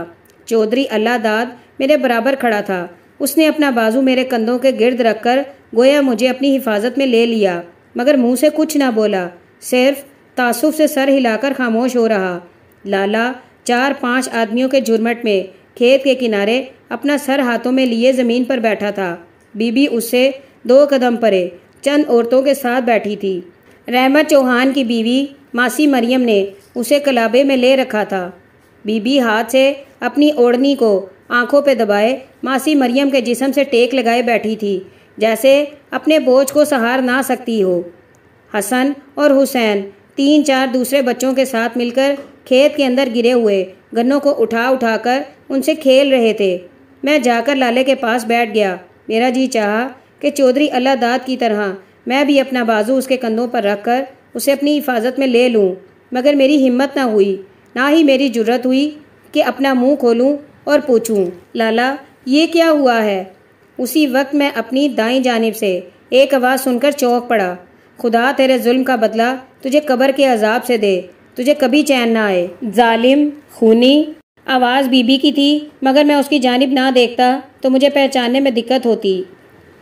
चौधरी अल्लाह दाद मेरे बराबर खड़ा था। उसने अपना बाजू मेरे कंधों के गिर्द रखकर गोया मुझे अपनी हिफाजत में ले लिया, मगर मुँह से कुछ ना बोला। सिर्फ़ तासुफ से सर हिलाकर खामोश हो रहा। लाला, चार पाँच आदमियों के झुरमट में, खेत के किनारे अपना सर हाथों में लिए ज़मीन पर बैठा था। बीबी उससे दो कदम परे, चंद औरतों के साथ बैठी थी। रहमत चौहान की बीवी, मासी मरियम ने उसे कलाबे में ले रखा था। बीबी हाथ से अपनी ओढ़नी को आँखों पे दबाए, मासी मरियम के जिसम से टेक लगाए बैठी थी, जैसे अपने बोझ को सहार ना सकती हो। हसन और हुसैन, तीन चार दूसरे बच्चों के साथ मिलकर खेत के अंदर गिरे हुए गन्नों को उठा उठाकर उनसे खेल रहे थे। मैं जाकर लाले के पास बैठ गया। मेरा जी चाहा कि चौधरी अल्लाह दाद की तरह मैं भी अपना बाजू उसके कंधों पर रखकर उसे अपनी हिफाजत में ले लूँ, मगर मेरी हिम्मत ना हुई। ना ही मेरी ज़रूरत हुई कि अपना मुँह खोलूँ और पूछूँ, लाला, ये क्या हुआ है? उसी वक्त मैं अपनी दाई जानब से एक आवाज़ सुनकर चौंक पड़ा, खुदा तेरे जुल्म का बदला तुझे कब्र के अजाब से दे, तुझे कभी चैन ना आए। जालिम, खूनी, आवाज़ बीबी की थी, मगर मैं उसकी जानब ना देखता तो मुझे पहचानने में दिक्कत होती।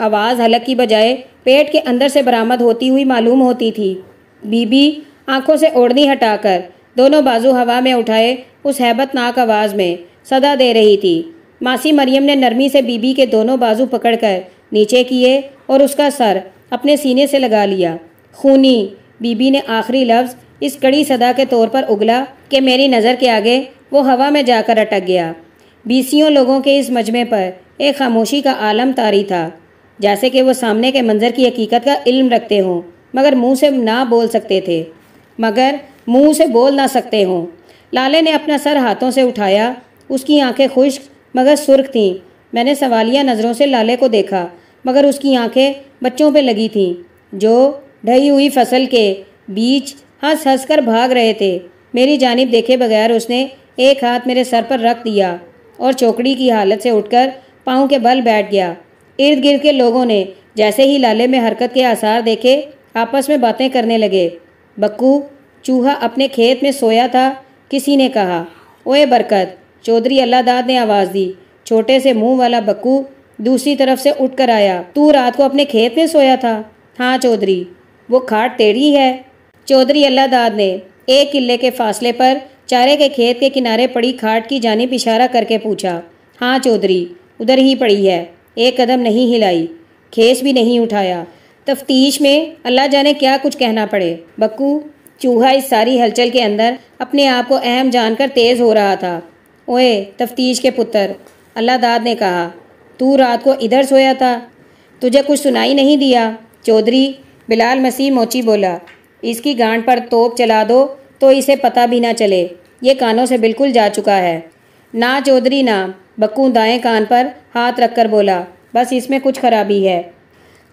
आवाज़ हलक की बजाय पेट के अंदर से बरामद होती हुई मालूम होती थी। बीबी आँखों से ओढ़नी हटाकर दोनों बाजू हवा में उठाए उस हैबतनाक आवाज़ में। सदा दे रही थी। मासी मरियम ने नरमी से बीबी के दोनों बाजू पकड़कर नीचे किए और उसका सर अपने सीने से लगा लिया। खूनी, बीबी ने आखिरी लफ्ज़ इस कड़ी सदा के तौर पर उगला कि मेरी नज़र के आगे वो हवा में जाकर अटक गया। बीसियों लोगों के इस मजमे पर एक खामोशी का आलम तारी था, जैसे कि वो सामने के मंजर की हकीकत का इल्म रखते हों, मगर मुँह से ना बोल सकते थे। मगर मुँह से बोल ना सकते हों। लाले ने अपना सर हाथों से उठाया, उसकी आँखें खुश्क मगर सुर्ख थीं। मैंने सवालिया नज़रों से लाले को देखा, मगर उसकी आँखें बच्चों पे लगी थीं। जो ढही हुई फ़सल के बीच हंस हंस कर भाग रहे थे, मेरी जानब देखे बगैर उसने एक हाथ मेरे सर पर रख दिया और चौकड़ी की हालत से उठकर पाँव के बल बैठ गया। इर्द गिर्द के लोगों ने जैसे ही लाले में हरकत के आसार देखे, आपस में बातें करने लगे। बक्कू चूहा अपने खेत में सोया था, किसी ने कहा, ओए बरकत, चौधरी अल्लाहदाद ने आवाज़ दी, छोटे से मुँह वाला बक्कू दूसरी तरफ़ से उठ कर आया, तू रात को अपने खेत में सोया था? हाँ चौधरी, वो खाट तेरी है। चौधरी अल्लाहदाद ने एक किले के फासले पर चारे के खेत के किनारे पड़ी खाट की जानिब इशारा करके पूछा हाँ चौधरी, उधर ही पड़ी है, एक कदम नहीं हिलाई, खेस भी नहीं उठाया, तफ्तीश में अल्लाह जाने क्या कुछ कहना पड़े, बक्कू? चूहा इस सारी हलचल के अंदर अपने आप को अहम जानकर तेज़ हो रहा था। ओए, तफ्तीश के पुत्र, अल्लाह दाद ने कहा, तू रात को इधर सोया था? तुझे कुछ सुनाई नहीं दिया? चौधरी, बिलाल मसीह मोची बोला, इसकी गांड पर तोप चला दो तो इसे पता भी ना चले, ये कानों से बिल्कुल जा चुका है। ना चौधरी, ना, बक्कू दाएँ कान पर हाथ रखकर बोला, बस इसमें कुछ खराबी है।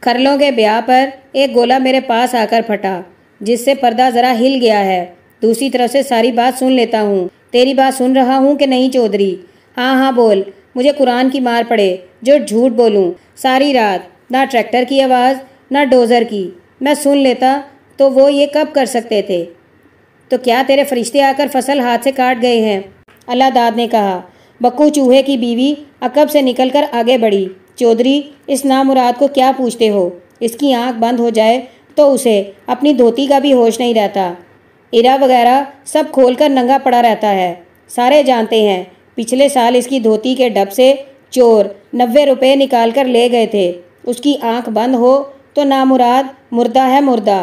खरलों के ब्याह पर एक गोला मेरे पास आकर फटा। जिससे पर्दा ज़रा हिल गया है। दूसरी तरफ़ से सारी बात सुन लेता हूँ। तेरी बात सुन रहा हूँ कि नहीं, चौधरी? हाँ हाँ बोल। मुझे कुरान की मार पड़े, जो झूठ बोलूँ। सारी रात, ना ट्रैक्टर की आवाज़, ना डोज़र की। मैं सुन लेता तो वो ये कब कर सकते थे? तो क्या तेरे फरिश्ते आकर फ़सल हाथ से काट गए हैं? अल्लाह दाद ने कहा। बक्कू चूहे की बीवी अकब से निकलकर आगे बढ़ी। चौधरी, इस नामुराद को क्या पूछते हो? इसकी आँख बंद हो जाए तो उसे अपनी धोती का भी होश नहीं रहता। इरा वगैरह सब खोलकर नंगा पड़ा रहता है। सारे जानते हैं, पिछले साल इसकी धोती के डब से चोर नब्बे रुपये निकाल कर ले गए थे। उसकी आँख बंद हो तो नामुराद, मुर्दा है मुर्दा।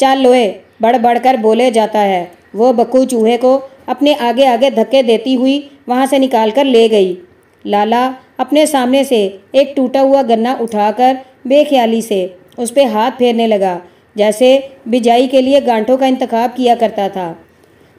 चल लोए बढ़ बढ़कर बोले जाता है। वो बक्कू चूहे को अपने आगे आगे धक्के देती हुई वहाँ से निकाल कर ले गई। लाला अपने सामने से एक टूटा हुआ गन्ना उठाकर बेख्याली से उस पर हाथ फेरने लगा। जैसे बिजाई के लिए गांठों का इंतखब किया करता था।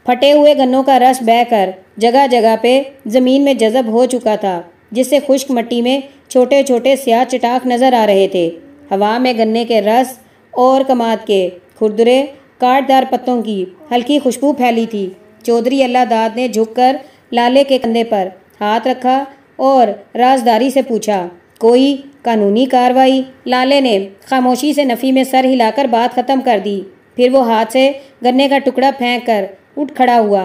फटे हुए गन्नों का रस बहकर जगह जगह पे ज़मीन में जज़ब हो चुका था, जिससे खुश्क मट्टी में छोटे छोटे स्याह चटाक नज़र आ रहे थे। हवा में गन्ने के रस और कमाद के खुरदरे काटदार पत्तों की हल्की खुशबू फैली थी। चौधरी अल्लाह दाद ने झुककर लाले के कंधे पर हाथ रखा और राजदारी से पूछा कोई कानूनी कार्रवाई? लाले ने खामोशी से नफ़ी में सर हिलाकर बात ख़त्म कर दी। फिर वो हाथ से गन्ने का टुकड़ा फेंक कर उठ खड़ा हुआ।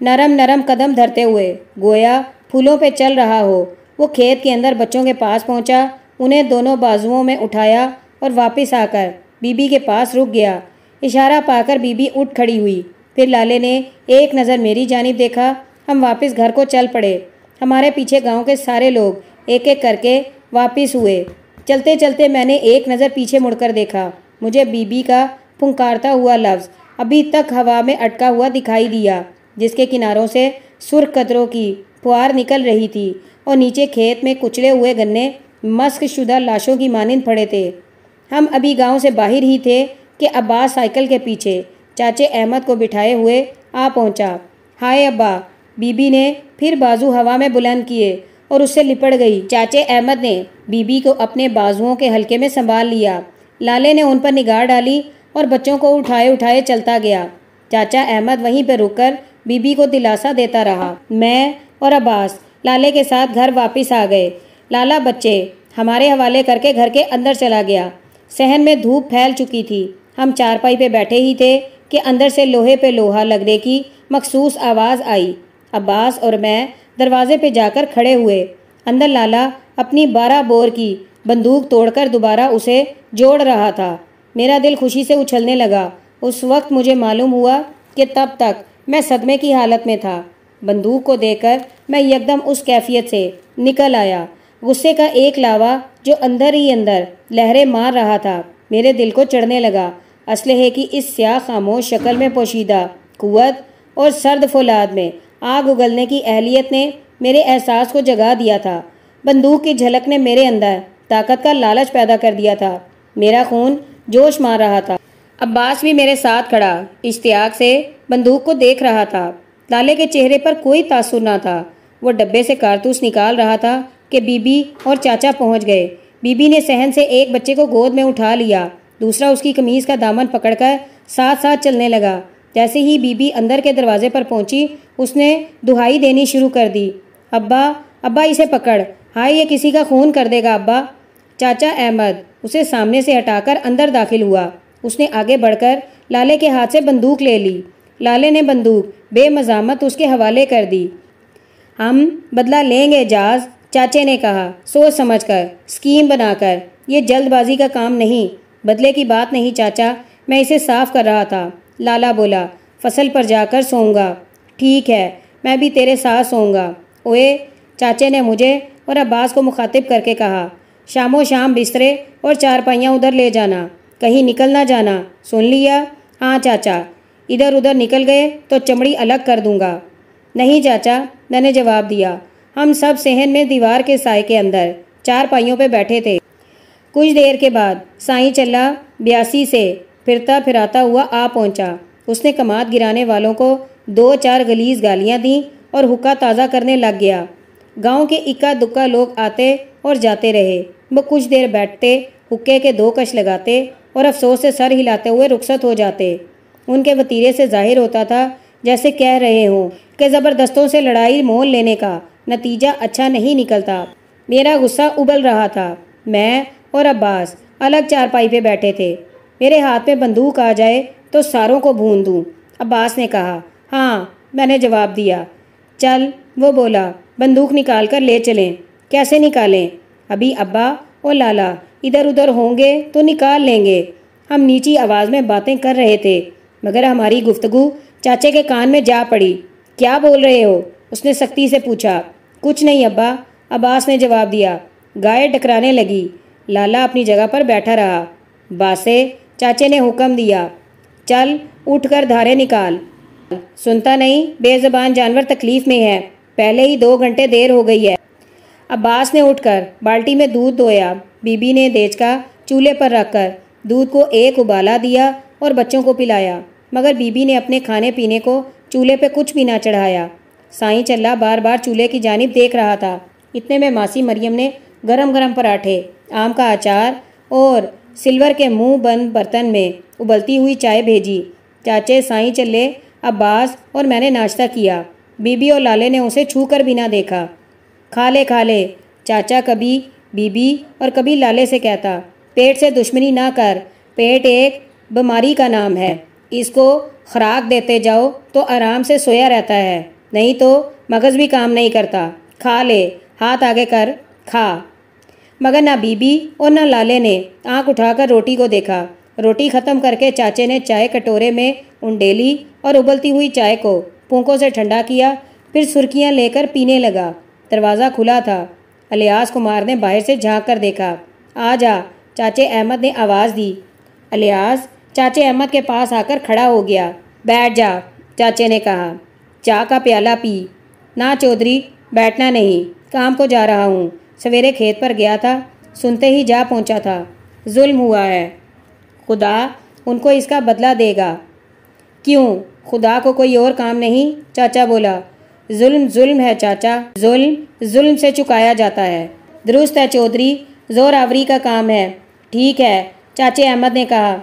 नरम नरम कदम धरते हुए, गोया, फूलों पे चल रहा हो। वो खेत के अंदर बच्चों के पास पहुँचा, उन्हें दोनों बाजुओं में उठाया और वापस आकर बीबी के पास रुक गया। इशारा पाकर बीबी उठ खड़ी हुई। फिर लाले ने एक नज़र मेरी जानब देखा, हम वापस घर को चल पड़े। हमारे पीछे गाँव के सारे लोग एक एक करके वापस हुए। चलते चलते मैंने एक नज़र पीछे मुड़कर देखा। मुझे बीबी का फुंकारता हुआ लफ्ज़ अभी तक हवा में अटका हुआ दिखाई दिया, जिसके किनारों से सुर्ख कतरों की फुहार निकल रही थी और नीचे खेत में कुचले हुए गन्ने मस्क शुदा लाशों की मानंद पड़े थे। हम अभी गाँव से बाहर ही थे कि अब्बास साइकिल के पीछे चाचे अहमद को बिठाए हुए आ पहुँचा। हाय अब्बा, बीबी ने फिर बाजू हवा में बुलंद किए। और उससे लिपट गई। चाचे अहमद ने बीबी को अपने बाजुओं के हल्के में संभाल लिया। लाले ने उन पर निगाह डाली और बच्चों को उठाए उठाए चलता गया। चाचा अहमद वहीं पर रुककर बीबी को दिलासा देता रहा। मैं और अब्बास लाले के साथ घर वापस आ गए। लाला बच्चे, हमारे हवाले करके घर के अंदर चला गया। सहन में धूप फैल चुकी थी। हम चारपाई पे बैठे ही थे कि अंदर से लोहे पे लोहा लगने की मखसूस आवाज़ आई। अब्बास और मैं दरवाजे पे जाकर खड़े हुए। अंदर लाला अपनी बारह बोर की बंदूक तोड़कर दोबारा उसे जोड़ रहा था। मेरा दिल खुशी से उछलने लगा। उस वक्त मुझे मालूम हुआ कि तब तक मैं सदमे की हालत में था। बंदूक को देखकर मैं एकदम उस कैफियत से निकल आया। गुस्से का एक लावा जो अंदर ही अंदर लहरें मार रहा था, मेरे दिल को चढ़ने लगा। असलहे की इस स्याह खामोश शक्ल में पोशीदा कुत और सर्द फौलाद में आग उगलने की अहलियत ने मेरे एहसास को जगा दिया था। बंदूक की झलक ने मेरे अंदर ताकत का लालच पैदा कर दिया था। मेरा खून जोश मार रहा था। अब्बास भी मेरे साथ खड़ा, इश्तियाक से बंदूक को देख रहा था। लाले के चेहरे पर कोई तासुर ना था। वो डब्बे से कारतूस निकाल रहा था कि बीबी और चाचा पहुँच गए। बीबी ने सहन से एक बच्चे को गोद में उठा लिया। दूसरा उसकी कमीज़ का दामन पकड़कर साथ साथ चलने लगा। जैसे ही बीबी अंदर के दरवाजे पर पहुँची, उसने दुहाई देनी शुरू कर दी। अब्बा अब्बा इसे पकड़। हाय, ये किसी का खून कर देगा, अब्बा। चाचा अहमद उसे सामने से हटाकर अंदर दाखिल हुआ। उसने आगे बढ़कर लाले के हाथ से बंदूक ले ली। लाले ने बंदूक बेमजामत उसके हवाले कर दी। हम बदला लेंगे, जाज, चाचे ने कहा। सोच समझकर स्कीम बनाकर। ये जल्दबाजी का काम नहीं। बदले की बात नहीं, चाचा। मैं इसे साफ़ कर रहा था। लाला बोला, फ़सल पर जाकर सोऊँगा। ठीक है, मैं भी तेरे साथ सोऊँगा। ओए, चाचे ने मुझे और अब्बास को मुखातिब करके कहा, शामो शाम बिस्तरे और चारपाइयाँ उधर ले जाना, कहीं निकल ना जाना। सुन लिया? हाँ चाचा। इधर उधर निकल गए तो चमड़ी अलग कर दूँगा। नहीं, चाचा, मैंने जवाब दिया, हम सब सहन में दीवार के साय के अंदर चार पाइयों पे बैठे थे। कुछ देर के बाद साईं चल्ला ब्यासी से फिरता फिराता हुआ आ पहुँचा। उसने कमाद गिराने वालों को दो चार गलीज गालियाँ दी और हुक्का ताज़ा करने लग गया। गाँव के इक्का दुक्का लोग आते और जाते रहे। वो कुछ देर बैठते, हुक्के के दो कश लगाते और अफसोस से सर हिलाते हुए रुखसत हो जाते। उनके वतीरे से ज़ाहिर होता था, जैसे कह रहे हों कि ज़बरदस्तों से लड़ाई मोल लेने का नतीजा अच्छा नहीं निकलता। मेरा गुस्सा उबल रहा था। मैं और अब्बास अलग चारपाई पे बैठे थे। मेरे हाथ में बंदूक आ जाए तो सारों को भून दूँ। अब्बास ने कहा हाँ मैंने जवाब दिया। चल, वो बोला, बंदूक निकाल कर ले चलें। कैसे निकालें? अभी अब्बा और लाला इधर उधर होंगे तो निकाल लेंगे। हम नीची आवाज़ में बातें कर रहे थे, मगर हमारी गुफ्तगु चाचे के कान में जा पड़ी। क्या बोल रहे हो? उसने सख्ती से पूछा। कुछ नहीं अब्बा, अब्बास ने जवाब दिया। गाय टकराने लगी। लाला अपनी जगह पर बैठा रहा। बासे चाचे ने हुक्म दिया, चल, उठकर धारे निकाल। सुनता नहीं, बेजबान जानवर तकलीफ़ में है। पहले ही दो घंटे देर हो गई है। अब्बास ने उठकर बाल्टी में दूध धोया। बीबी ने देच का चूल्हे पर रखकर दूध को एक उबाला दिया और बच्चों को पिलाया। मगर बीबी ने अपने खाने पीने को चूल्हे पे कुछ भी ना चढ़ाया। साईं चल्ला बार बार चूल्हे की जानिब देख रहा था। इतने में मासी मरियम ने गरम गरम पराठे, आम का अचार और सिल्वर के मुँह बंद बर्तन में उबलती हुई चाय भेजी। चाचे साईं चले, अब्बास और मैंने नाश्ता किया। बीबी और लाले ने उसे छू कर भी ना देखा। खा ले खा ले चाचा कभी बीबी और कभी लाले से कहता, पेट से दुश्मनी ना कर, पेट एक बीमारी का नाम है। इसको खुराक देते जाओ तो आराम से सोया रहता है, नहीं तो मगज़ भी काम नहीं करता। खा ले, हाथ आगे कर, खा। मगर ना बीबी और ना लाले ने आँख उठाकर रोटी को देखा। रोटी ख़त्म करके चाचे ने चाय कटोरे में उंडेली और उबलती हुई चाय को पूंकों से ठंडा किया, फिर सुर्खियाँ लेकर पीने लगा। दरवाज़ा खुला था। अलियास कुमार ने बाहर से झाँक कर देखा। आ जा, चाचे अहमद ने आवाज़ दी। अलियास, चाचे अहमद के पास आकर खड़ा हो गया। बैठ जा, चाचे ने कहा। चाय का प्याला पी। ना चौधरी, बैठना नहीं। काम को जा रहा हूँ। सवेरे खेत पर गया था, सुनते ही जा पहुँचा था। जुल्म हुआ है। खुदा उनको इसका बदला देगा। क्यों? खुदा को कोई और काम नहीं? चाचा बोला, जुल्म जुल्म है चाचा। जुल्म जुल्म से चुकाया जाता है। दुरुस्त है चौधरी, ज़ोर आवरी का काम है। ठीक है, चाचे अहमद ने कहा।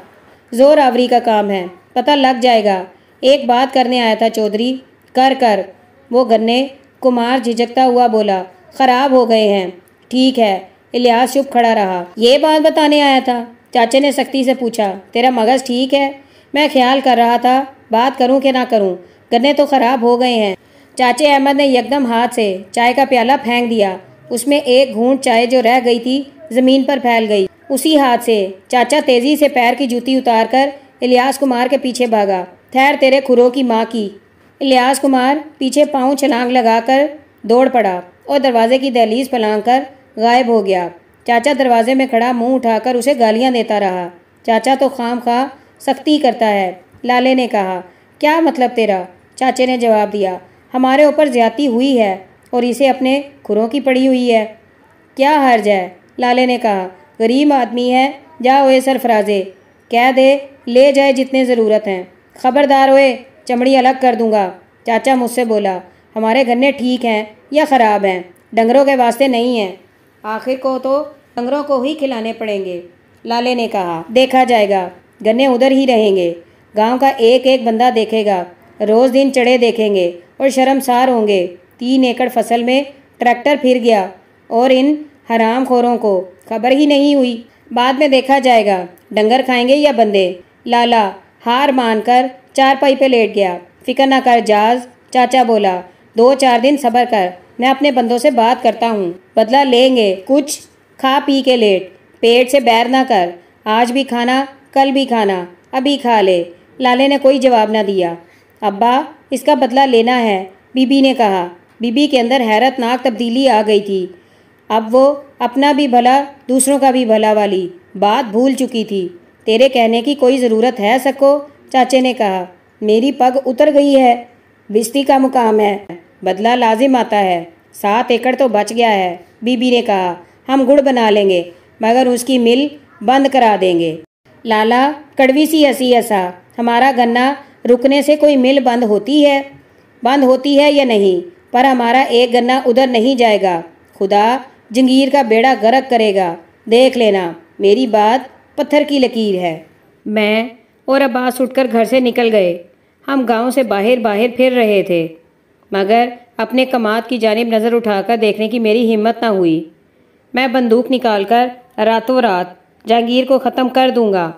ज़ोर आवरी का काम है। पता लग जाएगा। एक बात करने आया था चौधरी। कर कर। वो गन्ने, कुमार झिझकता हुआ बोला, खराब हो गए हैं। ठीक है, इलियास चुप खड़ा रहा। ये बात बताने आया था। चाचे ने सख्ती से पूछा, तेरा मगज़ ठीक है? मैं ख्याल कर रहा था, बात करूँ कि ना करूँ? गन्ने तो ख़राब हो गए हैं। चाचे अहमद ने एकदम हाथ से चाय का प्याला फेंक दिया। उसमें एक घूंट चाय जो रह गई थी, ज़मीन पर फैल गई। उसी हाथ से चाचा तेज़ी से पैर की जूती उतार कर इलियास कुमार के पीछे भागा। ठहर तेरे खुरो की माँ की। इलियास कुमार पीछे पाँव छलांग लगाकर दौड़ पड़ा और दरवाजे की दहलीज पलांग कर गायब हो गया। चाचा दरवाजे में खड़ा मुँह उठाकर उसे गालियाँ देता रहा। चाचा तो खाम खा सख्ती करता है, लाले ने कहा। क्या मतलब तेरा? चाचे ने जवाब दिया। हमारे ऊपर ज़्यादा हुई है और इसे अपने खुरों की पड़ी हुई है। क्या हर्ज है? लाले ने कहा। गरीब आदमी है, जा ओए सरफराजे। कह दे, ले जाए जितने ज़रूरत हैं। खबरदार ओए, चमड़ी अलग कर दूँगा। चाचा मुझसे बोला, हमारे गन्ने ठीक हैं या ख़राब हैं? डंगरों के वास्ते नहीं हैं। आखिर को तो डंगरों को ही खिलाने पड़ेंगे, लाले ने कहा। देखा जाएगा, गन्ने उधर ही रहेंगे, गाँव का एक एक बंदा देखेगा, रोज़ दिन चढ़े देखेंगे और शर्मसार होंगे। तीन एकड़ फ़सल में ट्रैक्टर फिर गया और इन हराम खोरों को खबर ही नहीं हुई। बाद में देखा जाएगा, डंगर खाएँगे या बंदे। लाला हार मानकर चार पाई पे लेट गया। फिकर ना कर, जाज, चाचा बोला, दो चार दिन सबर कर मैं अपने बंदों से बात करता हूँ। बदला लेंगे कुछ। खा पी के लेट। पेट से बैर ना कर। आज भी खाना, कल भी खाना। अभी खा ले। लाले ने कोई जवाब ना दिया। अब्बा, इसका बदला लेना है। बीबी ने कहा। बीबी के अंदर हैरतनाक तब्दीली आ गई थी। अब वो अपना भी भला, दूसरों का भी भला वाली बात भूल चुकी थी। तेरे कहने की कोई ज़रूरत है सको? चाचे ने कहा। मेरी पग उतर गई है। बिस्ती का मुकाम है। बदला लाजिम आता है। सात एकड़ तो बच गया है, बीबी ने कहा। हम गुड़ बना लेंगे, मगर उसकी मिल बंद करा देंगे। लाला, कड़वी सी हसी हसा, हमारा गन्ना रुकने से कोई मिल बंद होती है? बंद होती है या नहीं? पर हमारा एक गन्ना उधर नहीं जाएगा। खुदा जंगीर का बेड़ा गर्क करेगा। देख लेना, मेरी बात पत्थर की लकीर है। मैं और अब्बास उठकर घर से निकल गए। हम गाँव से बाहर बाहर फिर रहे थे। मगर अपने कमात की जानब नज़र उठाकर देखने की मेरी हिम्मत ना हुई। मैं बंदूक निकालकर रातों रात जहांगीर को ख़त्म कर दूँगा।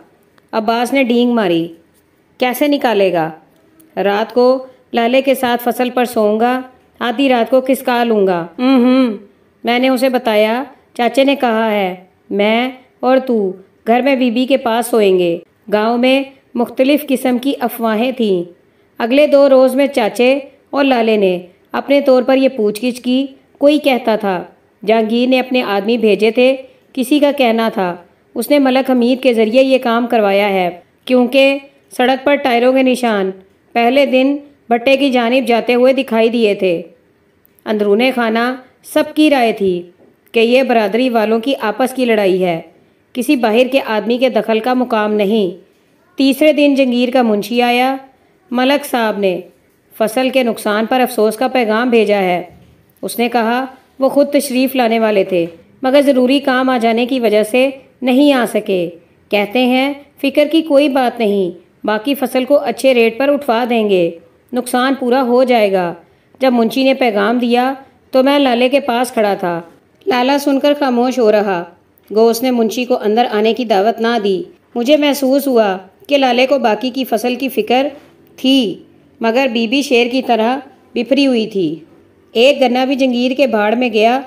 अब्बास ने डींग मारी। कैसे निकालेगा? रात को लाले के साथ फ़सल पर सोऊँगा, आधी रात को किसका लूँगा? मैंने उसे बताया, चाचे ने कहा है, मैं और तू घर में बीबी के पास सोएँगे। गाँव में मुख्तलिफ़ किस्म की अफवाहें थीं। अगले दो रोज़ में चाचे और लाले ने अपने तौर पर यह पूछगिछ की, कोई कहता था। जहांगीर ने अपने आदमी भेजे थे, किसी का कहना था। उसने मलक हमीद के ज़रिए ये काम करवाया है, क्योंकि सड़क पर टायरों के निशान पहले दिन भट्टे की जानब जाते हुए दिखाई दिए थे। अंदरून खाना सबकी राय थी कि यह बरदरी वालों की आपस की लड़ाई है। किसी बाहर के आदमी के दखल का मुकाम नहीं। तीसरे दिन जंगीर का मुंशी आया। मलक साहब ने फ़सल के नुकसान पर अफसोस का पैगाम भेजा है। उसने कहा, वो खुद तशरीफ़ लाने वाले थे, मगर ज़रूरी काम आ जाने की वजह से नहीं आ सके। कहते हैं, फ़िक्र की कोई बात नहीं, बाकी फ़सल को अच्छे रेट पर उठवा देंगे। नुकसान पूरा हो जाएगा। जब मुंशी ने पैगाम दिया तो मैं लाले के पास खड़ा था। लाला सुनकर खामोश हो रहा। गोस ने मुंशी को अंदर आने की दावत ना दी। मुझे महसूस हुआ कि लाले को बाकी की फ़सल की फ़िक्र थी। मगर बीबी शेर की तरह बिफरी हुई थी। एक गन्ना भी जंगीर के भाड़ में गया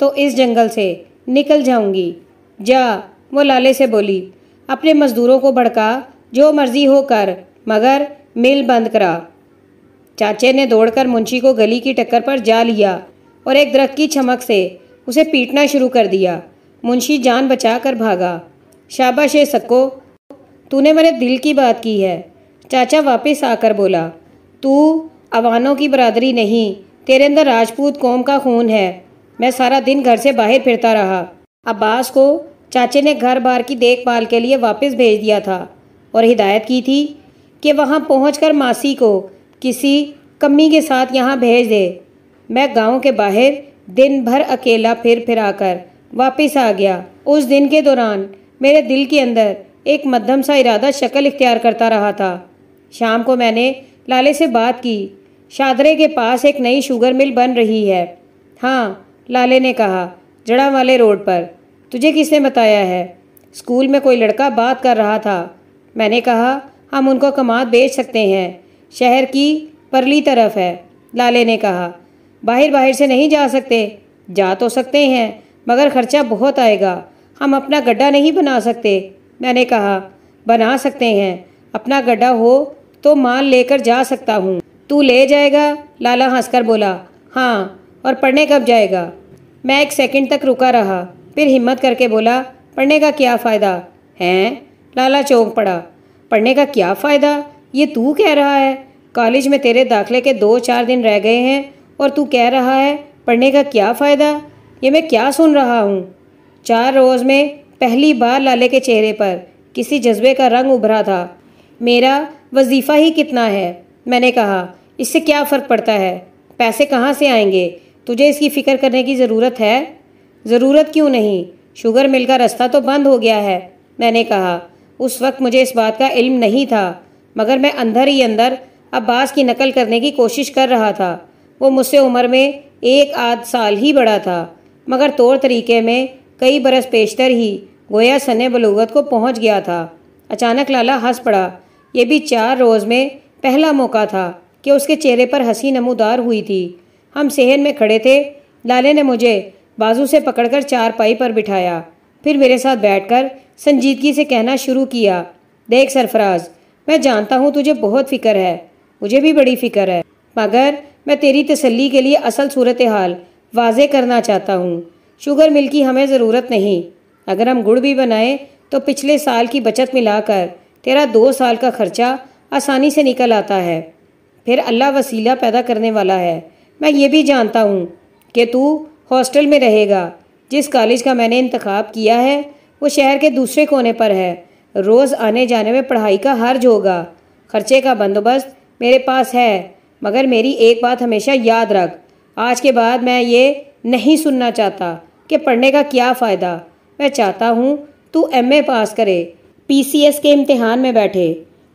तो इस जंगल से निकल जाऊँगी। जा, वो लाले से बोली, अपने मजदूरों को भड़का, जो मर्ज़ी हो कर, मगर मिल बंद करा। चाचे ने दौड़कर मुंशी को गली की टक्कर पर जा लिया और एक दरख्त की चमक से उसे पीटना शुरू कर दिया। मुंशी जान बचा कर भागा। शाबाश ए सको, तूने मेरे दिल की बात की है। चाचा वापस आकर बोला तू अवानों की बरादरी नहीं, तेरे अंदर राजपूत कौम का खून है। मैं सारा दिन घर से बाहर फिरता रहा। अब्बास को चाचे ने घर बार की देखभाल के लिए वापस भेज दिया था और हिदायत की थी कि वहाँ पहुँच मासी को किसी कमी के साथ यहाँ भेज दे। मैं गाँव के बाहर दिन भर अकेला फिर फिर आकर वापस आ गया। उस दिन के दौरान मेरे दिल के अंदर एक मध्यम सा इरादा शक्ल इख्तियार करता रहा था। शाम को मैंने लाले से बात की। शादरे के पास एक नई शुगर मिल बन रही है। हाँ लाले ने कहा जड़ा वाले रोड पर, तुझे किसने बताया है? स्कूल में कोई लड़का बात कर रहा था। मैंने कहा, हम उनको कमात बेच सकते हैं। शहर की परली तरफ़ है, लाले ने कहा। बाहर बाहर से नहीं जा सकते? जा तो सकते हैं, मगर खर्चा बहुत आएगा। हम अपना गड्ढा नहीं बना सकते। मैंने कहा, बना सकते हैं, अपना गड्ढा हो तो माल लेकर जा सकता हूँ। तू ले जाएगा? लाला हंसकर बोला हाँ और पढ़ने कब जाएगा? मैं एक सेकंड तक रुका रहा, फिर हिम्मत करके बोला, पढ़ने का क्या फ़ायदा? हैं? लाला चौंक पड़ा, पढ़ने का क्या फ़ायदा? ये तू कह रहा है। कॉलेज में तेरे दाखिले के दो चार दिन रह गए हैं, और तू कह रहा है, पढ़ने का क्या फ़ायदा? ये मैं क्या सुन रहा हूँ? चार रोज़ में पहली बार लाले के चेहरे पर किसी जज्बे का रंग उभरा था। मेरा वजीफ़ा ही कितना है? मैंने कहा, इससे क्या फ़र्क पड़ता है? पैसे कहाँ से आएँगे? तुझे इसकी फ़िक्र करने की ज़रूरत है? ज़रूरत क्यों नहीं? शुगर मिल का रास्ता तो बंद हो गया है। मैंने कहा, उस वक्त मुझे इस बात का इल्म नहीं था, मगर मैं अंदर ही अंदर अब्बास की नकल करने की कोशिश कर रहा था। वो मुझसे उम्र में एक आध साल ही बड़ा था, मगर तौर तरीके में कई बरस पेशतर ही गोया सने बलूगत को पहुँच गया था। अचानक लाला हंस पड़ा ये भी चार रोज़ में पहला मौका था कि उसके चेहरे पर हँसी नमूदार हुई थी। हम सहन में खड़े थे। लाले ने मुझे बाजू से पकड़कर चार पाई पर बिठाया। फिर मेरे साथ बैठकर संजीदगी से कहना शुरू किया, देख सरफराज, मैं जानता हूँ तुझे बहुत फ़िक्र है, मुझे भी बड़ी फ़िक्र है, मगर मैं तेरी तसल्ली के लिए असल सूरत हाल वाजे करना चाहता हूँ। शुगर मिल की हमें ज़रूरत नहीं। अगर हम गुड़ भी बनाएँ तो पिछले साल की बचत मिलाकर तेरा दो साल का खर्चा आसानी से निकल आता है। फिर अल्लाह वसीला पैदा करने वाला है। मैं ये भी जानता हूँ कि तू हॉस्टल में रहेगा। जिस कॉलेज का मैंने इंतखब किया है, वो शहर के दूसरे कोने पर है। रोज़ आने जाने में पढ़ाई का हर्ज होगा खर्चे का बंदोबस्त मेरे पास है, मगर मेरी एक बात हमेशा याद रख। आज के बाद मैं ये नहीं सुनना चाहता कि पढ़ने का क्या फ़ायदा। मैं चाहता हूँ तू एमए पास करे। पीसीएस के इम्तिहान में बैठे।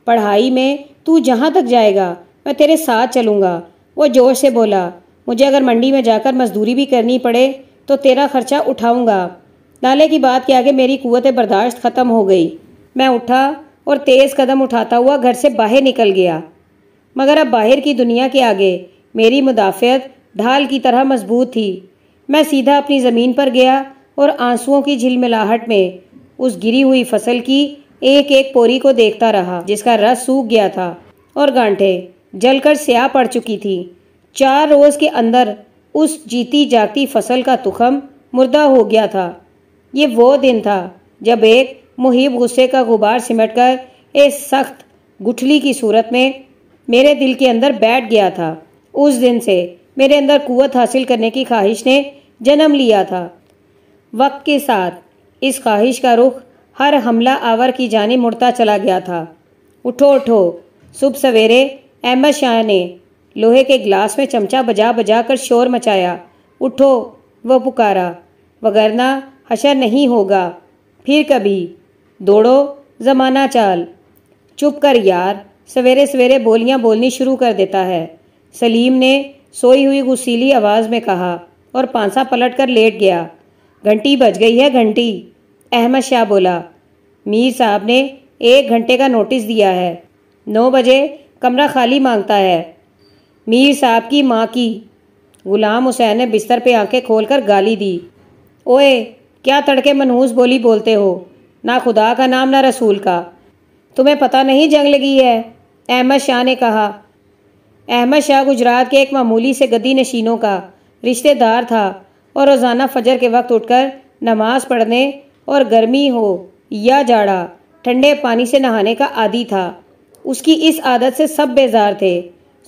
पढ़ाई में, तू जहाँ तक जाएगा, मैं तेरे साथ चलूँगा। वो जोश से बोला, मुझे अगर मंडी में जाकर मजदूरी भी करनी पड़े तो तेरा खर्चा उठाऊँगा। नाले की बात के आगे मेरी कुत बर्दाश्त ख़त्म हो गई मैं उठा और तेज़ कदम उठाता हुआ घर से बाहर निकल गया। मगर अब बाहर की दुनिया के आगे मेरी मुदाफ़त ढाल की तरह मज़बूत थी। मैं सीधा अपनी ज़मीन पर गया और आंसुओं की झिलमिलाहट में उस गिरी हुई फ़सल की एक एक पोरी को देखता रहा, जिसका रस सूख गया था, और गांठे जलकर स्याह पड़ चुकी थी। चार रोज़ के अंदर उस जीती जागती फ़सल का तुखम मुर्दा हो गया था। ये वो दिन था, जब एक मुहिब गुस्से का गुबार सिमट कर एक सख्त गुठली की सूरत में मेरे दिल के अंदर बैठ गया था। उस दिन से मेरे अंदर कुवत हासिल करने की ख्वाहिश ने जन्म लिया था। वक्त के साथ इस ख्वाहिश का रुख हर हमला आवर की जाने मुड़ता चला गया था। उठो उठो। सुबह सवेरे अहमद शाह ने लोहे के गिलास में चमचा बजा बजा कर शोर मचाया। उठो वह पुकारा। वगरना हशर नहीं होगा। फिर कभी, दौड़ो, ज़माना चाल। चुप कर यार। सवेरे सवेरे बोलियाँ बोलनी शुरू कर देता है। सलीम ने सोई हुई गुस्सीली आवाज़ में कहा और पांसा पलट कर लेट गया। घंटी बज गई है, घंटी। अहमद शाह बोला, मीर साहब ने एक घंटे का नोटिस दिया है। नौ बजे कमरा खाली माँगता है। मीर साहब की माँ की। गुलाम हुसैन ने बिस्तर पे आँखें खोलकर गाली दी। ओए, क्या तड़के मनहूस बोली बोलते हो? ना खुदा का नाम, ना रसूल का। तुम्हें पता नहीं जंग लगी है? अहमद शाह ने कहा। अहमद शाह गुजरात के एक मामूली से गद्दी नशीनों का रिश्तेदार था और रोज़ाना फजर के वक्त उठकर नमाज़ पढ़ने और गर्मी हो या जाड़ा, ठंडे पानी से नहाने का आदि था। उसकी इस आदत से सब बेजार थे।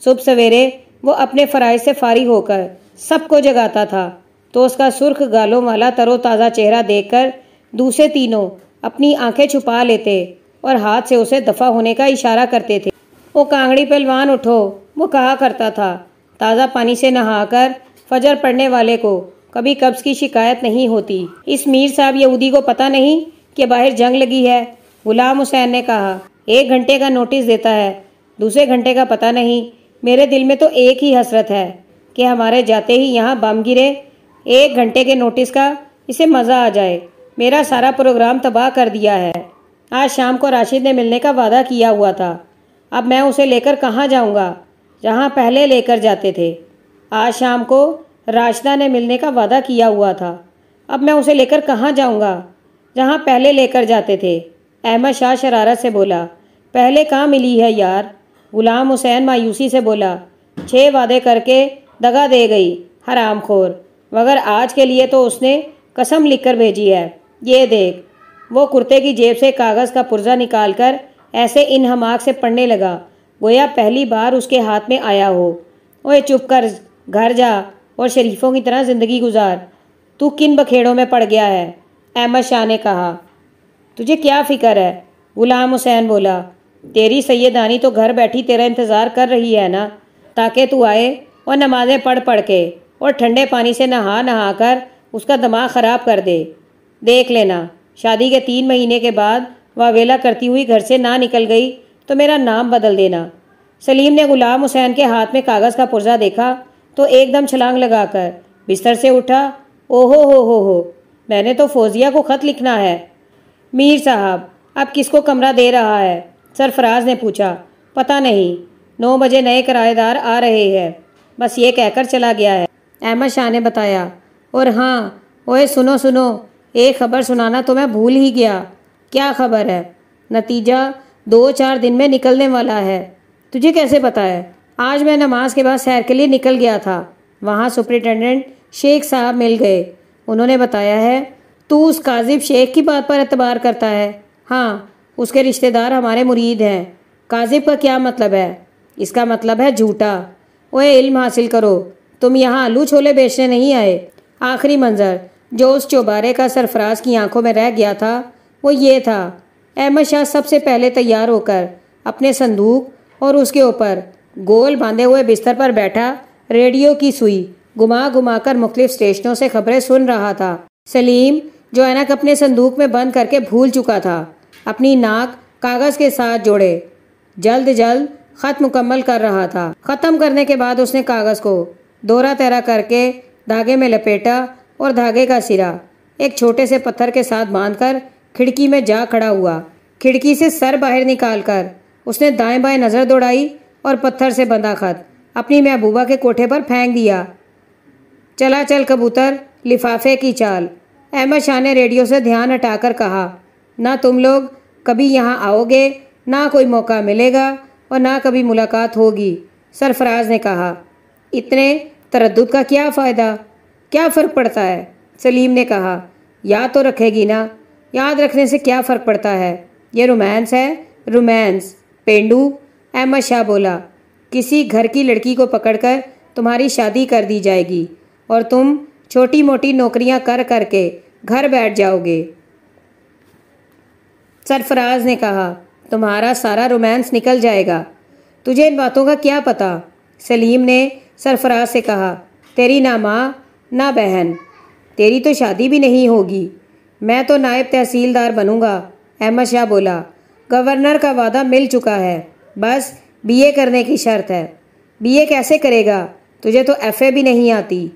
सुबह सवेरे वो अपने फ़राइज से फारी होकर सबको जगाता था। तो उसका सुर्ख गालों वाला तरोताज़ा चेहरा देखकर दूसरे तीनों अपनी आँखें छुपा लेते और हाथ से उसे दफ़ा होने का इशारा करते थे। वो कांगड़ी पहलवान, उठो। वो कहा करता था। ताज़ा पानी से नहाकर फजर पड़ने वाले को कभी कब्ज़ की शिकायत नहीं होती। इस मीर साहब यहूदी को पता नहीं कि बाहर जंग लगी है, गुलाम हुसैन ने कहा, एक घंटे का नोटिस देता है, दूसरे घंटे का पता नहीं। मेरे दिल में तो एक ही हसरत है कि हमारे जाते ही यहाँ बम गिरे, एक घंटे के नोटिस का इसे मज़ा आ जाए। मेरा सारा प्रोग्राम तबाह कर दिया है। आज शाम को राशिद ने मिलने का वादा किया हुआ था। अब मैं उसे लेकर कहाँ जाऊँगा? जहाँ पहले लेकर जाते थे। आज शाम को राशिदा ने मिलने का वादा किया हुआ था। अब मैं उसे लेकर कहाँ जाऊँगा? जहाँ पहले लेकर जाते थे। अहमद शाह शरारत से बोला, पहले कहाँ मिली है यार? गुलाम हुसैन मायूसी से बोला छः वादे करके दगा दे गई हराम खोर मगर आज के लिए तो उसने कसम लिखकर भेजी है। ये देख, वो कुर्ते की जेब से कागज़ का पुर्जा निकाल कर ऐसे इन हमाक से पढ़ने लगा। गोया पहली बार उसके हाथ में आया हो। ओए चुप कर, घर जा। और शरीफों की तरह ज़िंदगी गुजार। तू किन बखेड़ों में पड़ गया है? अहमद शाह ने कहा। तुझे क्या फ़िक्र है? गुलाम हुसैन बोला। तेरी सैयदानी तो घर बैठी तेरा इंतज़ार कर रही है ना? ताकि तू आए और नमाज़ें पढ़ पढ़ के और ठंडे पानी से नहा नहा कर उसका दिमाग ख़राब कर दे। देख लेना, शादी के तीन महीने के बाद वह वेला करती हुई घर से ना निकल गई तो मेरा नाम बदल देना। सलीम ने गुलाम हुसैन के हाथ में कागज़ का पुर्जा देखा तो एकदम छलांग लगाकर बिस्तर से उठा, ओहो, हो हो हो, मैंने तो फौजिया को ख़त लिखना है। मीर साहब, अब किसको कमरा दे रहा है? सरफराज ने पूछा, पता नहीं, नौ बजे नए किराएदार आ रहे हैं, बस ये कहकर चला गया है। अहमद शाह ने बताया, और हाँ ओए, सुनो सुनो, एक खबर सुनाना तो मैं भूल ही गया। क्या खबर है? नतीजा दो चार दिन में निकलने वाला है। तुझे कैसे पता है? आज मैं नमाज़ के बाद सैर के लिए निकल गया था। वहाँ सुपरिटेंडेंट शेख साहब मिल गए। उन्होंने बताया है, तू उस काजिब शेख की बात पर एतबार करता है। हाँ उसके रिश्तेदार हमारे मुरीद हैं। काजिब का क्या मतलब है? इसका मतलब है झूठा। ओए, इल्म हासिल करो। तुम यहाँ आलू छोले बेचने नहीं आए। आखिरी मंजर, जो उस चौबारे का सरफराज की आँखों में रह गया था, वो ये था। अहमद शाह सबसे पहले तैयार होकर अपने संदूक और उसके ऊपर गोल बांधे हुए बिस्तर पर बैठा, रेडियो की सुई, घुमा घुमा कर मुख्तलिफ़ स्टेशनों से खबरें सुन रहा था। सलीम, जो ऐनक अपने संदूक में बंद करके भूल चुका था, अपनी नाक कागज़ के साथ जोड़े। जल्द जल्द ख़त मुकम्मल कर रहा था। ख़त्म करने के बाद उसने कागज़ को दोरा तेरा करके धागे में लपेटा और धागे का सिरा एक छोटे से पत्थर के साथ बांधकर खिड़की में जा खड़ा हुआ। खिड़की से सर बाहर निकालकर उसने दाएँ बाएँ नज़र दौड़ाई और पत्थर से बंधा खत। अपनी महबूबा के कोठे पर फेंक दिया। चला चल कबूतर, लिफाफे की चाल। अहमद शाह ने रेडियो से ध्यान हटाकर कहा, ना तुम लोग कभी यहाँ आओगे, ना कोई मौका मिलेगा और ना कभी मुलाकात होगी, सरफराज ने कहा। इतने तरद का क्या फ़ायदा? क्या फ़र्क पड़ता है? सलीम ने कहा। याद तो रखेगी ना। याद रखने से क्या फ़र्क पड़ता है? ये रोमांस है, रोमांस। पेंडू अहमद शाह बोला, किसी घर की लड़की को पकड़कर तुम्हारी शादी कर दी जाएगी और तुम छोटी मोटी नौकरियाँ कर करके घर बैठ जाओगे। सरफराज ने कहा, तुम्हारा सारा रोमांस निकल जाएगा। तुझे इन बातों का क्या पता? सलीम ने सरफराज से कहा, तेरी ना माँ, ना बहन। तेरी तो शादी भी नहीं होगी। मैं तो नायब तहसीलदार बनूँगा, अहमद शाह बोला, गवर्नर का वादा मिल चुका है। बस बीए करने की शर्त है। बीए कैसे करेगा? तुझे तो एफए भी नहीं आती।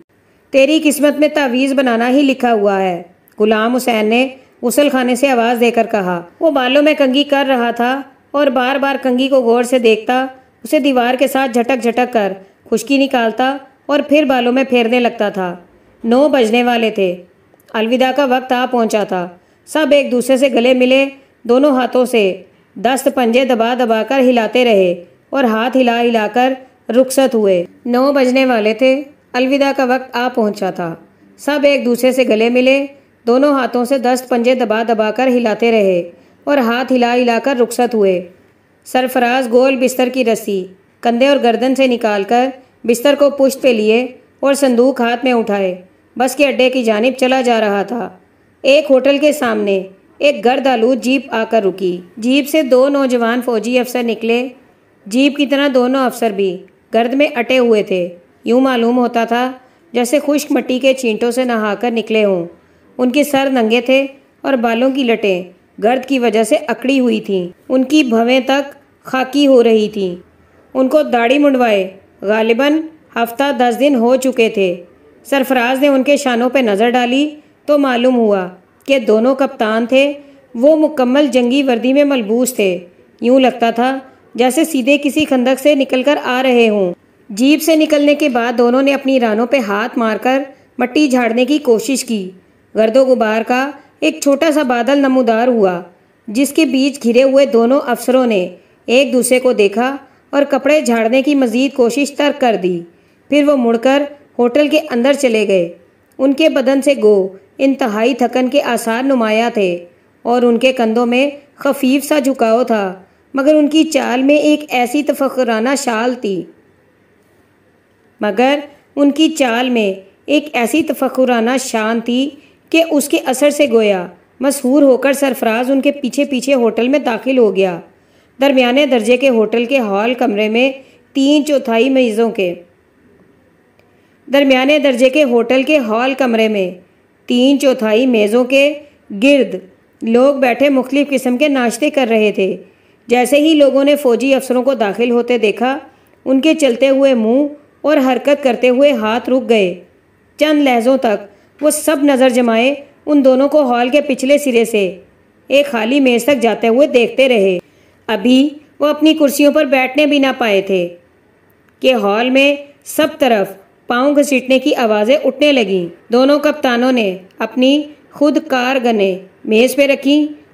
तेरी किस्मत में तावीज़ बनाना ही लिखा हुआ है। गुलाम हुसैन ने उसल खाने से आवाज़ देकर कहा, वो बालों में कंगी कर रहा था और बार बार कंगी को गौर से देखता, उसे दीवार के साथ झटक झटक कर खुशकी निकालता और फिर बालों में फेरने लगता था। नौ बजने वाले थे। अलविदा का वक्त आ पहुँचा था। सब एक दूसरे से गले मिले, दोनों हाथों से। दस्त पंजे दबा दबा कर हिलाते रहे और हाथ हिला हिलाकर रुखसत हुए। नौ बजने वाले थे। अलविदा का वक्त आ पहुँचा था। सब एक दूसरे से गले मिले। दोनों हाथों से दस्त पंजे दबा दबा कर हिलाते रहे और हाथ हिला हिलाकर रुखसत हुए। सरफराज गोल बिस्तर की रस्सी, कंधे और गर्दन से निकालकर बिस्तर को पुष्ट पे लिए और संदूक हाथ में उठाए। बस के अड्डे की जानब चला जा रहा था। एक होटल के सामने एक गर्द आलू जीप आकर रुकी। जीप से दो नौजवान फौजी अफसर निकले। जीप की तरह दोनों अफसर भी गर्द में अटे हुए थे। यूँ मालूम होता था जैसे खुश्क मट्टी के छींटों से नहाकर निकले हों। उनके सर नंगे थे और बालों की लटें गर्द की वजह से अकड़ी हुई थीं। उनकी भवें तक खाकी हो रही थीं। उनको दाढ़ी मुंडवाए गालिबन हफ़्ता दस दिन हो चुके थे। सरफराज ने उनके शानों पर नज़र डाली तो मालूम हुआ कि दोनों कप्तान थे, वो मुकम्मल जंगी वर्दी में मलबूस थे। यूँ लगता था जैसे सीधे किसी खंदक से निकलकर आ रहे हों। जीप से निकलने के बाद दोनों ने अपनी रानों पे हाथ मारकर मट्टी झाड़ने की कोशिश की। गर्दो गुबार का एक छोटा सा बादल नमूदार हुआ, जिसके बीच घिरे हुए दोनों अफसरों ने एक दूसरे को देखा और कपड़े झाड़ने की मजीद कोशिश तर्क कर दी। फिर वो मुड़कर होटल के अंदर चले गए। उनके बदन से गो इंतहाई थकन के आसार नुमाया थे और उनके कंधों में खफीफ सा झुकाव था, मगर उनकी चाल में एक ऐसी तफकराना शाल थी। मगर उनकी चाल में एक ऐसी तफकुराना शान थी कि उसके असर से गोया, मशहूर होकर सरफराज उनके पीछे पीछे होटल में दाखिल हो गया, दरमियाने दर्जे के होटल के हॉल कमरे में तीन चौथाई मरीज़ों के। दरमियाने दर्जे के होटल के हॉल कमरे में तीन चौथाई मेज़ों के गिर्द लोग बैठे मुख्तलिफ़ किस्म के नाश्ते कर रहे थे। जैसे ही लोगों ने फ़ौजी अफसरों को दाखिल होते देखा, उनके चलते हुए मुँह और हरकत करते हुए हाथ रुक गए। चंद लहजों तक वो सब नज़र जमाए उन दोनों को हॉल के पिछले सिरे से। एक खाली मेज़ तक जाते हुए देखते रहे। अभी वो अपनी कुर्सियों पर बैठने भी ना पाए थे कि हॉल में सब तरफ़ पाँव घसीटने की आवाज़ें उठने लगीं। दोनों कप्तानों ने अपनी खुद कार गने मेज़ पे रखी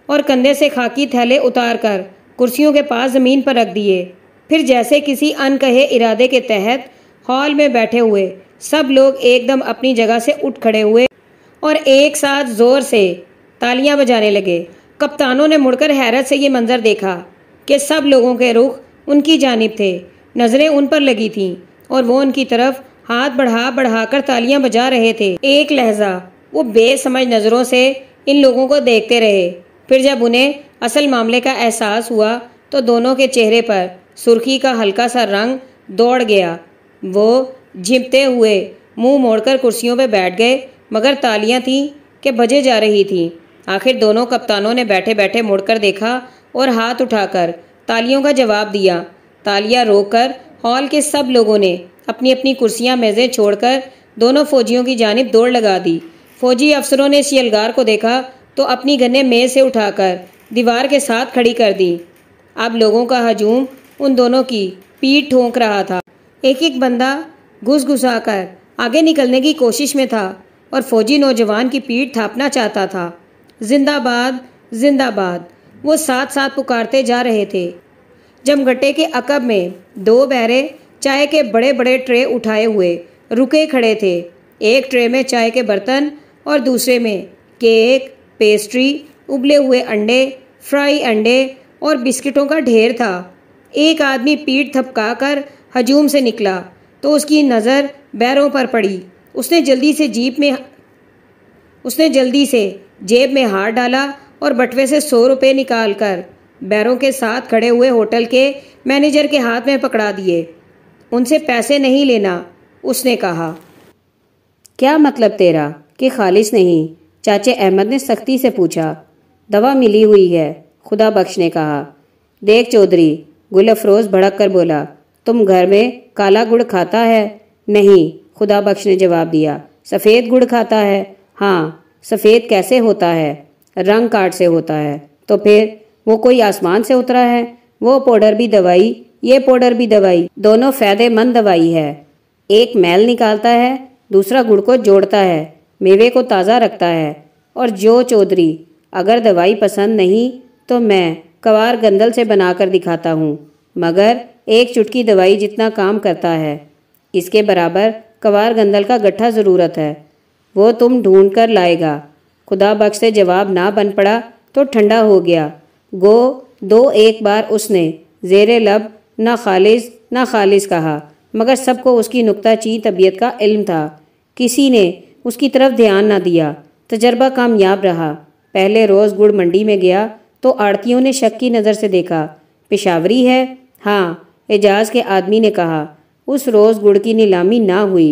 और कंधे से खाकी थैले उतार कर कुर्सियों के पास ज़मीन पर रख दिए। फिर जैसे किसी अनकहे इरादे के तहत हॉल में बैठे हुए सब लोग एकदम अपनी जगह से उठ खड़े हुए और एक साथ ज़ोर से तालियाँ बजाने लगे। कप्तानों ने मुड़कर हैरत से ये मंजर देखा कि सब लोगों के रुख उनकी जानब थे। नज़रें उन पर लगी थीं और वो उनकी तरफ़ हाथ बढ़ा बढ़ाकर तालियाँ बजा रहे थे। एक लहजा, वो बेसमझ नज़रों से इन लोगों को देखते रहे। फिर जब उन्हें असल मामले का एहसास हुआ तो दोनों के चेहरे पर सुर्खी का हल्का सा रंग दौड़ गया। वो झिपते हुए मुँह मोड़कर कुर्सियों पर बैठ गए, मगर तालियाँ थीं कि बजे जा रही थीं। आखिर दोनों कप्तानों ने बैठे बैठे मुड़कर देखा और हाथ उठाकर तालियों का जवाब दिया। तालियाँ रोककर हॉल के सब लोगों ने अपनी अपनी कुर्सियाँ, मेज़ें छोड़कर दोनों फौजियों की जानब दौड़ लगा दी। फौजी अफसरों ने इस यलगार को देखा तो अपनी गन्ने मेज से उठाकर दीवार के साथ खड़ी कर दी। अब लोगों का हजूम उन दोनों की पीठ ठोंक रहा था। एक एक बंदा घुस घुसाकर आगे निकलने की कोशिश में था और फौजी नौजवान की पीठ थापना चाहता था। जिंदाबाद जिंदाबाद, वो साथ साथ पुकारते जा रहे थे। जमघटे के अकब में दो बहरे चाय के बड़े बड़े ट्रे उठाए हुए, रुके खड़े थे। एक ट्रे में चाय के बर्तन और दूसरे में केक, पेस्ट्री, उबले हुए अंडे, फ्राई अंडे और बिस्किटों का ढेर था। एक आदमी पीठ थपका कर हजूम से निकला तो उसकी नज़र बैरों पर पड़ी। उसने जल्दी से जीप में, उसने जल्दी से जेब में हाथ डाला और बटवे से सौ रुपये निकाल कर बैरों के साथ खड़े हुए होटल के मैनेजर के हाथ में पकड़ा दिए। उनसे पैसे नहीं लेना, उसने कहा। क्या मतलब तेरा कि खालिश नहीं? चाचे अहमद ने सख्ती से पूछा। दवा मिली हुई है, खुदा बख्श ने कहा। देख चौधरी गुल अफरोज भड़क कर बोला, तुम घर में काला गुड़ खाता है? नहीं, खुदा बख्श ने जवाब दिया। सफ़ेद गुड़ खाता है? हाँ सफ़ेद कैसे होता है? रंग काट से होता है। तो फिर, वो कोई आसमान से उतरा है? वो पाउडर भी दवाई ये पाउडर भी दवाई। दोनों फ़ायदेमंद दवाई है। एक मैल निकालता है, दूसरा गुड़ को जोड़ता है, मेवे को ताज़ा रखता है। और जो चौधरी, अगर दवाई पसंद नहीं तो मैं कवार गंदल से बनाकर दिखाता हूँ। मगर एक चुटकी दवाई जितना काम करता है। इसके बराबर कवार गंदल का गट्ठा ज़रूरत है। वो तुम ढूंढ कर लाएगा। खुदा बख्श से जवाब ना बन पड़ा तो ठंडा हो गया। गो, दो एक बार उसने, जेर लब ना खालिज ना खालिज कहा। मगर सबको उसकी नुकताची तबीयत का इल्म था। किसी ने उसकी तरफ़ ध्यान ना दिया। तजर्बा कामयाब रहा। पहले रोज़ गुड़ मंडी में गया तो आड़तियों ने शक की नज़र से देखा। पेशावरी है? हाँ एजाज के आदमी ने कहा। उस रोज़ गुड़ की नीलामी ना हुई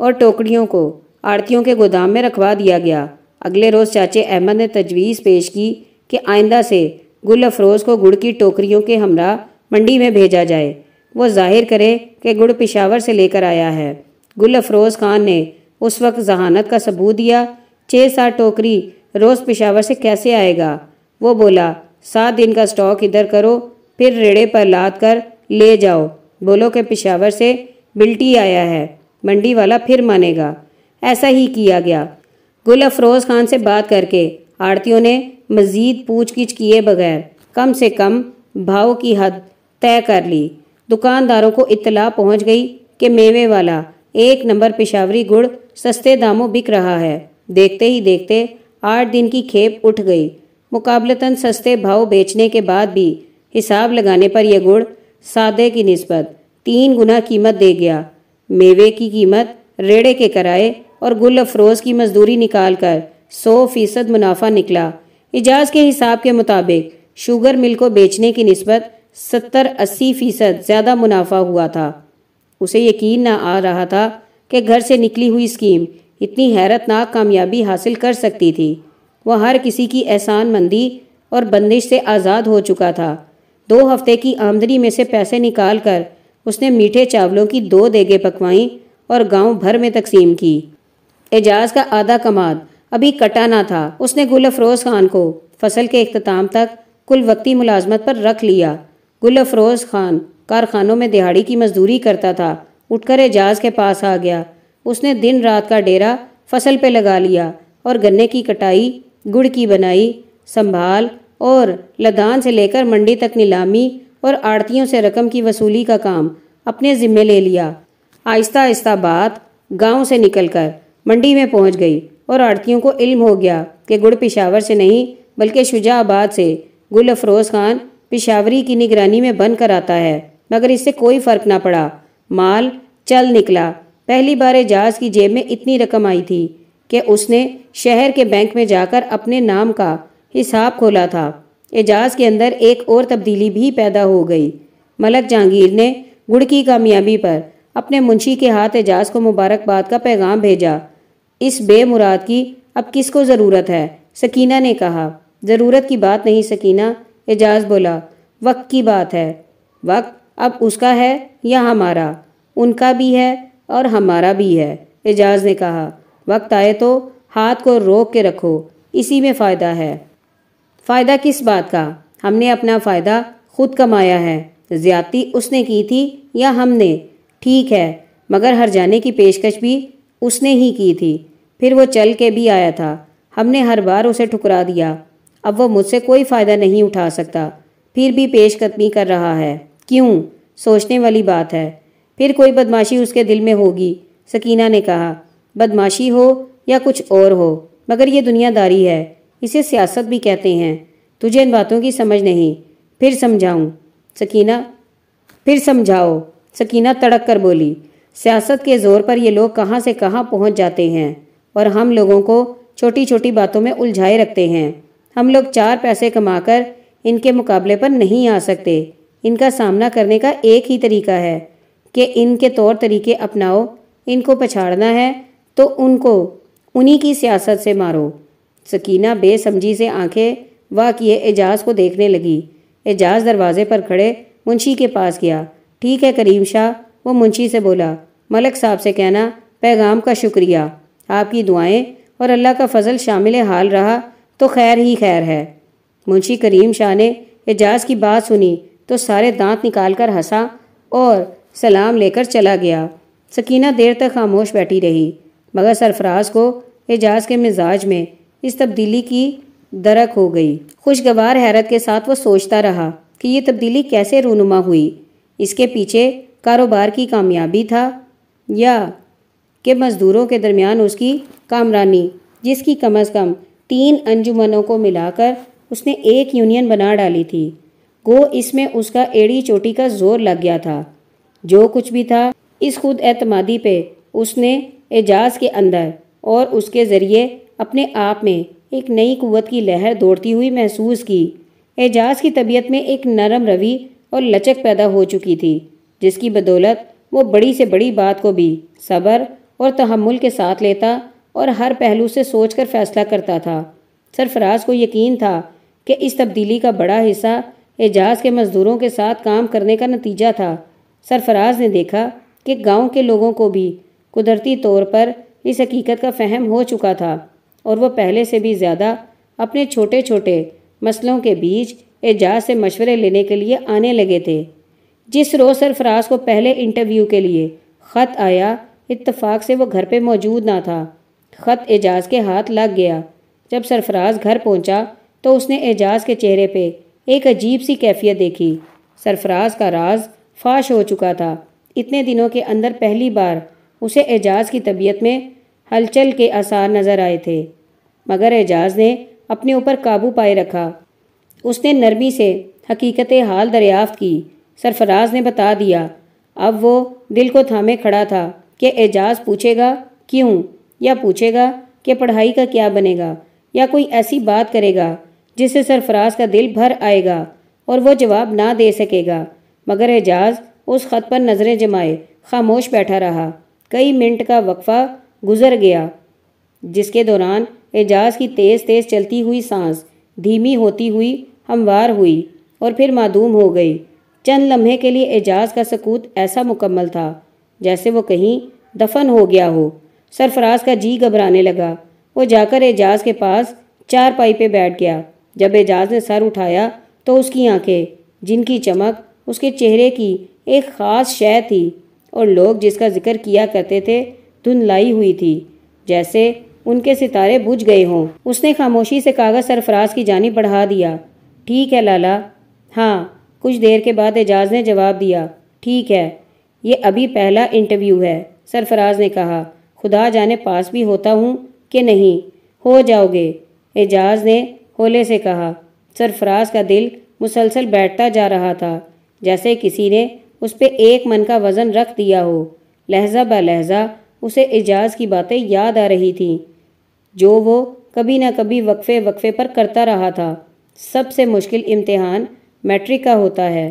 और टोकरियों को आड़तियों के गोदाम में रखवा दिया गया। अगले रोज़ चाचे अहमद ने तजवीज़ पेश की कि आइंदा से गुल अफरोज़ को गुड़ की टोकरियों के हमरा मंडी में भेजा जाए। वो ज़ाहिर करे कि गुड़ पिशावर से लेकर आया है। गुल अफरोज़ खान ने उस वक्त जहानत का सबूत दिया छः सात टोकरी रोज़ पिशावर से कैसे आएगा? वो बोला, सात दिन का स्टॉक इधर करो, फिर रेड़े पर लाद कर ले जाओ। बोलो कि पिशावर से बिल्टी आया है, मंडी वाला फिर मानेगा। ऐसा ही किया गया। गुल अफरोज़ खान से बात करके आड़तियों ने मज़ीद पूछ किए बगैर कम से कम भाव की हद तय कर ली। दुकानदारों को इतला पहुँच गई कि मेवे वाला एक नंबर पिशावरी गुड़ सस्ते दामों बिक रहा है। देखते ही देखते आठ दिन की खेप उठ गई। मुकाबलतन सस्ते भाव बेचने के बाद भी हिसाब लगाने पर यह गुड़ सादे की नस्बत तीन गुना कीमत दे गया। मेवे की कीमत रेड़े के कराए और गुल अफरोज की मजदूरी निकाल कर सौ फ़ीसद मुनाफा निकला। इजाज के हिसाब के मुताबिक शुगर मिल को बेचने की नस्बत सत्तर अस्सी फ़ीसद ज़्यादा मुनाफा हुआ था। उसे यकीन न आ रहा था कि घर से निकली हुई स्कीम इतनी हैरतनाक कामयाबी हासिल कर सकती थी। वह हर किसी की एहसान मंदी और बंदिश से आज़ाद हो चुका था। दो हफ़्ते की आमदनी में से पैसे निकाल कर उसने मीठे चावलों की दो देगे पकवाई और गाँव भर में तकसीम की। एजाज का आधा कमाद अभी कटा ना था। उसने गुल अफरोज़ खान को फ़सल के अख्ताम तक कुल वक्ती मुलाजमत पर रख लिया। गुल अफरोज़ खान कारखानों में दिहाड़ी की मजदूरी करता था। उठकर एजाज के पास आ गया। उसने दिन रात का डेरा फ़सल पे लगा लिया और गन्ने की कटाई, गुड़ की बनाई, संभाल और लदान से लेकर मंडी तक नीलामी और आड़तियों से रकम की वसूली का काम अपने जिम्मे ले लिया। आहिस्ता आहिस्ता बात गाँव से निकलकर मंडी में पहुँच गई और आड़तियों को इल्म हो गया कि गुड़ पिशावर से नहीं, बल्कि शुजाबाद से गुल अफरोज़ खान पिशावरी की निगरानी में बन कर आता है, मगर इससे कोई फ़र्क ना पड़ा। माल, चल निकला। पहली बार एजाज की जेब में इतनी रकम आई थी कि उसने शहर के बैंक में जाकर अपने नाम का हिसाब खोला था। एजाज के अंदर एक और तब्दीली भी पैदा हो गई। मलक जहांगीर ने गुड़ की कामयाबी पर अपने मुंशी के हाथ एजाज को मुबारकबाद का पैगाम भेजा। इस बेमुराद की अब किसको ज़रूरत है? सकीना ने कहा। ज़रूरत की बात नहीं, सकीना। एजाज बोला, वक्त की बात है। वक्त? अब उसका है या हमारा? उनका भी है और हमारा भी है, एजाज ने कहा। वक्त आए तो हाथ को रोक के रखो, इसी में फ़ायदा है। फ़ायदा किस बात का? हमने अपना फ़ायदा खुद कमाया है। ज्यादती उसने की थी या हमने? ठीक है, मगर हर जाने की पेशकश भी उसने ही की थी। फिर वो चल के भी आया था। हमने हर बार उसे ठुकरा दिया। अब वो मुझसे कोई फ़ायदा नहीं उठा सकता। फिर भी पेशकदमी कर रहा है। क्यों? सोचने वाली बात है। फिर कोई बदमाशी उसके दिल में होगी, सकीना ने कहा। बदमाशी हो या कुछ और हो, मगर ये दुनियादारी है। इसे सियासत भी कहते हैं। तुझे इन बातों की समझ नहीं। फिर समझाऊं। सकीना, फिर समझाओ। सकीना तड़क कर बोली। सियासत के ज़ोर पर ये लोग कहाँ से कहाँ पहुँच जाते हैं? और हम लोगों को छोटी छोटी बातों में उलझाए रखते हैं। हम लोग चार पैसे कमाकर इनके मुकाबले पर नहीं आ सकते। इनका सामना करने का एक ही तरीका है कि इनके तौर तरीके अपनाओ, इनको पछाड़ना है तो उनको, उन्हीं की सियासत से मारो। सकीना बेसमझी से आँखें वाह किए एजाज को देखने लगी। एजाज दरवाजे पर खड़े मुंशी के पास गया। ठीक है करीम शाह, वो मुंशी से बोला, मलक साहब से कहना, पैगाम का शुक्रिया। आपकी दुआएँ और अल्लाह का फजल शामिल हाल रहा तो खैर ही खैर है। मुंशी करीम शाह ने एजाज की बात सुनी तो सारे दांत निकाल कर हंसा और सलाम लेकर चला गया। सकीना देर तक खामोश बैठी रही, मगर सरफराज को एजाज के मिजाज में इस तब्दीली की दरक हो गई। खुशगवार हैरत के साथ वो सोचता रहा कि ये तब्दीली कैसे रूनुमा हुई। इसके पीछे कारोबार की कामयाबी था या कि मज़दूरों के दरमियान उसकी कामरानी, जिसकी कम अज़ कम तीन अंजुमनों को मिलाकर उसने एक यूनियन बना डाली थी। गो इसमें उसका एड़ी चोटी का ज़ोर लग गया था। जो कुछ भी था, इस खुद एतमादी पे उसने एजाज के अंदर और उसके ज़रिए अपने आप में एक नई कुवत की लहर दौड़ती हुई महसूस की। एजाज की तबीयत में एक नरम रवि और लचक पैदा हो चुकी थी, जिसकी बदौलत वो बड़ी से बड़ी बात को भी, सब्र और तहमुल के साथ लेता और हर पहलू से सोचकर फैसला करता था। सरफराज को यकीन था कि इस तब्दीली का बड़ा हिस्सा एजाज के मज़दूरों के साथ काम करने का नतीजा था। सरफराज ने देखा कि गाँव के लोगों को भी कुदरती तौर पर इस हकीकत का फहम हो चुका था और वह पहले से भी ज़्यादा अपने छोटे छोटे मसलों के बीच एजाज से मशवरे लेने के लिए आने लगे थे। जिस रोज़ सरफराज को पहले इंटरव्यू के लिए ख़त आया, इत्तफाक से वो घर पे मौजूद ना था। ख़त एजाज के हाथ लग गया। जब सरफराज घर पहुँचा तो उसने एजाज के चेहरे पे एक अजीब सी कैफियत देखी। सरफराज का राज फाश हो चुका था। इतने दिनों के अंदर पहली बार उसे एजाज की तबीयत में हलचल के आसार नज़र आए थे। मगर एजाज ने अपने ऊपर काबू पाए रखा। उसने नरमी से हकीकत हाल दरियाफ्त की। सरफराज ने बता दिया, अब वो दिल को थामे खड़ा था कि एजाज पूछेगा क्यों? या पूछेगा कि पढ़ाई का क्या बनेगा या कोई ऐसी बात करेगा जिससे सरफराज का दिल भर आएगा और वो जवाब ना दे सकेगा। मगर एजाज उस खत पर नज़रें जमाए, खामोश बैठा रहा। कई मिनट का वक्फा गुजर गया, जिसके दौरान एजाज की तेज़ तेज़ चलती हुई सांस, धीमी होती हुई, हमवार हुई और फिर मादूम हो गई। चंद लम्हे के लिए एजाज का सकूत ऐसा मुकम्मल था जैसे वो कहीं दफन हो गया हो। सरफराज का जी घबराने लगा। वो जाकर एजाज के पास चार पाई पे बैठ गया। जब एजाज ने सर उठाया तो उसकी आँखें, जिनकी चमक उसके चेहरे की एक ख़ास शय थी और लोग जिसका ज़िक्र किया करते थे, धुंधलाई हुई थी, जैसे उनके सितारे बुझ गए हों। उसने खामोशी से कागज़ सरफराज की जानी बढ़ा दिया। ठीक है, लाला। हाँ कुछ देर के बाद एजाज ने जवाब दिया। ठीक है, ये अभी पहला इंटरव्यू है, सरफराज ने कहा। खुदा जाने पास भी होता हूँ कि नहीं। हो जाओगे, एजाज ने होले से कहा। सरफराज का दिल मुसलसल बैठता जा रहा था, जैसे किसी ने उस पर एक मन का वज़न रख दिया हो। लहजा ब लहजा उसे एजाज की बातें याद आ रही थीं, जो वो कभी ना कभी वक्फे वक्फे पर करता रहा था। सबसे मुश्किल इम्तिहान मैट्रिक का होता है,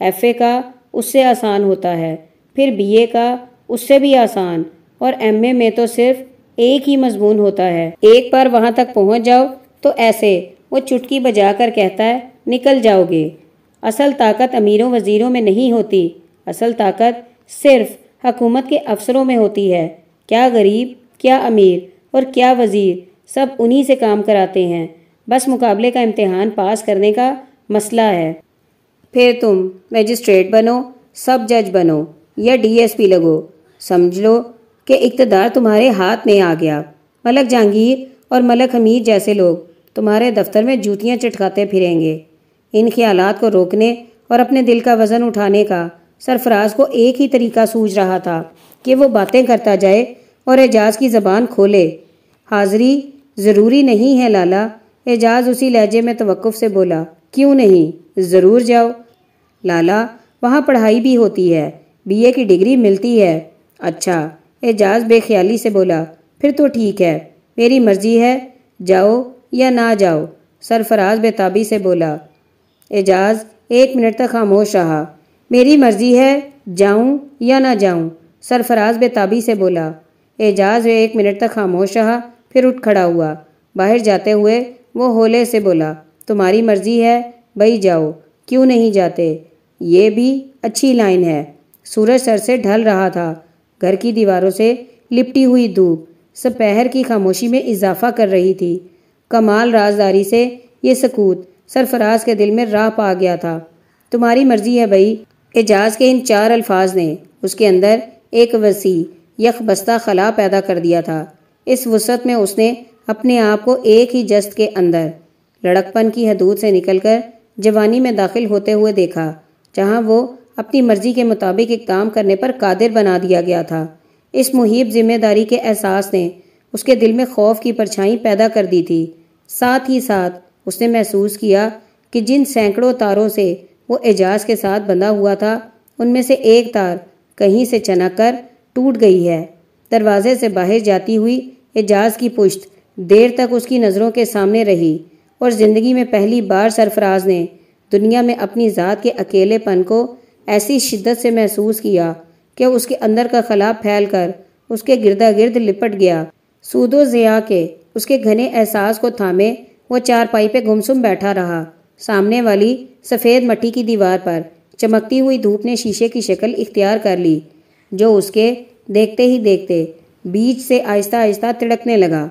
एफ़ए का उससे आसान होता है, फिर बीए का उससे भी आसान। और एमए में तो सिर्फ़ एक ही मजमून होता है। एक बार वहाँ तक पहुँच जाओ तो ऐसे वो चुटकी बजा कर कहता है, निकल जाओगे। असल ताकत अमीरों वज़ीरों में नहीं होती। असल ताकत सिर्फ़ हकूमत के अफसरों में होती है। क्या गरीब, क्या अमीर और क्या वज़ीर सब उन्हीं से काम कराते हैं। बस मुकाबले का इम्तिहान पास करने का मसला है। फिर तुम मजिस्ट्रेट बनो, सब जज बनो, या डीएसपी लगो। समझ लो कि इकतदार तुम्हारे हाथ में आ गया। मलक जहांगीर और मलक हमीद जैसे लोग तुम्हारे दफ्तर में जूतियाँ चटकाते फिरेंगे। इन ख्यालात को रोकने और अपने दिल का वज़न उठाने का सरफराज को एक ही तरीका सूझ रहा था कि वो बातें करता जाए और एजाज की ज़बान खोले। हाज़री ज़रूरी नहीं है लाला, एजाज उसी लहजे में तवक़ुफ़ से बोला, क्यों नहीं? ज़रूर जाओ। लाला, वहाँ पढ़ाई भी होती है बीए की डिग्री मिलती है। अच्छा। एजाज बेख्याली से बोला, फिर तो ठीक है, मेरी मर्ज़ी है, जाओ या ना जाओ, सरफराज बेताबी से बोला। एजाज, एक मिनट तक खामोश रहा, मेरी मर्ज़ी है, जाऊँ या ना जाऊँ, सरफराज बेताबी से बोला। एजाज एक मिनट तक खामोश रहा, फिर उठ खड़ा हुआ। बाहर जाते हुए वो होले से बोला, तुम्हारी मर्ज़ी है, भाई जाओ, क्यों नहीं जाते? ये भी अच्छी लाइन है। सूरज सर से ढल रहा था। घर की दीवारों से लिपटी हुई धूप। सपहर की खामोशी में इजाफा कर रही थी। कमाल राजदारी से ये सकूत सरफराज के दिल में राह पा गया था। तुम्हारी मर्ज़ी है भाई। एजाज के इन चार अल्फाज ने उसके अंदर एक वसी यख बस्ता खला पैदा कर दिया था। इस वसत में उसने अपने आप को एक ही जस्त के अंदर, लड़कपन की हदूद से निकलकर जवानी में दाखिल होते हुए देखा, जहाँ वो अपनी मर्ज़ी के मुताबिक इकदाम करने पर कादिर बना दिया गया था। इस मुहिब ज़िम्मेदारी के एहसास ने उसके दिल में खौफ की परछाई पैदा कर दी थी। साथ ही साथ उसने महसूस किया कि जिन सैकड़ों तारों से वो एजाज के साथ बंधा हुआ था, उनमें से एक तार कहीं से चनक कर टूट गई है। दरवाजे से बाहर जाती हुई एजाज की पुश्त देर तक उसकी नज़रों के सामने रही और ज़िंदगी में पहली बार सरफराज ने दुनिया में अपनी ज़ात के अकेलेपन को ऐसी शिद्दत से महसूस किया कि उसके अंदर का खला फैल कर उसके गिरदा गिर्द लिपट गया। सूदो ज़िया के उसके घने एहसास को थामे, वो चारपाई पे गुमसुम बैठा रहा। सामने वाली सफ़ेद मट्टी की दीवार पर चमकती हुई धूप ने शीशे की शक्ल इख्तियार कर ली, जो उसके देखते ही देखते बीच से आहिस्ता आहिस्ता तिड़कने लगा।